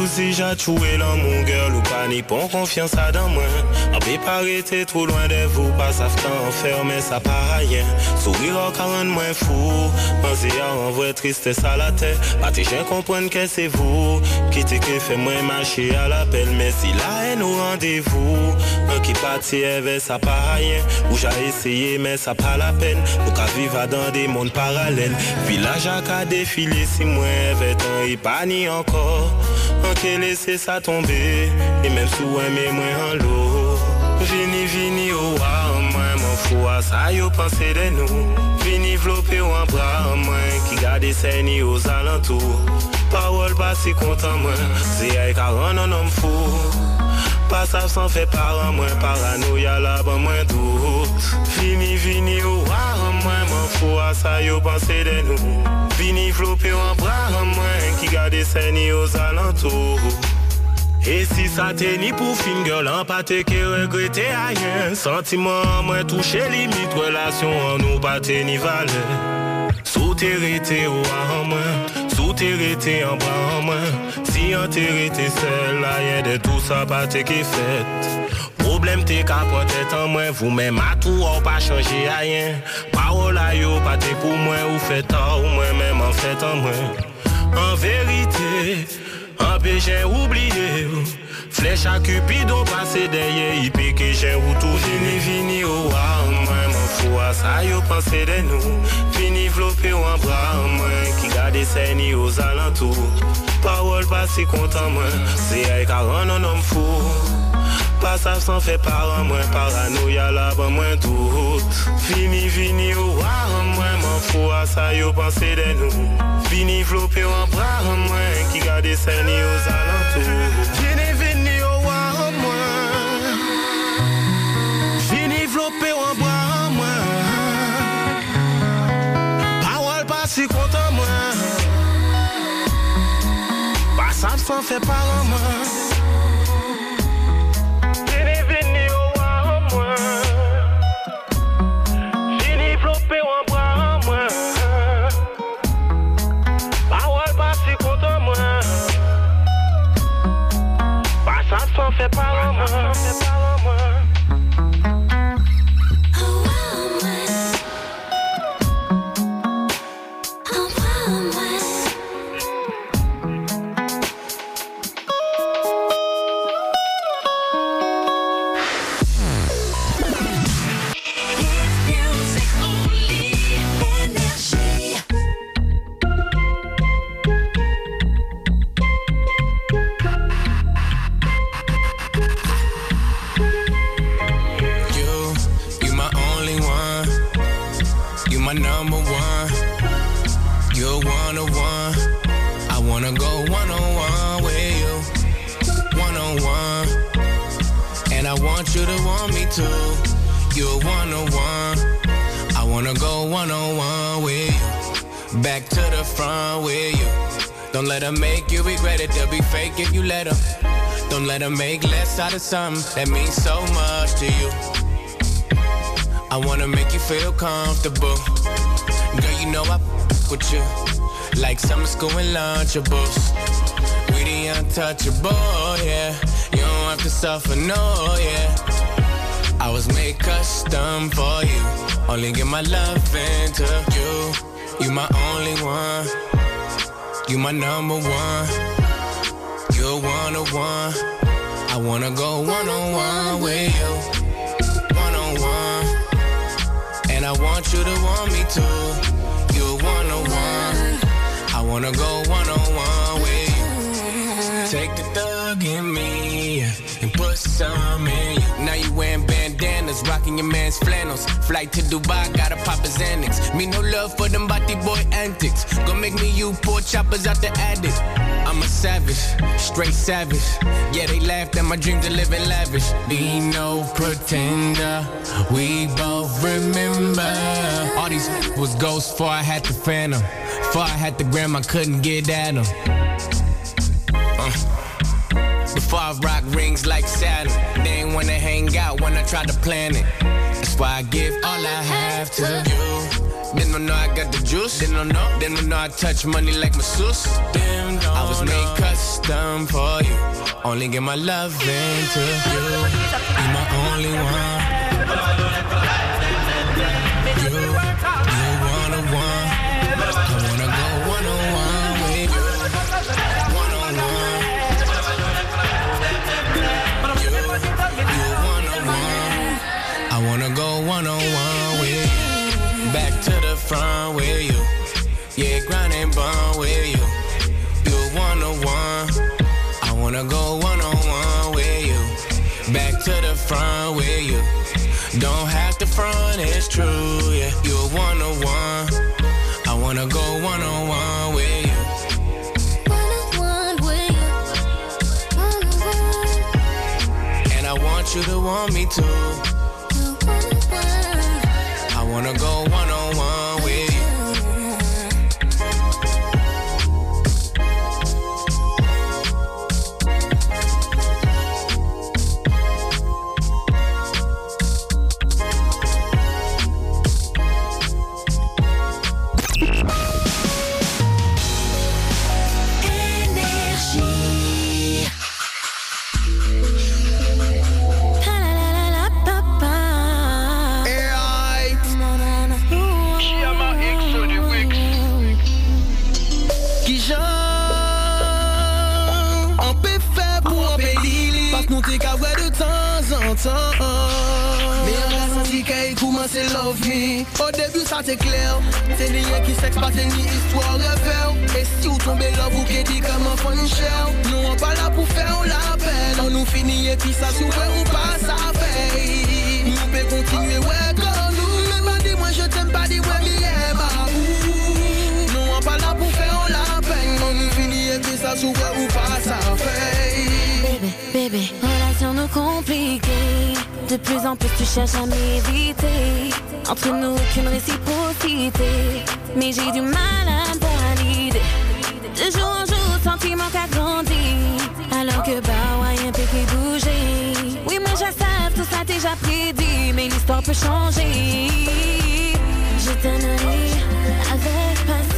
Jalousie, j'ai tué mon girl ni pon confiance à dans moi. En peut pas arrêter trop loin de vous, pas faire, mais ça pas rien. Sourire au rendre moins fou, pensez à en vrai tristesse à la tête. Pas tes gens comprennent que c'est vous, qui t'es que fait moins marcher à l'appel, mais si la haine au rendez-vous, un qui parti avec ça pas rien. Ou j'ai essayé, mais ça pas la peine. Ou qu'à vivre dans des mondes parallèles. Village à qu'à défiler, si moi, un il pas ni encore. On peut laisser ça tomber même sous un mais moins en l'eau Vini, vini, ah, moi, m'en fous à ça, yo, pensez de nous. Vini, vlopé, ou un bras, moi, qui garde des scènes aux alentours. Parole pas si content, moi, c'est avec un non, homme fou. Pas ça sans fait par un, moi, paranoïa, là, ben, moins doute. Vini, vini, ah, moi, m'en fous à ça, yo, pensez de nous. Vini, vlopé, ou un bras, moi, qui garde des scènes aux et si ça t'est ni pour fin girl, en pâté qui regretter rien Sentiment, moi touché limite, relation en nous pas ni valeur. Sous t'hérité ou en moi, sous t'hérité en bas en moi. Si en t'hérité seul, là y'a de tout ça pas qui fait. Problème t'es qu'à tête en moi, vous-même à tout, ou pas changer rien. Parole à yo, pas t'es pour moi, ou fait tort, ou moi-même en fait en moi. En vérité un peu j'ai oublié. Flèche à Cupidon passé derrière pique que j'ai ou tout Vini vini oh ah Moi m'en fous à ça yo pensé de nous. Vini vlopé ou un bras Moi qui garde scènes aux alentours Parole pas si content moi C'est avec un non homme fou. Pas ça sans fait par un moins paranoïa là bas moins doute. Vini vini ou ah moi m'en fous ça yo pensé de nous Vini vlopé en bras moins qui garde scènes aux alentours Vini vini ou ah moi Vini vlopé en bras moi Parole pas si content moi. Pas ça sans fait par un moins the problem. Too. You're one on one. I wanna go one on one with you. Back to the front with you. Don't let her make you regret it. They'll be fake if you let them. Don't let her make less out of something that means so much to you. I wanna make you feel comfortable. Girl, you know I f- with you. Like summer school and lunchables. We the untouchable, yeah. You don't have to suffer, no, yeah. I was made custom for you. Only give my love into you. You my only one. You my number one. You're one on one. I wanna go one on one with you. One on one. And I want you to want me too. You're one on one. I wanna go one on one with you. Take the thug in me and put some in you. Now you wearing bandanas, rocking your man's flannels. Flight to Dubai, gotta pop his Xanax. Me no love for them body boy antics. Gonna make me you poor choppers out the attic. I'm a savage, straight savage. Yeah, they laughed at my dream to live in lavish. Be no pretender, we both remember. All these was ghosts before I had the phantom. Before I had the gram, I couldn't get at them. Before I rock rings like Saturn, they ain't wanna hang out when I try to plan it. That's why I give all I have to you. They don't know I got the juice. They don't know. They don't know I touch money like masseuse. Them don't I was made custom for you. Only give my love into you. You my only one. Front with you. Yeah, grind and bond with you. You one on one. I wanna go one on one with you. Back to the front with you. Don't have to front, it's true. Yeah, you one on one. I wanna go one on one with you. And I want you to want me too. Temps en temps Mais on a senti qu'elle commence à love me. Au début ça c'est clair. C'est rien qui s'expasse ni histoire de faire. Et si vous tombez là vous qui dit comme un fun cher Nous on pas là pour faire la peine On nous finit et puis ça s'ouvre ou pas ça fait. Nous peut continuer ouais comme nous. Mais pas dis moi je t'aime pas dis moi mais aime Nous on pas là pour faire la peine On nous finit et puis ça s'ouvre ou pas ça fait Bébé, relation nous compliquée. De plus en plus tu cherches à m'éviter. Entre nous aucune réciprocité. Mais j'ai du mal à valider. De jour en jour, sentiment grandi. Alors que bah ouais, un peu qui bouger. Oui, moi je tout ça déjà prédit. Mais l'histoire peut changer. Je t'aimerai avec passion.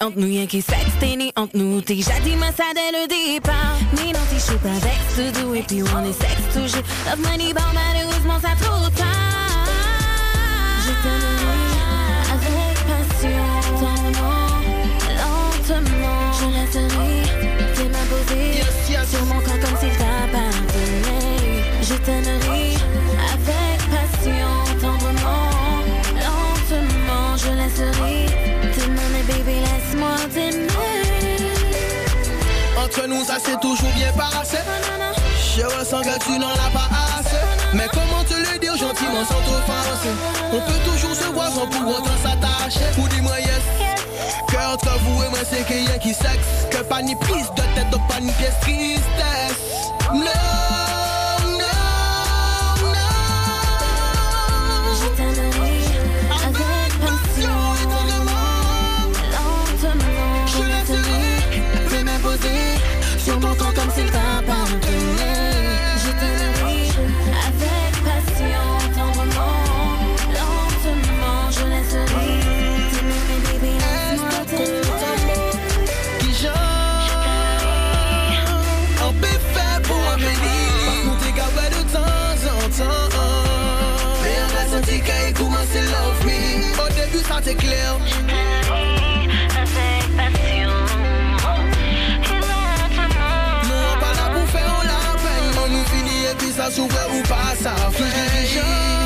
entre nous, y'a qui sextini entre nous. T'es jadis ma ça dès le départ. Mais non, t'es chez pas vexe doux et puis on est sexe toujours. Love money, bon, malheureusement, ça trop tard. Je avec passion. Lentement. T'es ma posée sur mon corps comme s'il t'appartenait. Je t'aimerais ça c'est toujours bien passé Je ressens que tu n'en as pas assez. Mais comment te le dire gentiment sans t'offenser? On peut toujours se voir sans pour autant s'attacher. Ou dis-moi yes. Que entre vous et moi c'est qu'il y a qui sexe Que pas ni prise de tête, donc pas ni pièce tristesse No still love me. Au début, ça t'est clair. Non, pas là pour faire, on la peine. On nous finit et puis ça s'ouvre ou pas, ça fait.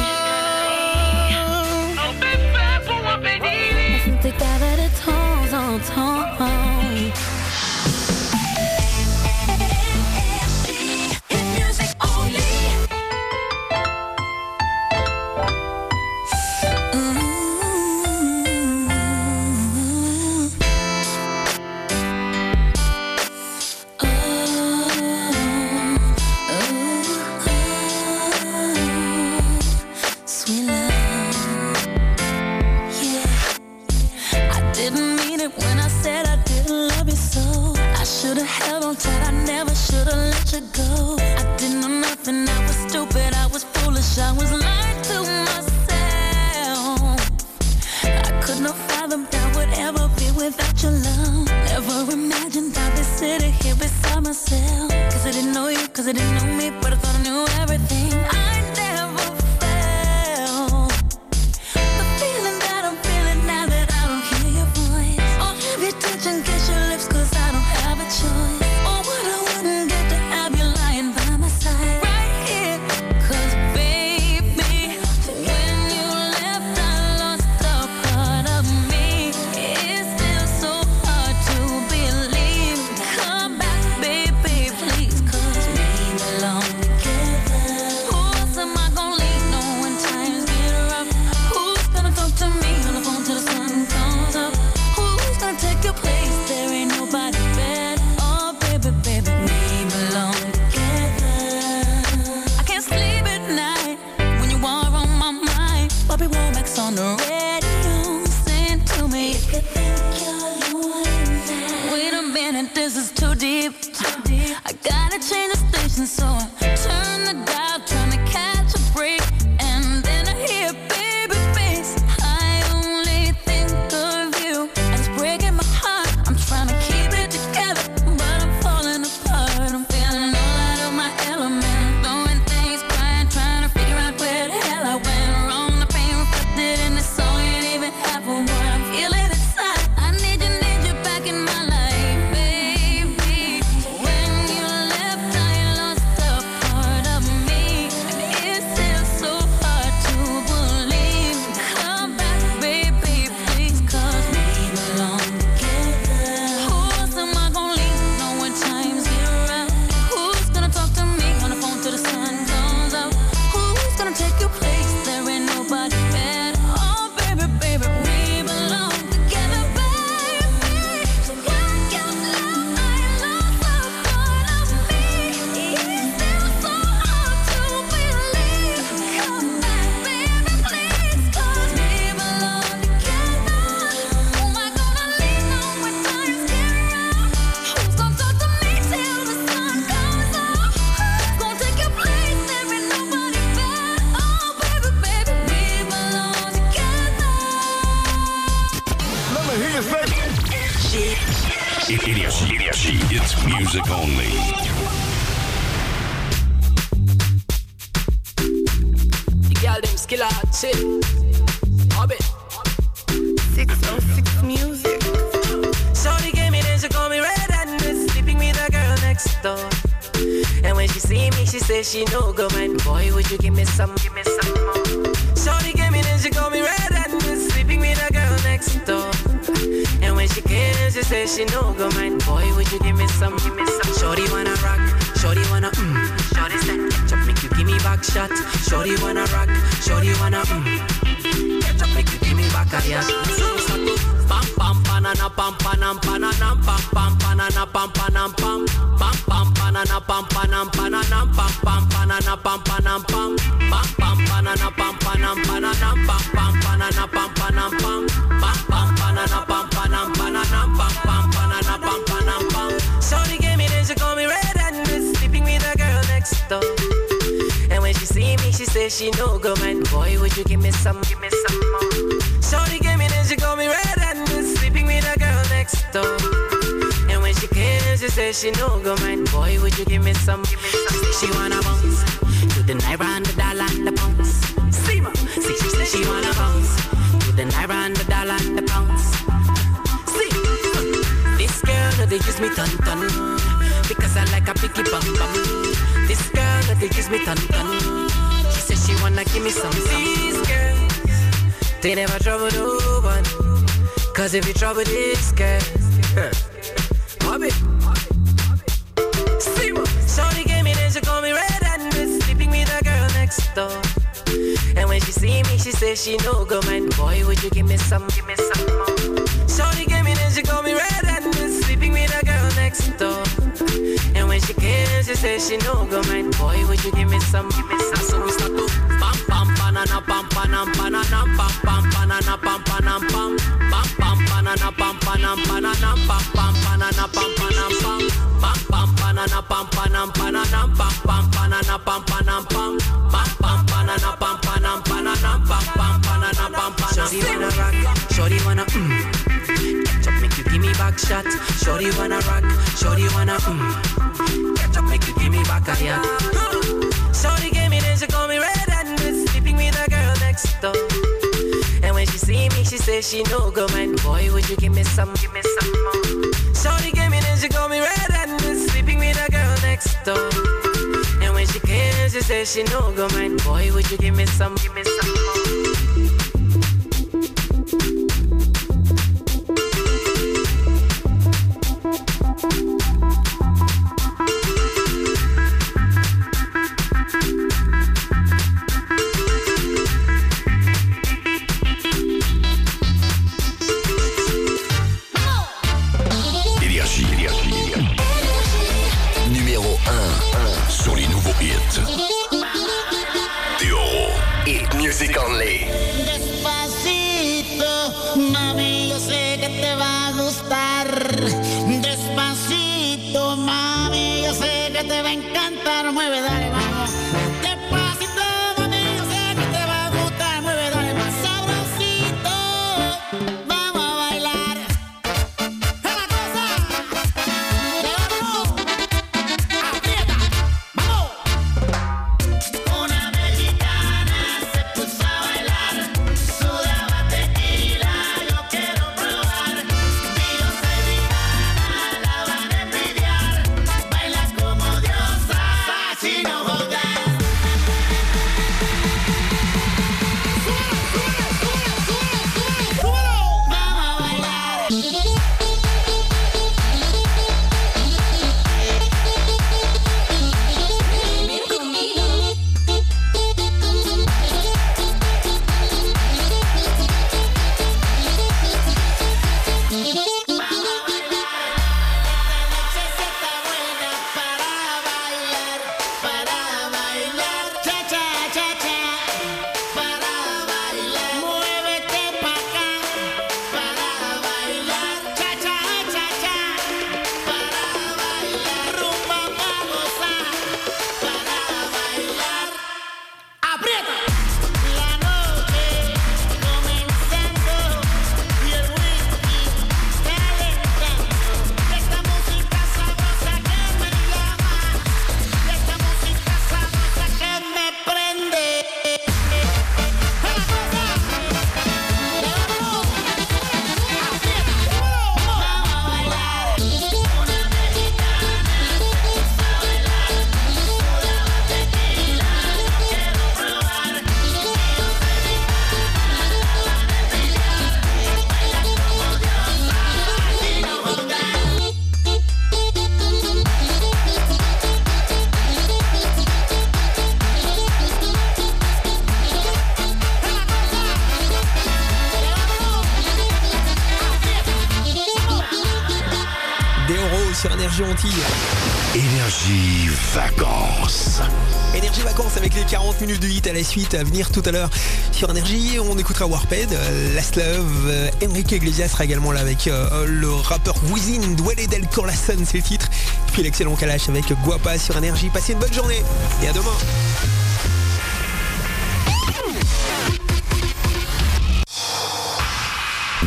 Hit à venir tout à l'heure sur Énergie. On écoutera Warped, euh, Last Love, euh, Enrique Iglesias sera également là avec euh, le rappeur Wisin, Dwelle del Corlason, c'est le titre. Puis l'excellent Kalash avec Guapa sur Énergie. Passez une bonne journée et à demain.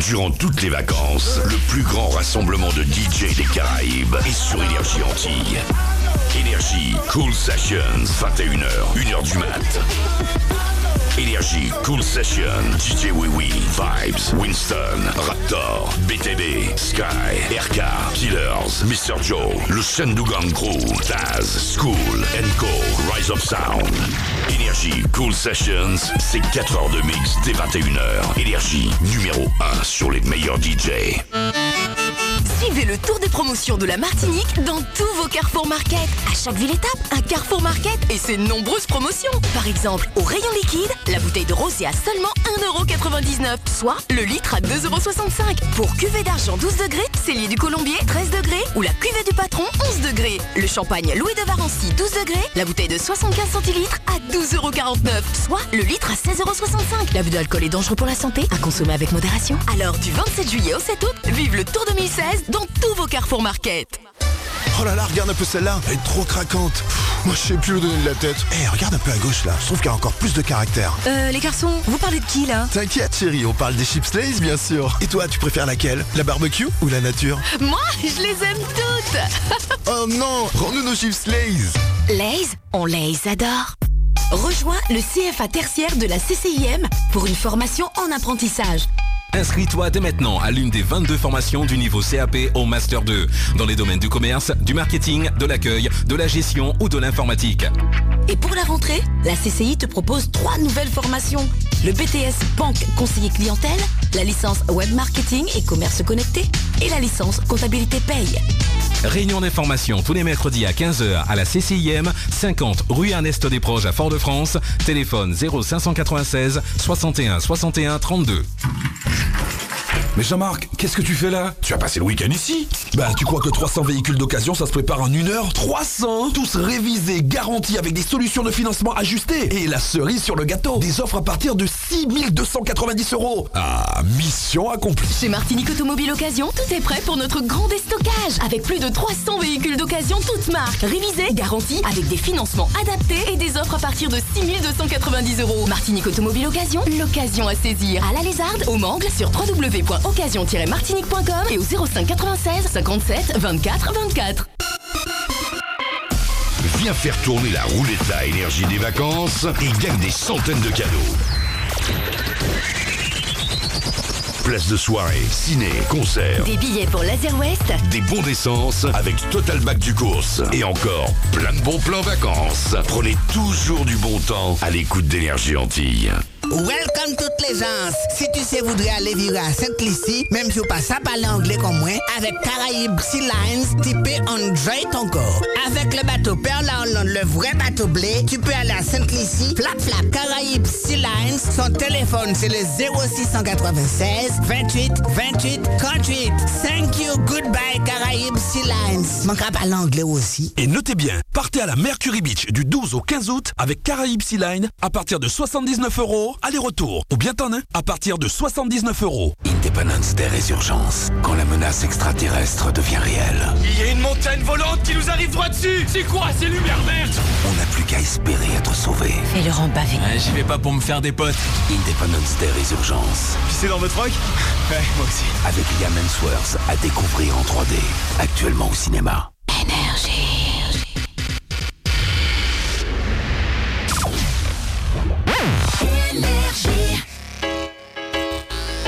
Durant toutes les vacances, le plus grand rassemblement de DJ des Caraïbes est sur Énergie Antilles. Énergie Cool Sessions, 21h, 1h du mat. Énergie Cool Session, DJ Wiwi, Vibes, Winston, Raptor, BTB, Sky, RK, Killers, Mr. Joe, le Shendugan Crew, Taz, School, Co, Rise of Sound. Énergie Cool Sessions, c'est 4 heures de mix dès 21h. Énergie numéro 1 sur les meilleurs DJ. Le tour des promotions de la Martinique dans tous vos Carrefour Market. À chaque ville-étape, un Carrefour Market et ses nombreuses promotions. Par exemple, au rayon liquide, la bouteille de rosé à seulement 1,99€, soit le litre à 2,65€. Pour cuvée d'argent 12 degrés, cellier du Colombier 13 degrés ou la cuvée du patron 11 degrés. Le champagne Louis de Varency 12 degrés, la bouteille de 75 centilitres à 12,49€, soit le litre à 16,65€. L'abus d'alcool est dangereux pour la santé, à consommer avec modération. Alors du 27 juillet au 7 août, vive le Tour 2016 dans tous vos Carrefour Market. Oh là là, regarde un peu celle-là. Elle est trop craquante. Pff, Moi, je sais plus où donner de la tête. Eh, regarde un peu à gauche là. Je trouve qu'il y a encore plus de caractère. Euh, les garçons, vous parlez de qui là? T'inquiète, chérie, on parle des chips Lays, bien sûr. Et toi, tu préfères laquelle? La barbecue ou la nature? Moi, je les aime toutes [laughs] Oh non Rends-nous nos chips Lays Lays, on les adore. Rejoins le CFA tertiaire de la CCIM pour une formation en apprentissage. Inscris-toi dès maintenant à l'une des 22 formations du niveau CAP au Master 2 dans les domaines du commerce, du marketing, de l'accueil, de la gestion ou de l'informatique. Et pour la rentrée, la CCI te propose trois nouvelles formations. Le BTS Banque Conseiller Clientèle, la licence Web Marketing et Commerce Connecté et la licence Comptabilité Paye. Réunion d'information tous les mercredis à 15h à la CCIM, 50 rue Ernest Desproges à Fort-de-France, téléphone 0596 61 61 32. Mais Jean-Marc, qu'est-ce que tu fais là? Tu as passé le week-end ici? Bah, tu crois que 300 véhicules d'occasion, ça se prépare en une heure? 300 Tous révisés, garantis avec des solutions de financement ajustées. Et la cerise sur le gâteau, des offres à partir de 6290 euros. Ah, mission accomplie. Chez Martinique Automobile Occasion, tout est prêt pour notre grand déstockage. Avec plus de 300 véhicules d'occasion toutes marques, révisés, garantis, avec des financements adaptés et des offres à partir de 6290 euros. Martinique Automobile Occasion, l'occasion à saisir. À la Lézarde, au Mangle, sur www.occasion-martinique.com et au 05 96 57 24 24. Viens faire tourner la roulette à énergie des vacances et gagne des centaines de cadeaux. Place de soirée, ciné, concert, Des billets pour Laser West, des bons d'essence avec Total Back du course et encore plein de bons plans vacances. Prenez toujours du bon temps à l'écoute d'énergie Antilles. Welcome toutes les gens. Si tu sais voudrais aller vivre à Sainte-Lucie, même si tu pas ça parler anglais comme moi, avec Caraïbes Sea Lines, enjoy ton corps. Avec le bateau Pearl Island, le vrai bateau blé, tu peux aller à Sainte-Lucie, flap flap. Caraïbes Sea Lines, son téléphone c'est le 0696 28 28 38. Thank you, goodbye Caraïbes Sea Lines. Manquera pas l'anglais aussi. Et notez bien, partez à la Mercury Beach du 12 au 15 août avec Caraïbes Sea Line à partir de 79 euros aller-retour. Ou bien t'en as à partir de 79 euros. Independence Day Résurgence, quand la menace extraterrestre devient réelle. Il y a une montagne volante qui nous arrive droit dessus C'est quoi ces lumières vertes? On n'a plus qu'à espérer être sauvé. Et le rend bavé. J'y vais pas pour me faire des potes. Independence Day Résurgence. C'est dans votre rock? Ouais, moi aussi. Avec Liam Hemsworth à découvrir en 3D. Actuellement au cinéma. Hey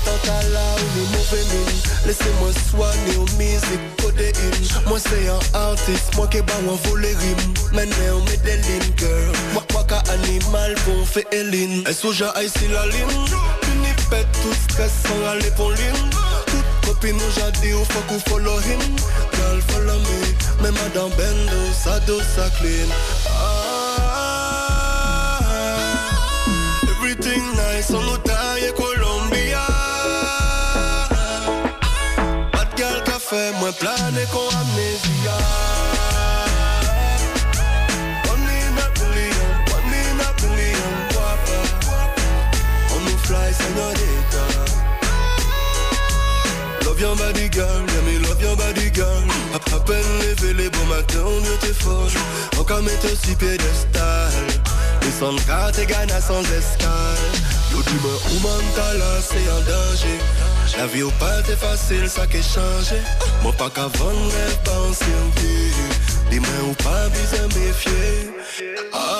talent ou mauvais Laissez-moi soigner au musique codéine Moi c'est un artiste, moi qui bat moi voler rime Maintenant on met girl. Moi moi qu'un animal pour faire Eline Et sous j'ai ici la ligne Une pète tout stress sans aller pour ligne Toute copine nous j'ai dit fuck ou follow him. Girl follow me. Mais madame Bendo ça dos ça clean. Everything nice on nous girl café moins plané qu'on amnésia. One in a billion, one in a billion guapa On fly Love your body girl, me love your body girl à peine levé les beaux matins, mieux t'es fort Encore mettre aussi piédestal. Les sons de t'es gagné sans escale Yo dis-moi c'est un danger La vie au pas c'est facile, ça qui changé. Moi pas qu'avant rêve pas en Dis-moi ou pas besoin méfier. Ah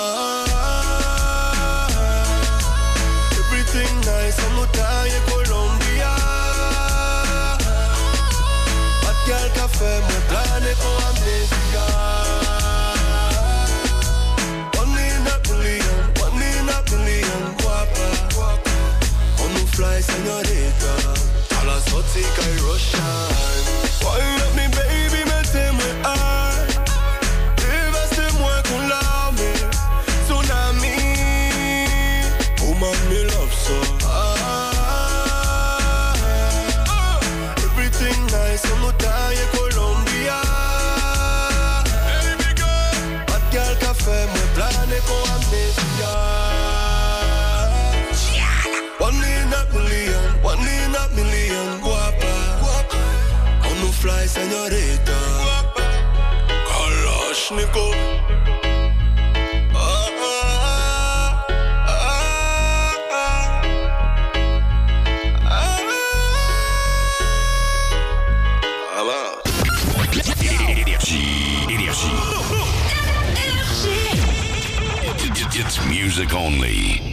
It- It's music only.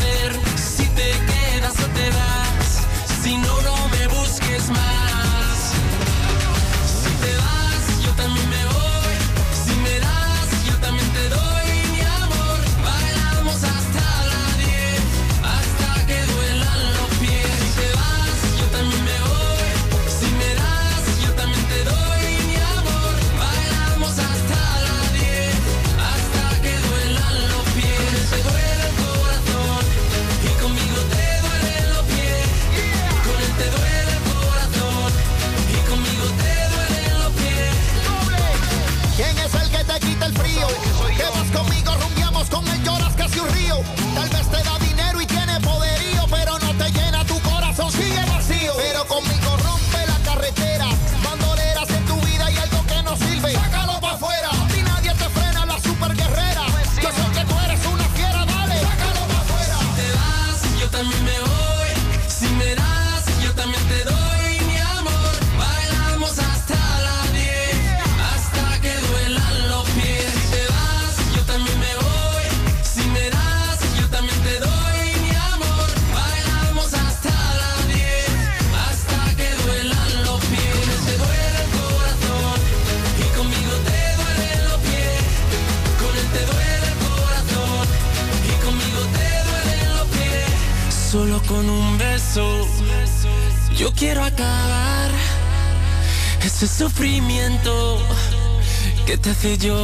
to do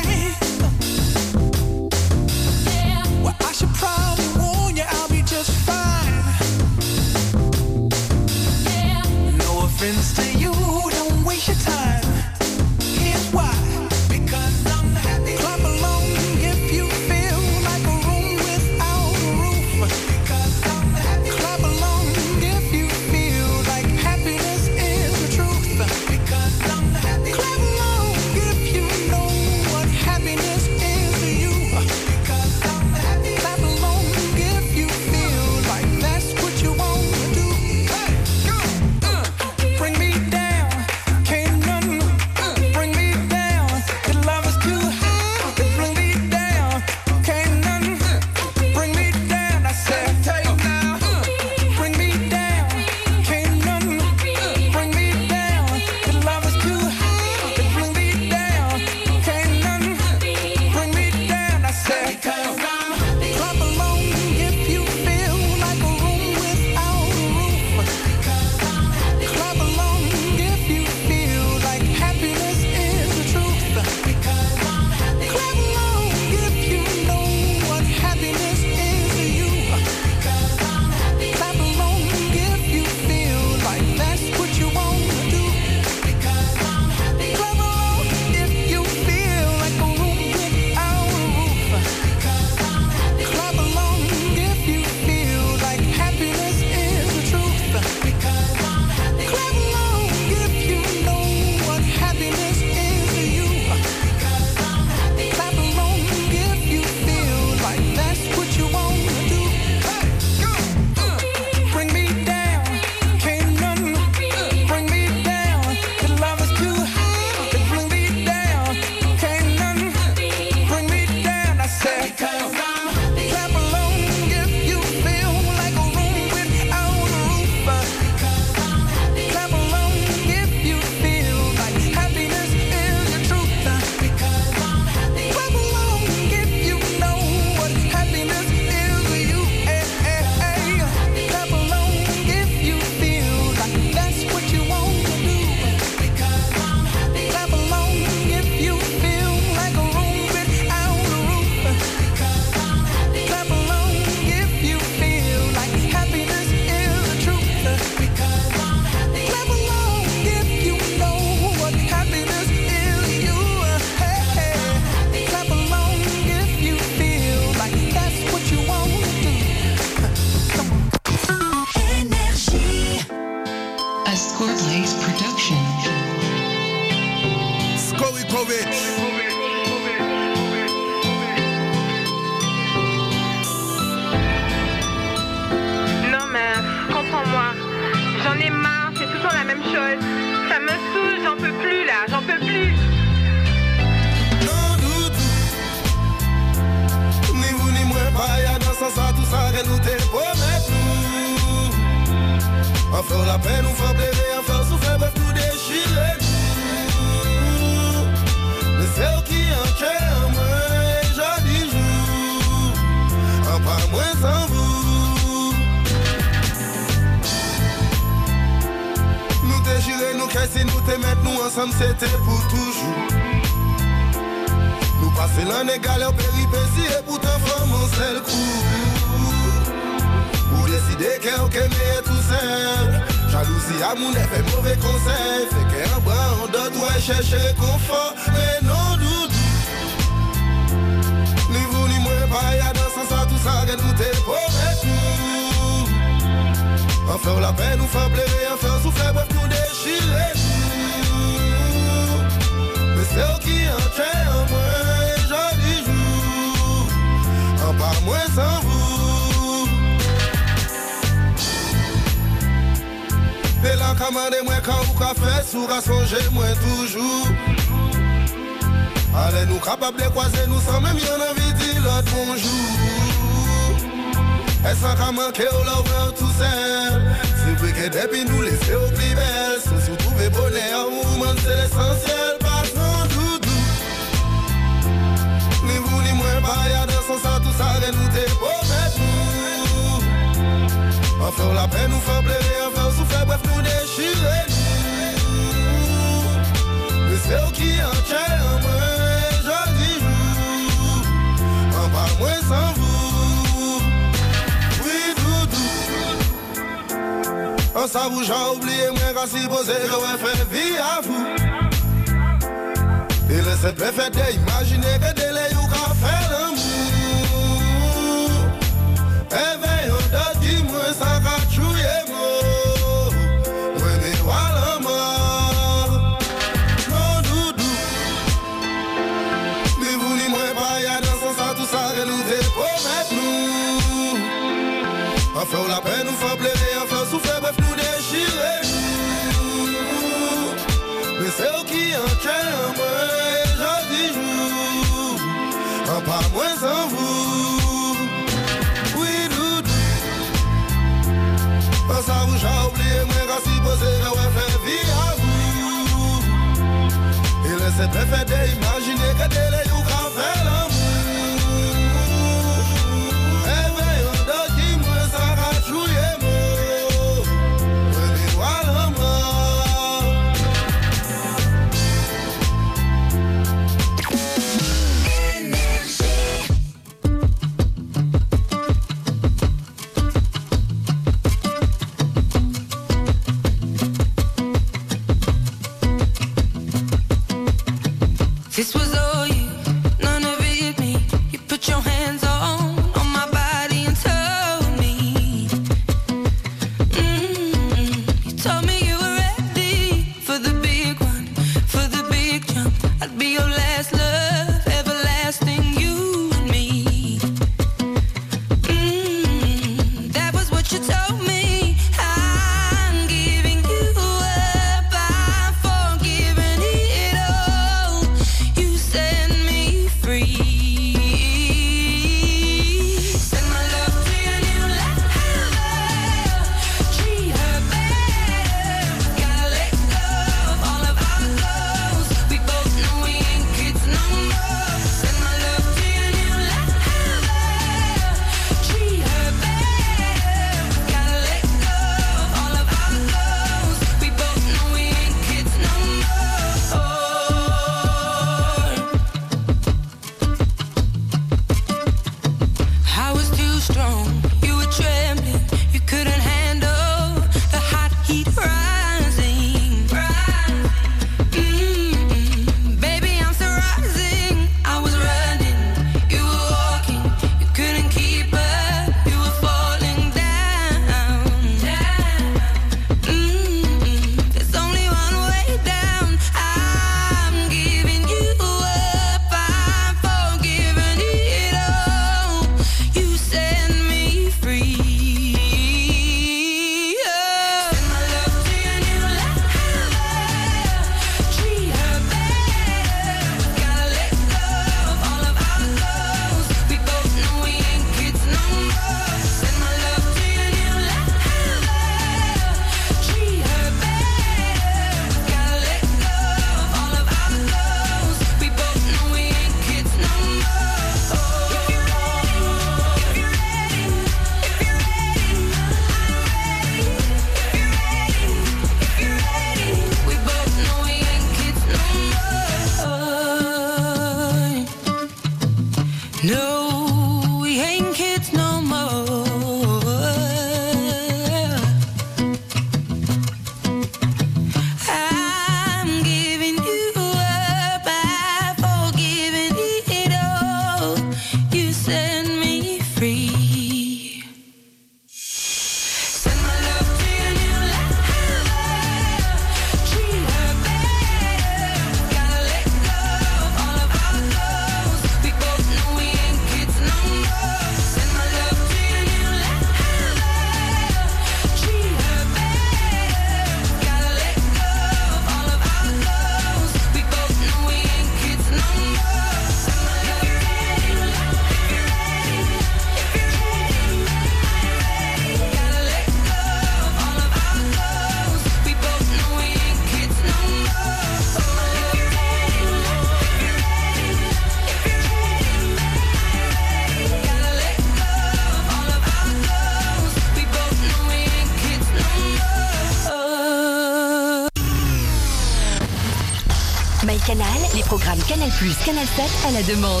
la demande.